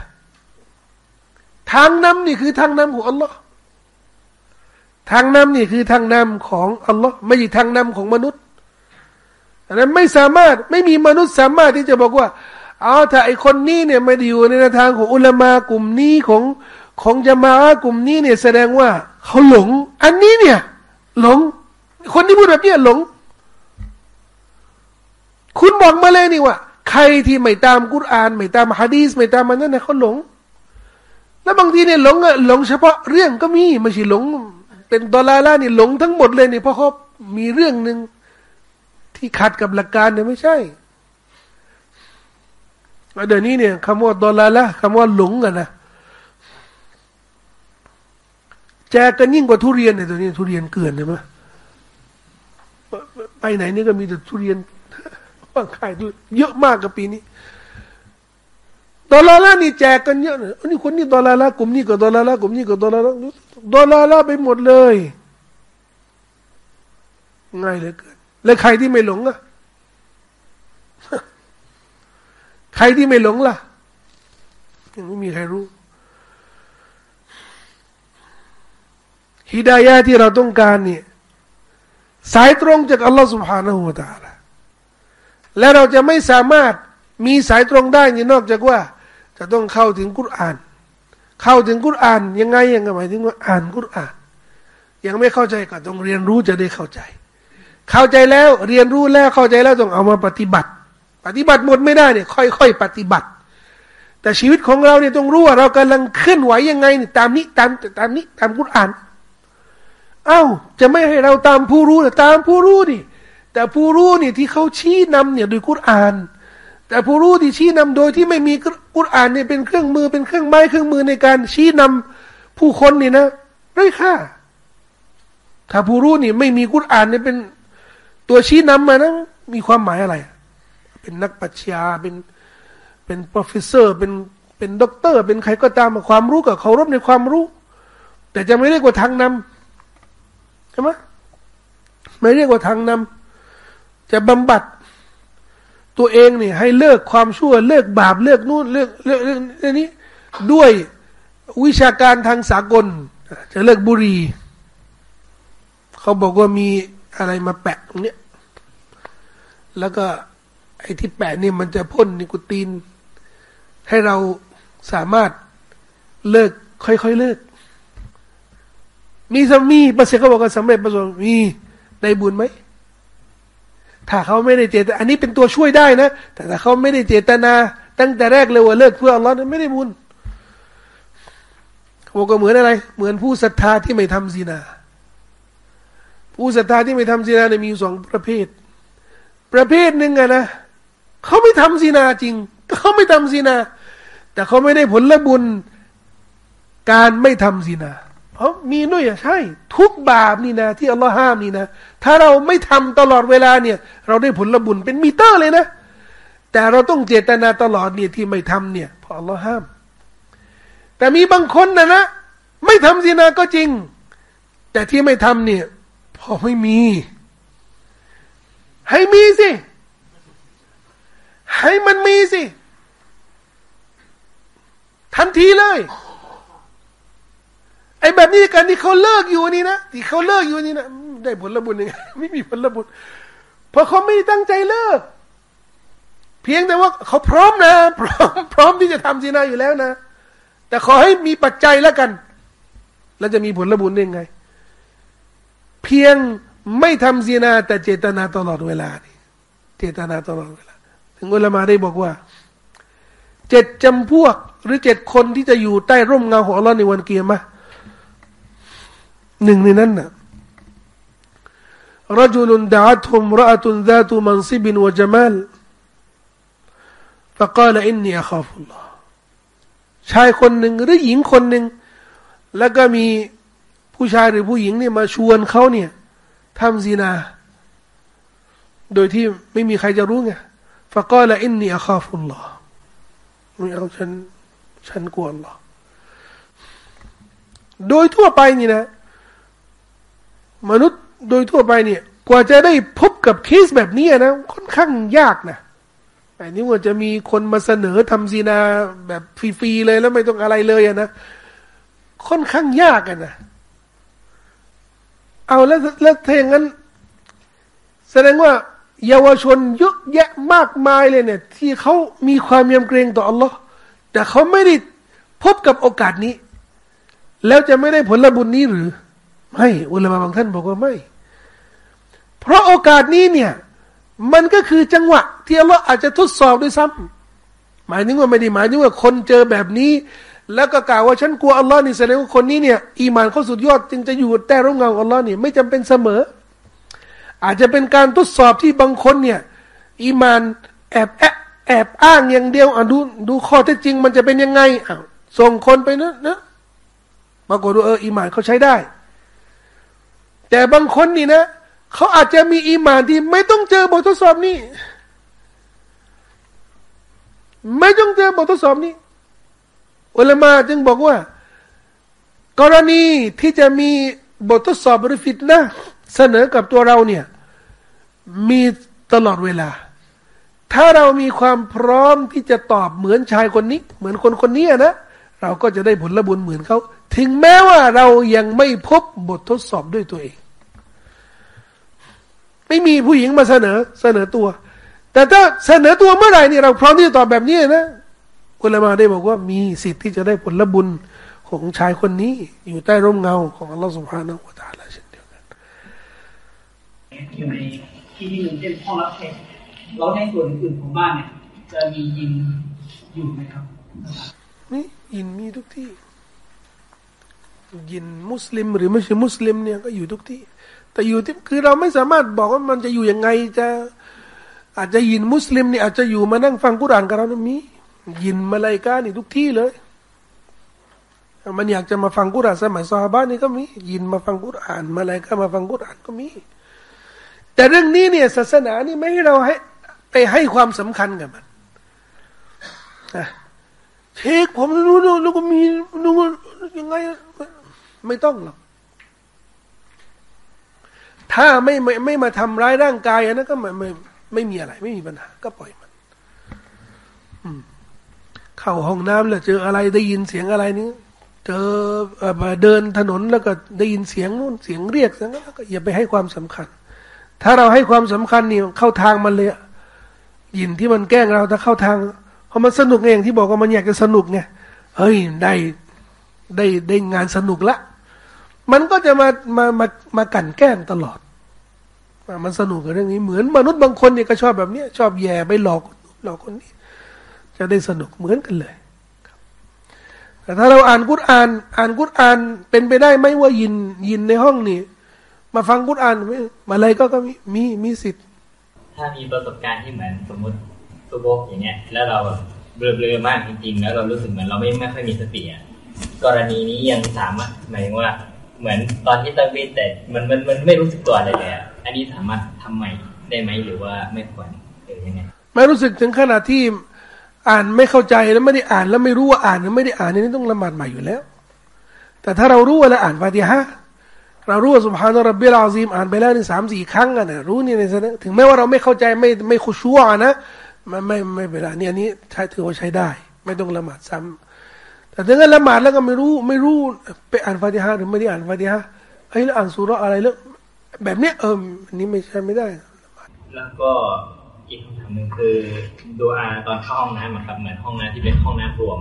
ทางนำนี่คือทางนำของอัลลอฮ์ทางนำนี่คือทางนำของอัลลอฮ์ไม่ใช่ทางนำของมนุษย์อันนั้นไม่สามารถไม่มีมนุษย์สามารถที่จะบอกว่าเอาถ้าไอคนนี้เนี่ยไม่ได้อยู่ในทางของอุลามากลุ่มนี้ของของจะมากลุ่มนี้เนี่ยแสดงว่าเขาหลง อันนี้เนี่ย หลง คนที่พูดแบบนี้หลง คุณบอกมาเลยนี่ว่า ใครที่ไม่ตามกุรอาน ไม่ตามฮะดีสไม่ตามมันนั่นนะเขาหลง แล้วบางทีเนี่ยหลงอะหลงเฉพาะเรื่องก็มีไม่ใช่หลง เป็นดอลลาร์ล่านี่หลงทั้งหมดเลยนี่เพราะเขามีเรื่องหนึ่งที่ขัดกับหลักการเนี่ยไม่ใช่เดี๋ยวนี้เนี่ยคำว่าดอลลาร์ละคำว่าหลงกันนะแจกกันยิ่งกว่าทุเรียนเนี่ยตัวนี้ทุเรียนเกลื่อนใช่ไหมไปไหนนี่ก็มีแต่ทุเรียนวางขายเยอะมากกับปีนี้ ดอลลาร์นี่แจกกันเยอะเลยอันนี้คนนี้ดอลลาร์กลุ่มนี้ก็ดอลลาร์กลุ่มนี้ก็ดอลลาร์ดอลลาร์ไปหมดเลย ง่ายเหลือเกินแล้วใครที่ไม่หลงอ่ะใครที่ไม่หลงล่ะยังไม่มีใครรู้ฮิดายะที่เราต้องการเนี่ยสายตรงจากอัลลอฮฺ سبحانه และ تعالى และเราจะไม่สามารถมีสายตรงได้นี่นอกจากว่า จะต้องเข้าถึงกุรอาน เข้าถึงกุรอานยังไงยังไงหมายถึงว่าอ่านกุรอาน ยังไม่เข้าใจก็ต้องเรียนรู้จะได้เข้าใจ เข้าใจแล้วเรียนรู้แล้วเข้าใจแล้วต้องเอามาปฏิบัติ ปฏิบัติหมดไม่ได้เนี่ยค่อยๆปฏิบัติ แต่ชีวิตของเราเนี่ยต้องรู้ว่าเรากำลังเคลื่อนไหวยังไงตามนี้ตามตามนี้ตามกุรอานเอา้าจะไม่ให้เราตามผู้รู้แต่ตามผู้รู้ดิแต่ผู้รู้นี่ที่เขาชี้นำเนี่ยโดยกุรอาน แต่ผู้รู้ที่ชี้นำโดยที่ไม่มีกุรอานเนี่ยเป็นเครื่องมือเป็นเครื่องไม้เครื่องมือในการชี้นำผู้คนนี่นะไร้ค่า ถ้าผู้รู้นี่ไม่มีกุรอานเนี่ยเป็นตัวชี้นำมานะมีความหมายอะไร เป็นนักปรัชญาเป็นเป็น professor เป็นเป็นด็อกเตอร์เป็นใครก็ตามความรู้กับเคารพในความรู้ แต่จะไม่เรียกว่าทางนำใช่ไหมไม่เรียกว่าทางนำจะบำบัด ตัวเองเนี่ยให้เลิกความชั่ว เลิกบาปเลิกนู่นเลิกเลิกเรื่องนี้ ด้วยวิชาการทางสากล จะเลิกบุหรี่เขาบอกว่ามีอะไรมาแปะตรงเนี้ยแล้วก็ไอ้ที่แปะนี่มันจะพ่นนิโคติน ให้เราสามารถเลิก ค่อยๆเลิก มีสามีประเสริฐเขาบอกว่าสำเร็จประสบมีได้บุญไหม ถ้าเขาไม่ได้เจตอันนี้เป็นตัวช่วยได้นะ แต่ถ้าเขาไม่ได้เจตนา ตั้งแต่แรกเลยว่าเลิกเพื่ออัลลอฮ์นั้นไม่ได้บุญเขาบอกก็เหมือนอะไร เหมือนผู้ศรัทธาที่ไม่ทำซีนา ผู้ศรัทธาที่ไม่ทำซีนาเนี่ยมีสองประเภท ประเภทหนึ่งอะนะเขาไม่ทำซีนาจริงเขาไม่ทำซีนา แต่เขาไม่ได้ผลละบุญการไม่ทำซีนา เพราะมีด้วยอะใช่ ทุกบาปนี่นะ ที่อัลลอฮ์ห้ามนี่นะ ถ้าเราไม่ทำตลอดเวลาเนี่ย เราได้ผลบุญเป็นมีเตอร์เลยนะ แต่เราต้องเจตนาตลอดเนี่ยที่ไม่ทำเนี่ยเพราะอัลลอฮ์ห้าม แต่มีบางคนนะนะไม่ทำสินะก็จริง แต่ที่ไม่ทำเนี่ยพอไม่มี ให้มีสิ ให้มันมีสิทันทีเลย ไอ้แบบนี้กันที่เขาเลิกอยู่นี่นะที่เขาเลิกอยู่นี่นะได้ผลบุญยังไงไม่มีผลบุญเพราะเขาไม่ได้ตั้งใจเลิก เพียงแต่ว่าเขาพร้อมนะ พร้อมพร้อมที่จะทำซีนาอยู่แล้วนะ แต่ขอให้มีปัจจัยแล้วกัน แล้วจะมีผลบุญได้ไง เพียงไม่ทำซีนา แต่เจตนาตลอดเวลานี่เจตนาตลอดเวลา ถึงอุลามาได้บอกว่าเจ็ดจำพวก หรือเจ็ดคนที่จะอยู่ใต้ร่มเงาของอัลลอฮ์ในวันเกียร์มา หนึ่งในนั้นน่ะ رجل دعته امرأة ذات منصب وجمال فقال إني أخاف الله ชายคนหนึ่งหรือหญิงคนหนึ่งแล้วก็มีผู้ชายหรือผู้หญิงเนี่ยมาชวนเขาเนี่ยทำซีนา โดยที่ไม่มีใครจะรู้ไงฟะก็ละอินนีอัคาฟุลลอฮ์ไม่เอาฉันฉันกลัวอัลลอฮ์โดยทั่วไปนี่นะ มนุษย์โดยทั่วไปเนี่ย กว่าจะได้พบกับเคสแบบนี้นะค่อนข้างยากนะแต่นี้ว่าจะมีคนมาเสนอทำซีนาแบบฟรีๆเลยแล้วไม่ต้องอะไรเลยนะค่อนข้างยากกันนะเอาแล้วแล้วถ้าอย่างนั้น แสดงว่า เยาวชนเยอะแยะมากมายเลยเนี่ย ที่เขามีความยำเกรงต่ออัลลอฮ์แต่เขาไม่ได้พบกับโอกาสนี้ แล้วจะไม่ได้ผลบุญนี้หรือ ไม่อุลามะบางท่านบอกว่าไม่ เพราะโอกาสนี้เนี่ย มันก็คือจังหวะ ที่อัลลอฮ์อาจจะทดสอบด้วยซ้ำหมายถึงว่าไม่ได้หมายถึงว่าคนเจอแบบนี้ แล้วก็กล่าวว่าฉันกลัวอัลลอฮ์นี่แสดงว่าคนนี้เนี่ยอีมานเขาสุดยอดจึงจะอยู่แต่ร่มเงาอัลลอฮ์นี่ไม่จำเป็นเสมอ อาจจะเป็นการทดสอบที่บางคนเนี่ยอีมานแอบแอบแอบอ้างอย่างเดียวอะดูดูข้อเท็จจริงมันจะเป็นยังไงอะส่งคนไปนะนะปรากฏว่าเอออีมานเขาใช้ได้ แต่บางคนนี่นะเขาอาจจะมีอีมานที่ไม่ต้องเจอบททดสอบนี้ ไม่ต้องเจอบททดสอบนี้อุลามาจึงบอกว่า กรณีที่จะมีบททดสอบหรือฟิตนะเสนอกับตัวเราเนี่ย มีตลอดเวลา ถ้าเรามีความพร้อมที่จะตอบเหมือนชายคนนี้ เหมือนคนคนนี้นะเราก็จะได้ผลบุญเหมือนเขา ถึงแม้ว่าเรายังไม่พบบททดสอบด้วยตัวเอง ไม่มีผู้หญิงมาเสนอเสนอตัว แต่ถ้าเสนอตัวเมื่อไหร่นี่เราพร้อมที่จะตอบแบบนี้นะอุลามาได้บอกว่ามีสิทธิ์ที่จะได้ผลบุญของชายคนนี้ อยู่ใต้ร่มเงาของอัลลอฮฺสุบฮานาอัลตาลาเช่นเดียวกันอยู่ในที่ที่หนึ่งเช่นห้องรับแขกแล้วในส่วนอื่นของบ้านเนี่ยจะมียินอยู่ไหมครับนี่ยินมีทุกที่ ยินมุสลิม หรือไม่ใช่มุสลิมเนี่ยก็อยู่ทุกที่ แต่อยู่ที่คือเราไม่สามารถบอกว่ามันจะอยู่ยังไงจะอาจจะยินมุสลิมเนี่ยอาจจะอยู่มานั่งฟังกุรานกับเรานะมียินมาลายกานี่ทุกที่เลย มันอยากจะมาฟังกุรานสมัยซาบ้านนี่ก็มียินมาฟังกุราน มาลายกามาฟังกุรานก็มี แต่เรื่องนี้เนี่ยศาสนานี่ไม่ให้เราให้ไปให้ความสำคัญกับมันเชคผมรู้แล้วก็มีรู้ยังไง ไม่ต้องหรอก ถ้าไม่ไม่ไม่มาทำร้ายร่างกายอันนั้นก็ไม่ไม่ไม่มีอะไร ไม่มีปัญหา ก็ปล่อยมันเข้าห้องน้ำแล้วเจออะไรได้ยินเสียงอะไรนี้เจอเดินถนนแล้วก็ได้ยินเสียงนู่นเสียงเรียกเสียงนั้นก็อย่าไปให้ความสำคัญ ถ้าเราให้ความสำคัญนี่เข้าทางมันเลยยินที่มันแกล้งเราถ้าเข้าทางเพราะมันสนุกเองที่บอกว่ามันอยากจะสนุกไงเฮ้ยได้ได้ได้งานสนุกละ มันก็จะมามามามากันแกล้งตลอด มันสนุกกับเรื่องนี้เหมือนมนุษย์บางคนเนี่ยก็ชอบแบบนี้ชอบแย่ไปหลอกหลอกคนนี้ จะได้สนุกเหมือนกันเลยแต่ถ้าเราอ่านกุรอาน อ่านกุรอานเป็นไปได้ไหมว่ายินยินในห้องนี่มาฟังกุรอานมาอะไรก็ก็มีมีมีสิทธิ์ ถ้ามีประสบการณ์ที่เหมือนสมมติสุโบกอย่างเงี้ย แล้วเราเบลอๆมากจริงๆแล้วเรารู้สึกเหมือนเราไม่ไม่ค่อยมีสติอะกรณีนี้ยังสามารถหมายว่า เหมือนตอนที่ตั้งบิดแต่มันมันมันไม่รู้สึกตัวอะไรเลยอะอันนี้สามารถทำใหม่ได้ไหมหรือว่าไม่ควรหรือยังไงไม่รู้สึกถึงขนาดที่อ่านไม่เข้าใจแล้วไม่ได้อ่านแล้วไม่รู้ว่าอ่านหรือไม่ได้อ่านนี่ต้องละหมาดใหม่อยู่แล้ว แต่ถ้าเรารู้ว่าเราอ่านฟาติฮะเรารู้ว่าสุบฮานารับเบลอาซีมอ่านไปแล้วนี่สามสี่ครั้งอะนะรู้นี่ในถึงแม้ว่าเราไม่เข้าใจไม่ไม่คุชัวนะไม่ไม่ไม่เป็นไรนี่อันนี้ใช้ถือว่าใช้ได้ ไม่ต้องละหมาดซ้ำ แต่ถ้างั้นละหมาดแล้วก็ไม่รู้ไม่รู้ไปอ่านฟาติฮะหรือไม่ได้อ่านฟาติฮะไอ้แล้วอ่านสุรอะไรแล้วแบบเนี้ยเอออันนี้ไม่ใช่ไม่ได้ แล้วก็อีกคำถามหนึ่งคือดูอาตอนเข้าห้องน้ำครับเหมือนห้องน้ำที่เป็นห้องน้ำรวม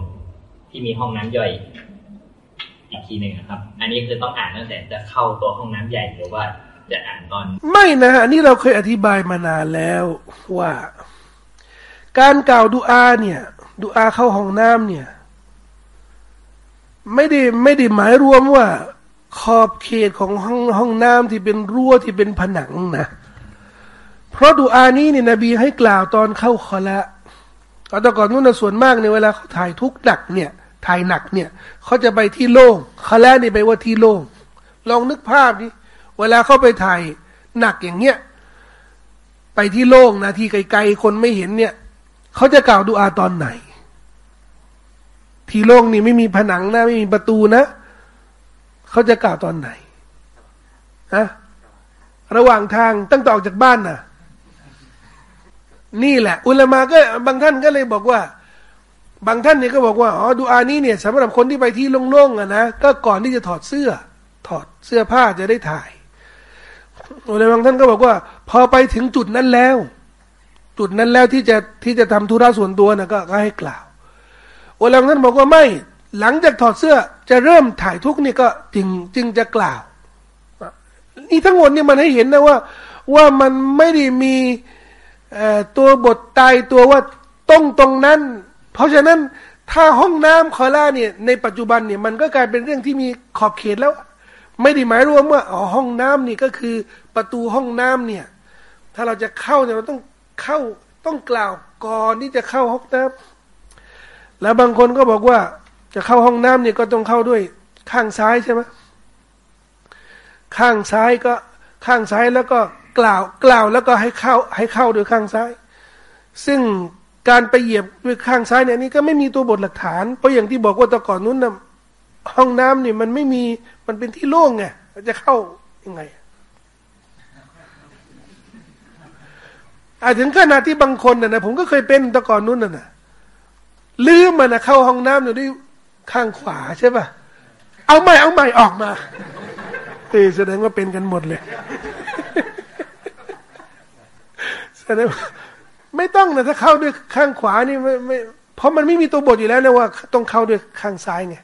ที่มีห้องน้ำย่อยอีกทีหนึ่งครับ อันนี้คือต้องอ่านตั้งแต่จะเข้าตัวห้องน้ำใหญ่หรือว่าจะอ่านตอน ไม่นะอันนี้เราเคยอธิบายมานานแล้วว่า การกล่าวดูอาเนี่ยดูอาเข้าห้องน้ำเนี่ย ไม่ได้ไม่ได้หมายรวมว่า ขอบเขตของห้องห้องน้ำที่เป็นรั้วที่เป็นผนังนะเพราะดูอานี้เนี่ยนบีให้กล่าวตอนเข้าคอละเอาแต่ก่อนนู้นส่วนมากเนี่ยเวลาเขาถ่ายทุกหนักเนี่ยถ่ายหนักเนี่ยเขาจะไปที่โล่งคอละนี่ไปว่าที่โล่งลองนึกภาพดิเวลาเขาไปถ่ายหนักอย่างเงี้ยไปที่โล่งนะที่ไกลๆคนไม่เห็นเนี่ยเขาจะกล่าวดูอาตอนไหน ที่โล่งนี่ไม่มีผนังนะ ไม่มีประตูนะ เขาจะกล่าวตอนไหนฮะระหว่างทางตั้งแต่ออกจากบ้านน่ะ นี่แหละ อุลามาก็ บางท่านก็เลยบอกว่า บางท่านเนี่ยก็บอกว่าอ๋อดูอานี้เนี่ยสำหรับคนที่ไปที่โล่งๆอะนะก็ก่อนที่จะถอดเสื้อ ถอดเสื้อผ้าจะได้ถ่ายอุลามาบางท่านก็บอกว่า พอไปถึงจุดนั้นแล้ว จุดนั้นแล้วที่จะที่จะทำธุระส่วนตัวนะก็ให้กล่าว อุลามท่านบอกว่าไม่ หลังจากถอดเสื้อจะเริ่มถ่ายทุกนี่ก็จึงจึงจะกล่าวนี่ทั้งหมดนี่มันให้เห็นนะว่า ว่ามันไม่ได้มีตัวบทตายตัวว่าต้องตรงนั้น เพราะฉะนั้นถ้าห้องน้ำคอล่าเนี่ยในปัจจุบันเนี่ยมันก็กลายเป็นเรื่องที่มีขอบเขตแล้ว ไม่ได้หมายรวมว่าอ๋อห้องน้ำนี่ก็คือประตูห้องน้ำเนี่ย ถ้าเราจะเข้าเนี่ยเราต้องเข้าต้องกล่าวก่อนที่จะเข้าห้องน้ำ แล้วบางคนก็บอกว่า จะเข้าห้องน้ำเนี่ยก็ต้องเข้าด้วยข้างซ้ายใช่ไหมข้างซ้ายก็ข้างซ้ายแล้วก็กล่าวกล่าวแล้วก็ให้เข้าให้เข้าโดยข้างซ้าย ซึ่งการไปเหยียบด้วยข้างซ้ายเนี่ยนี่ก็ไม่มีตัวบทหลักฐาน เพราะอย่างที่บอกว่าตะก่อนนู้นนะห้องน้ำเนี่ยมันไม่มีมันเป็นที่โล่งไงจะเข้ายังไงอาจถึงขนาดที่บางคนนะนะผมก็เคยเป็นตะก่อนนู้นนะนะ ลืมมันนะเข้าห้องน้ำอยู่ด้วยข้างขวาใช่ป่ะ เอาใหม่เอาใหม่ออกมาเออแสดงว่าเป็นกันหมดเลยแสดงไม่ต้องนะถ้าเข้าด้วยข้างขวานี่ไม่ไม่เพราะมันไม่มีตัวบทอยู่แล้วนะว่าต้องเข้าด้วยข้างซ้ายไง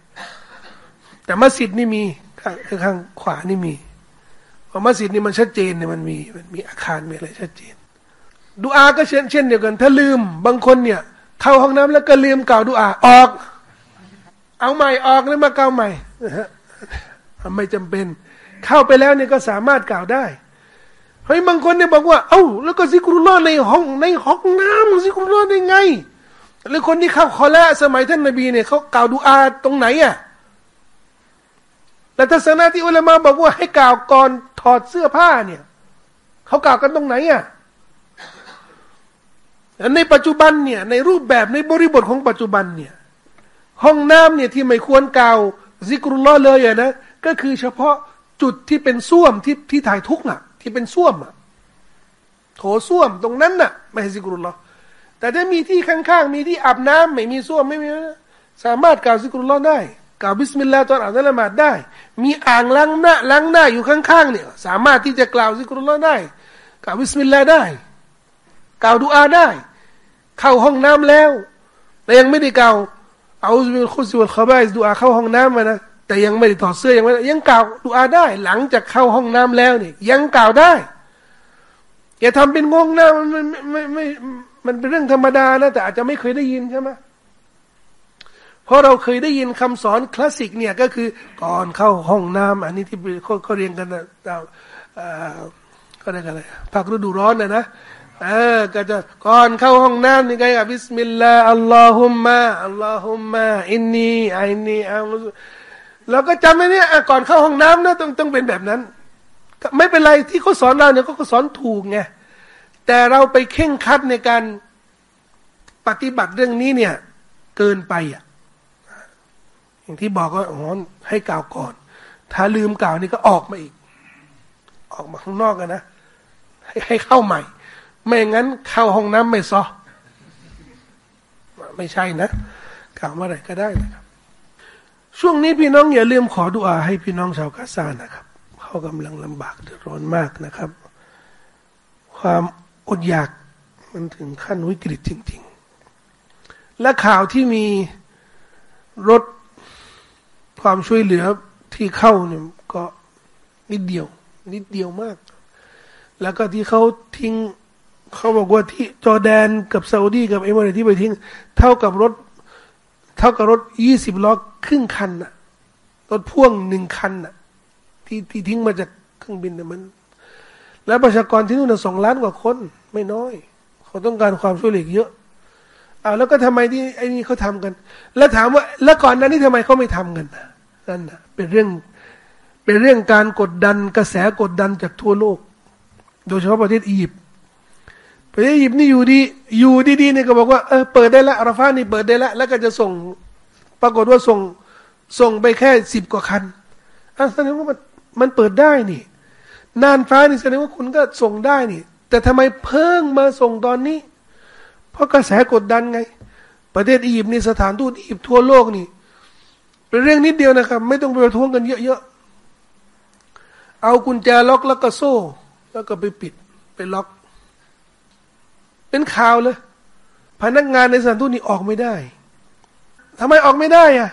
แต่มัสยิดนี่มีข้างข้างขวานี่มีพราะมัสยิดนี่มันชัดเจนเนี่ยมันมีมันมีอาคารมีอะไรชัดเจนดูอาก็เช่นเช่นเดียวกัน ถ้าลืมบางคนเนี่ย เข้าห้องน้ำแล้วก็ลืมกล่าวดูอาออก เอาใหม่ออกแล้วมาเกล่าใหม่ไม่จำเป็น เข้าไปแล้วเนี่ยก็สามารถกล่าวได้เฮ้ยบางคนเนี่ยบอกว่า เอ้าแล้วก็ซิกรุลลอในห้องในห้องน้ำซิกรุลลอได้ไงหรือคนที่เข้าคอละสมัยท่านนบีเนี่ยเขากล่าวดูอาตรงไหนอะแต่ทัศนะที่อุลามะบอกว่าให้กล่าวก่อนถอดเสื้อผ้าเนี่ยเขากล่าวกันตรงไหนอะ ในปัจจุบันเนี่ยในรูปแบบในบริบทของปัจจุบันเนี่ยห้องน้ำเนี่ยที่ไม่ควรกล่าวซิกรุลลอเลยอะนะก็คือเฉพาะจุดที่เป็นส้วมที่ที่ถ่ายทุกข์อะ ที่เป็นส้วมอะโถส้วมตรงนั้นน่ะ ไม่ให้ซิกรุลลอแต่ถ้ามีที่ข้างๆ มีที่อาบน้ำไม่มีส้วมไม่มีสามารถกล่าวซิกรุลลอได้กล่าวบิสมิลลาห์ตอนอ่านละหมาดได้ มีอ่างล้างหน้าล้างหน้าอยู่ข้างๆเนี่ย สามารถที่จะกล่าวซิกรุลลอได้กล่าวบิสมิลลาห์ได้กล่าวดูอาได้ เข้าห้องน้ำแล้ว แต่ยังไม่ได้กล่าว أعوذ بالخبث والخبائثดูอาเข้าห้องน้ำมานะแต่ยังไม่ได้ถอดเสื้อยังไม่ยังกล่าวดูอาได้ หลังจากเข้าห้องน้ำแล้วนี่ยังกล่าวได้อย่าทำเป็นงงนะมันไม่ไม่มันเป็นเรื่องธรรมดานะแต่อาจจะไม่เคยได้ยินใช่ไหมเพราะเราเคยได้ยินคำสอนคลาสสิกเนี่ยก็คือก่อนเข้าห้องน้ำอันนี้ที่เขาเขาเรียนกันนะก็ได้กันอะไรภาคฤดูร้อนนะนะ เออก็จะก่อนเข้าห้องน้ำนี่ไงبسم الله اللهم اللهم إني إني أعوذเราก็จำไว้เนี่ยก่อนเข้าห้องน้ำนะต้องต้องเป็นแบบนั้น ไม่เป็นไรที่เขาสอนเราเนี่ยเขาสอนถูกไงแต่เราไปเข่งคัดในการปฏิบัติเรื่องนี้เนี่ย เกินไปอะอย่างที่บอกว่าอ๋อให้กล่าวก่อน ถ้าลืมกล่าวนี่ก็ออกมาอีก ออกมาข้างนอกกันนะให้ให้เข้าใหม่ ไม่งั้น เข้าห้องน้ำไม่ซอไม่ใช่นะกล่าวเมื่อไรก็ได้นะครับ ช่วงนี้พี่น้องอย่าลืมขอดุอาให้พี่น้องชาวกาซานะครับ เขากำลังลำบากเดือดร้อนมากนะครับ ความอดอยากมันถึงขั้นวิกฤตจริง ๆ และข่าวที่มีรถความช่วยเหลือที่เข้าเนี่ยก็นิดเดียว นิดเดียวมาก แล้วก็ที่เขาทิ้ง เขาบอกว่าที่จอแดนกับซาอุดีกับเอมิเรตที่ไปทิ้ง เท่ากับรถ เท่ากับรถยี่สิบล้อครึ่งคันน่ะ รถพ่วงหนึ่งคันน่ะ ที่ที่ทิ้งมาจากเครื่องบินเนี่ยมัน แล้วประชากรที่นู่นสองล้านกว่าคน ไม่น้อย เขาต้องการความช่วยเหลือเยอะอ้าวแล้วก็ทำไมที่ไอ้นี่เขาทากัน แล้วถามว่า แล้วก่อนนั้นนี่ทำไมเขาไม่ทำกันนั่นนะเป็นเรื่องเป็นเรื่องการกดดันกระแสกดดันจากทั่วโลก โดยเฉพาะประเทศอียิปต์ ประเทศอียิปต์นี่อยู่ดี อยู่ดีๆเนี่ยก็บอกว่าเออเปิดได้ละอาราฟานี่เปิดได้ละแล้วก็จะส่ง ปรากฏว่าส่งส่งไปแค่สิบกว่าคันอันแสดงว่ามันมันเปิดได้นี่นานฟ้านี่แสดงว่าคุณก็ส่งได้นี่ แต่ทำไมเพิ่งมาส่งตอนนี้ เพราะกระแสกดดันไง ประเทศอียิปต์นี่สถานทูตอียิปต์ทั่วโลกนี่เป็นเรื่องนิดเดียวนะครับ ไม่ต้องไปประท้วงกันเยอะๆเอากุญแจล็อกแล้วก็โซ่ แล้วก็ไปปิดไปล็อก เป็นข่าวเลย พนักงานในสถานทูตนี่ออกไม่ได้ทำไมออกไม่ได้อะ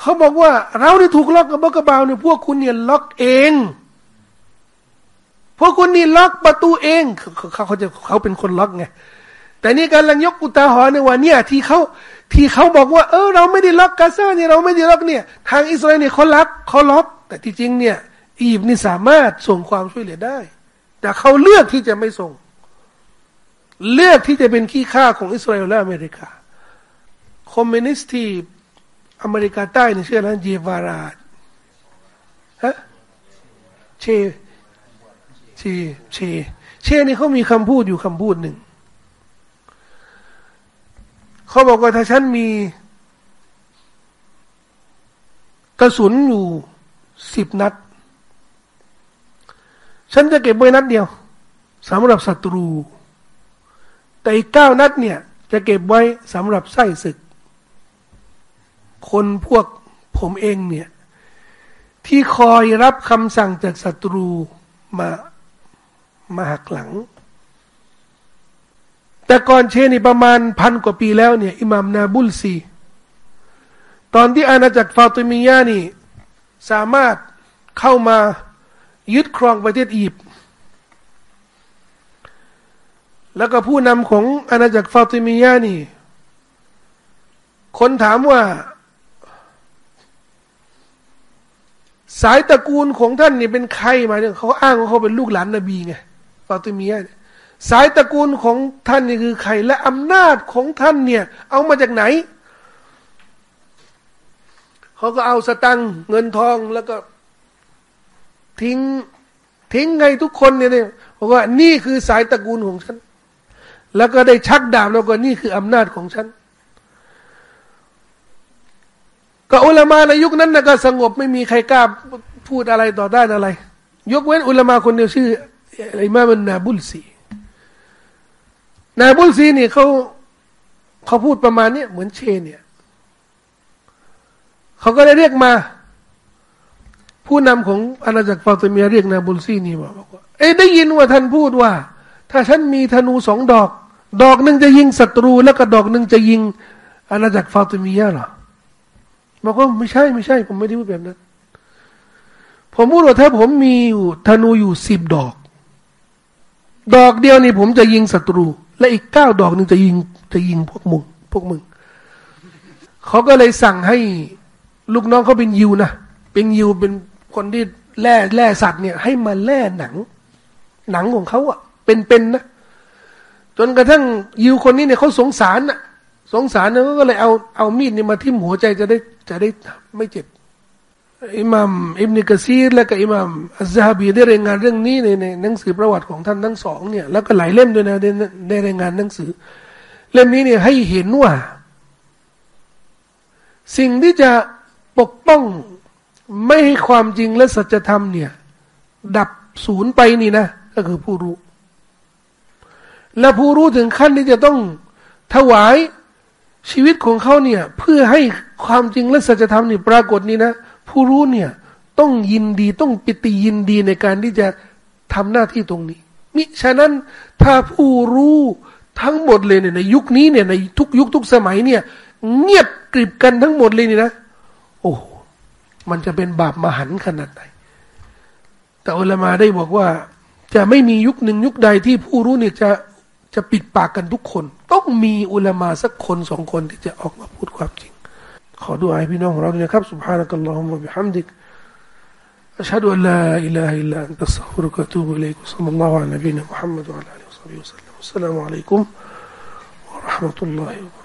เขาบอกว่า เราที่ถูกล็อกกับบกบาวเนี่ยพวกคุณเนี่ยล็อกเอง พวกคุณนี่ล็อกประตูเองเขาเขาจะเขาเป็นคนล็อกไงแต่นี่การลังยกอุตาหรณ์ในวันเนี่ยที่เขาที่เขาบอกว่า เออ เราไม่ได้ล็อกกาซาเนี่ยเราไม่ได้ล็อกเนี่ย ทางอิสราเอลเนี่ยเขาล็อกเขาล็อก แต่ที่จริงเนี่ยอียิปต์นี่สามารถส่งความช่วยเหลือได้ แต่เขาเลือกที่จะไม่ส่ง เลือกที่จะเป็นขี้ข้าของอิสราเอลและอเมริกา คอมมิวนิสต์ที่อเมริกาใต้เนี่ชื่ออะไรเจวาราฮะเชเชเชเชนี่เขามีคำพูดอยู่คำพูดหนึ่งเขาบอกว่าถ้าฉันมีกระสุนอยู่สิบนัด ฉันจะเก็บไว้นัดเดียวสำหรับศัตรู แต่อีกเก้านัดเนี่ย จะเก็บไว้สำหรับไส้ศึก คนพวกผมเองเนี่ย ที่คอยรับคำสั่งจากศัตรูมามาหักหลัง แต่ก่อนเชนี่ประมาณพันกว่าปีแล้วเนี่ย อิหม่ามนาบุลซี ตอนที่อาณาจักรฟาติมียานี่ สามารถเข้ามายึดครองประเทศอียิปต์ แล้วก็ผู้นำของอาณาจักรฟาติมียานี่ คนถามว่า สายตระกูลของท่านนี่เป็นใครมาเนี่ยเขาอ้างว่าเขาเป็นลูกหลานนบีไงฟาติมียาสายตระกูลของท่านนี่คือใคร และอำนาจของท่านเนี่ย เอามาจากไหนเขาก็เอาสตังเงินทองแล้วก็ ทิ้งทิ้งไงทุกคนเนี่ยบอกว่านี่คือสายตระกูลของฉัน แล้วก็ได้ชักดาบแล้วก็นี่คืออำนาจของฉัน ก็อุลามาในยุคนั้นนะก็สงบไม่มีใครกล้าพูดอะไรต่อได้อะไร ยกเว้นอุลามาคนเดียวชื่ออิมามันนาบุลซีนายบุลซีนี่เขาเขาพูดประมาณนี้เหมือนเชนเนี่ยเขาก็ได้เรียกมา ผู้นำของอาณาจักรฟาติมียเรียกนายบุลซีนี่มาบอกว่าเอ้ได้ยินว่าท่านพูดว่า ถ้าฉันมีธนูสองดอก ดอกหนึ่งจะยิงศัตรู แล้วก็ดอกหนึ่งจะยิงอาณาจักรฟาติมียะหรอบอกว่าไม่ใช่ไม่ใช่ ผมไม่ได้พูดแบบนั้น ผมพูดว่าถ้าผมมีอยู่ธนูอยู่สิบดอก ดอกเดียวนี่ผมจะยิงศัตรู และอีกเก้าดอกหนึ่งจะยิงจะยิงพวกมึงพวกมึงเขาก็เลยสั่งให้ลูกน้องเขาเป็นยิวนะเป็นยิวเป็นคนที่แล่แล่สัตว์เนี่ย ให้มาแล่หนัง หนังของเขาอะเป็นๆนะ จนกระทั่งยิวคนนี้เนี่ยเขาสงสารอะสงสารเนี่ยก็เลยเอาเอามีดนี่มาทิ่มหัวใจจะได้จะได้ไม่เจ็บอิหมัมอิบนิกะซีรและก็อิหมัมอัซฮาบีได้รายงานเรื่องนี้ในในหนังสือประวัติของท่านทั้งสองเนี่ยแล้วก็หลายเล่มด้วยนะได้ได้รายงานหนังสือ เล่มนี้เนี่ยให้เห็นว่า สิ่งที่จะปกป้องไม่ให้ความจริงและสัจธรรมเนี่ย ดับศูนย์ไปนี่นะ ก็คือผู้รู้ และผู้รู้ถึงขั้นที่จะต้องถวายชีวิตของเขาเนี่ย เพื่อให้ความจริงและสัจธรรมนี่ปรากฏนี่นะ ผู้รู้เนี่ย ต้องยินดีต้องปิติยินดีในการที่จะทำหน้าที่ตรงนี้ มิฉะนั้นถ้าผู้รู้ทั้งหมดเลยเนี่ยในยุคนี้เนี่ยในทุกยุคทุกสมัยเนี่ย เงียบกริบกันทั้งหมดเลยนี่นะ โอ้มันจะเป็นบาปมหันขนาดไหน แต่อุลามาได้บอกว่า จะไม่มียุคหนึ่งยุคใดที่ผู้รู้เนี่ยจะ จะปิดปากกันทุกคน ต้องมีอุลามาสักคนสองคนที่จะออกมาพูดความจริงขอดูอาให้พี่น้องของเราด้วยนะครับ سبحانك اللهم وبحمدك أشهد أن لا إله إلا أنت أستغفرك وأتوب إليك وصلى الله على نبينا محمد وعلى آله وصحبه وسلم والسلام عليكم ورحمة الله وبركاته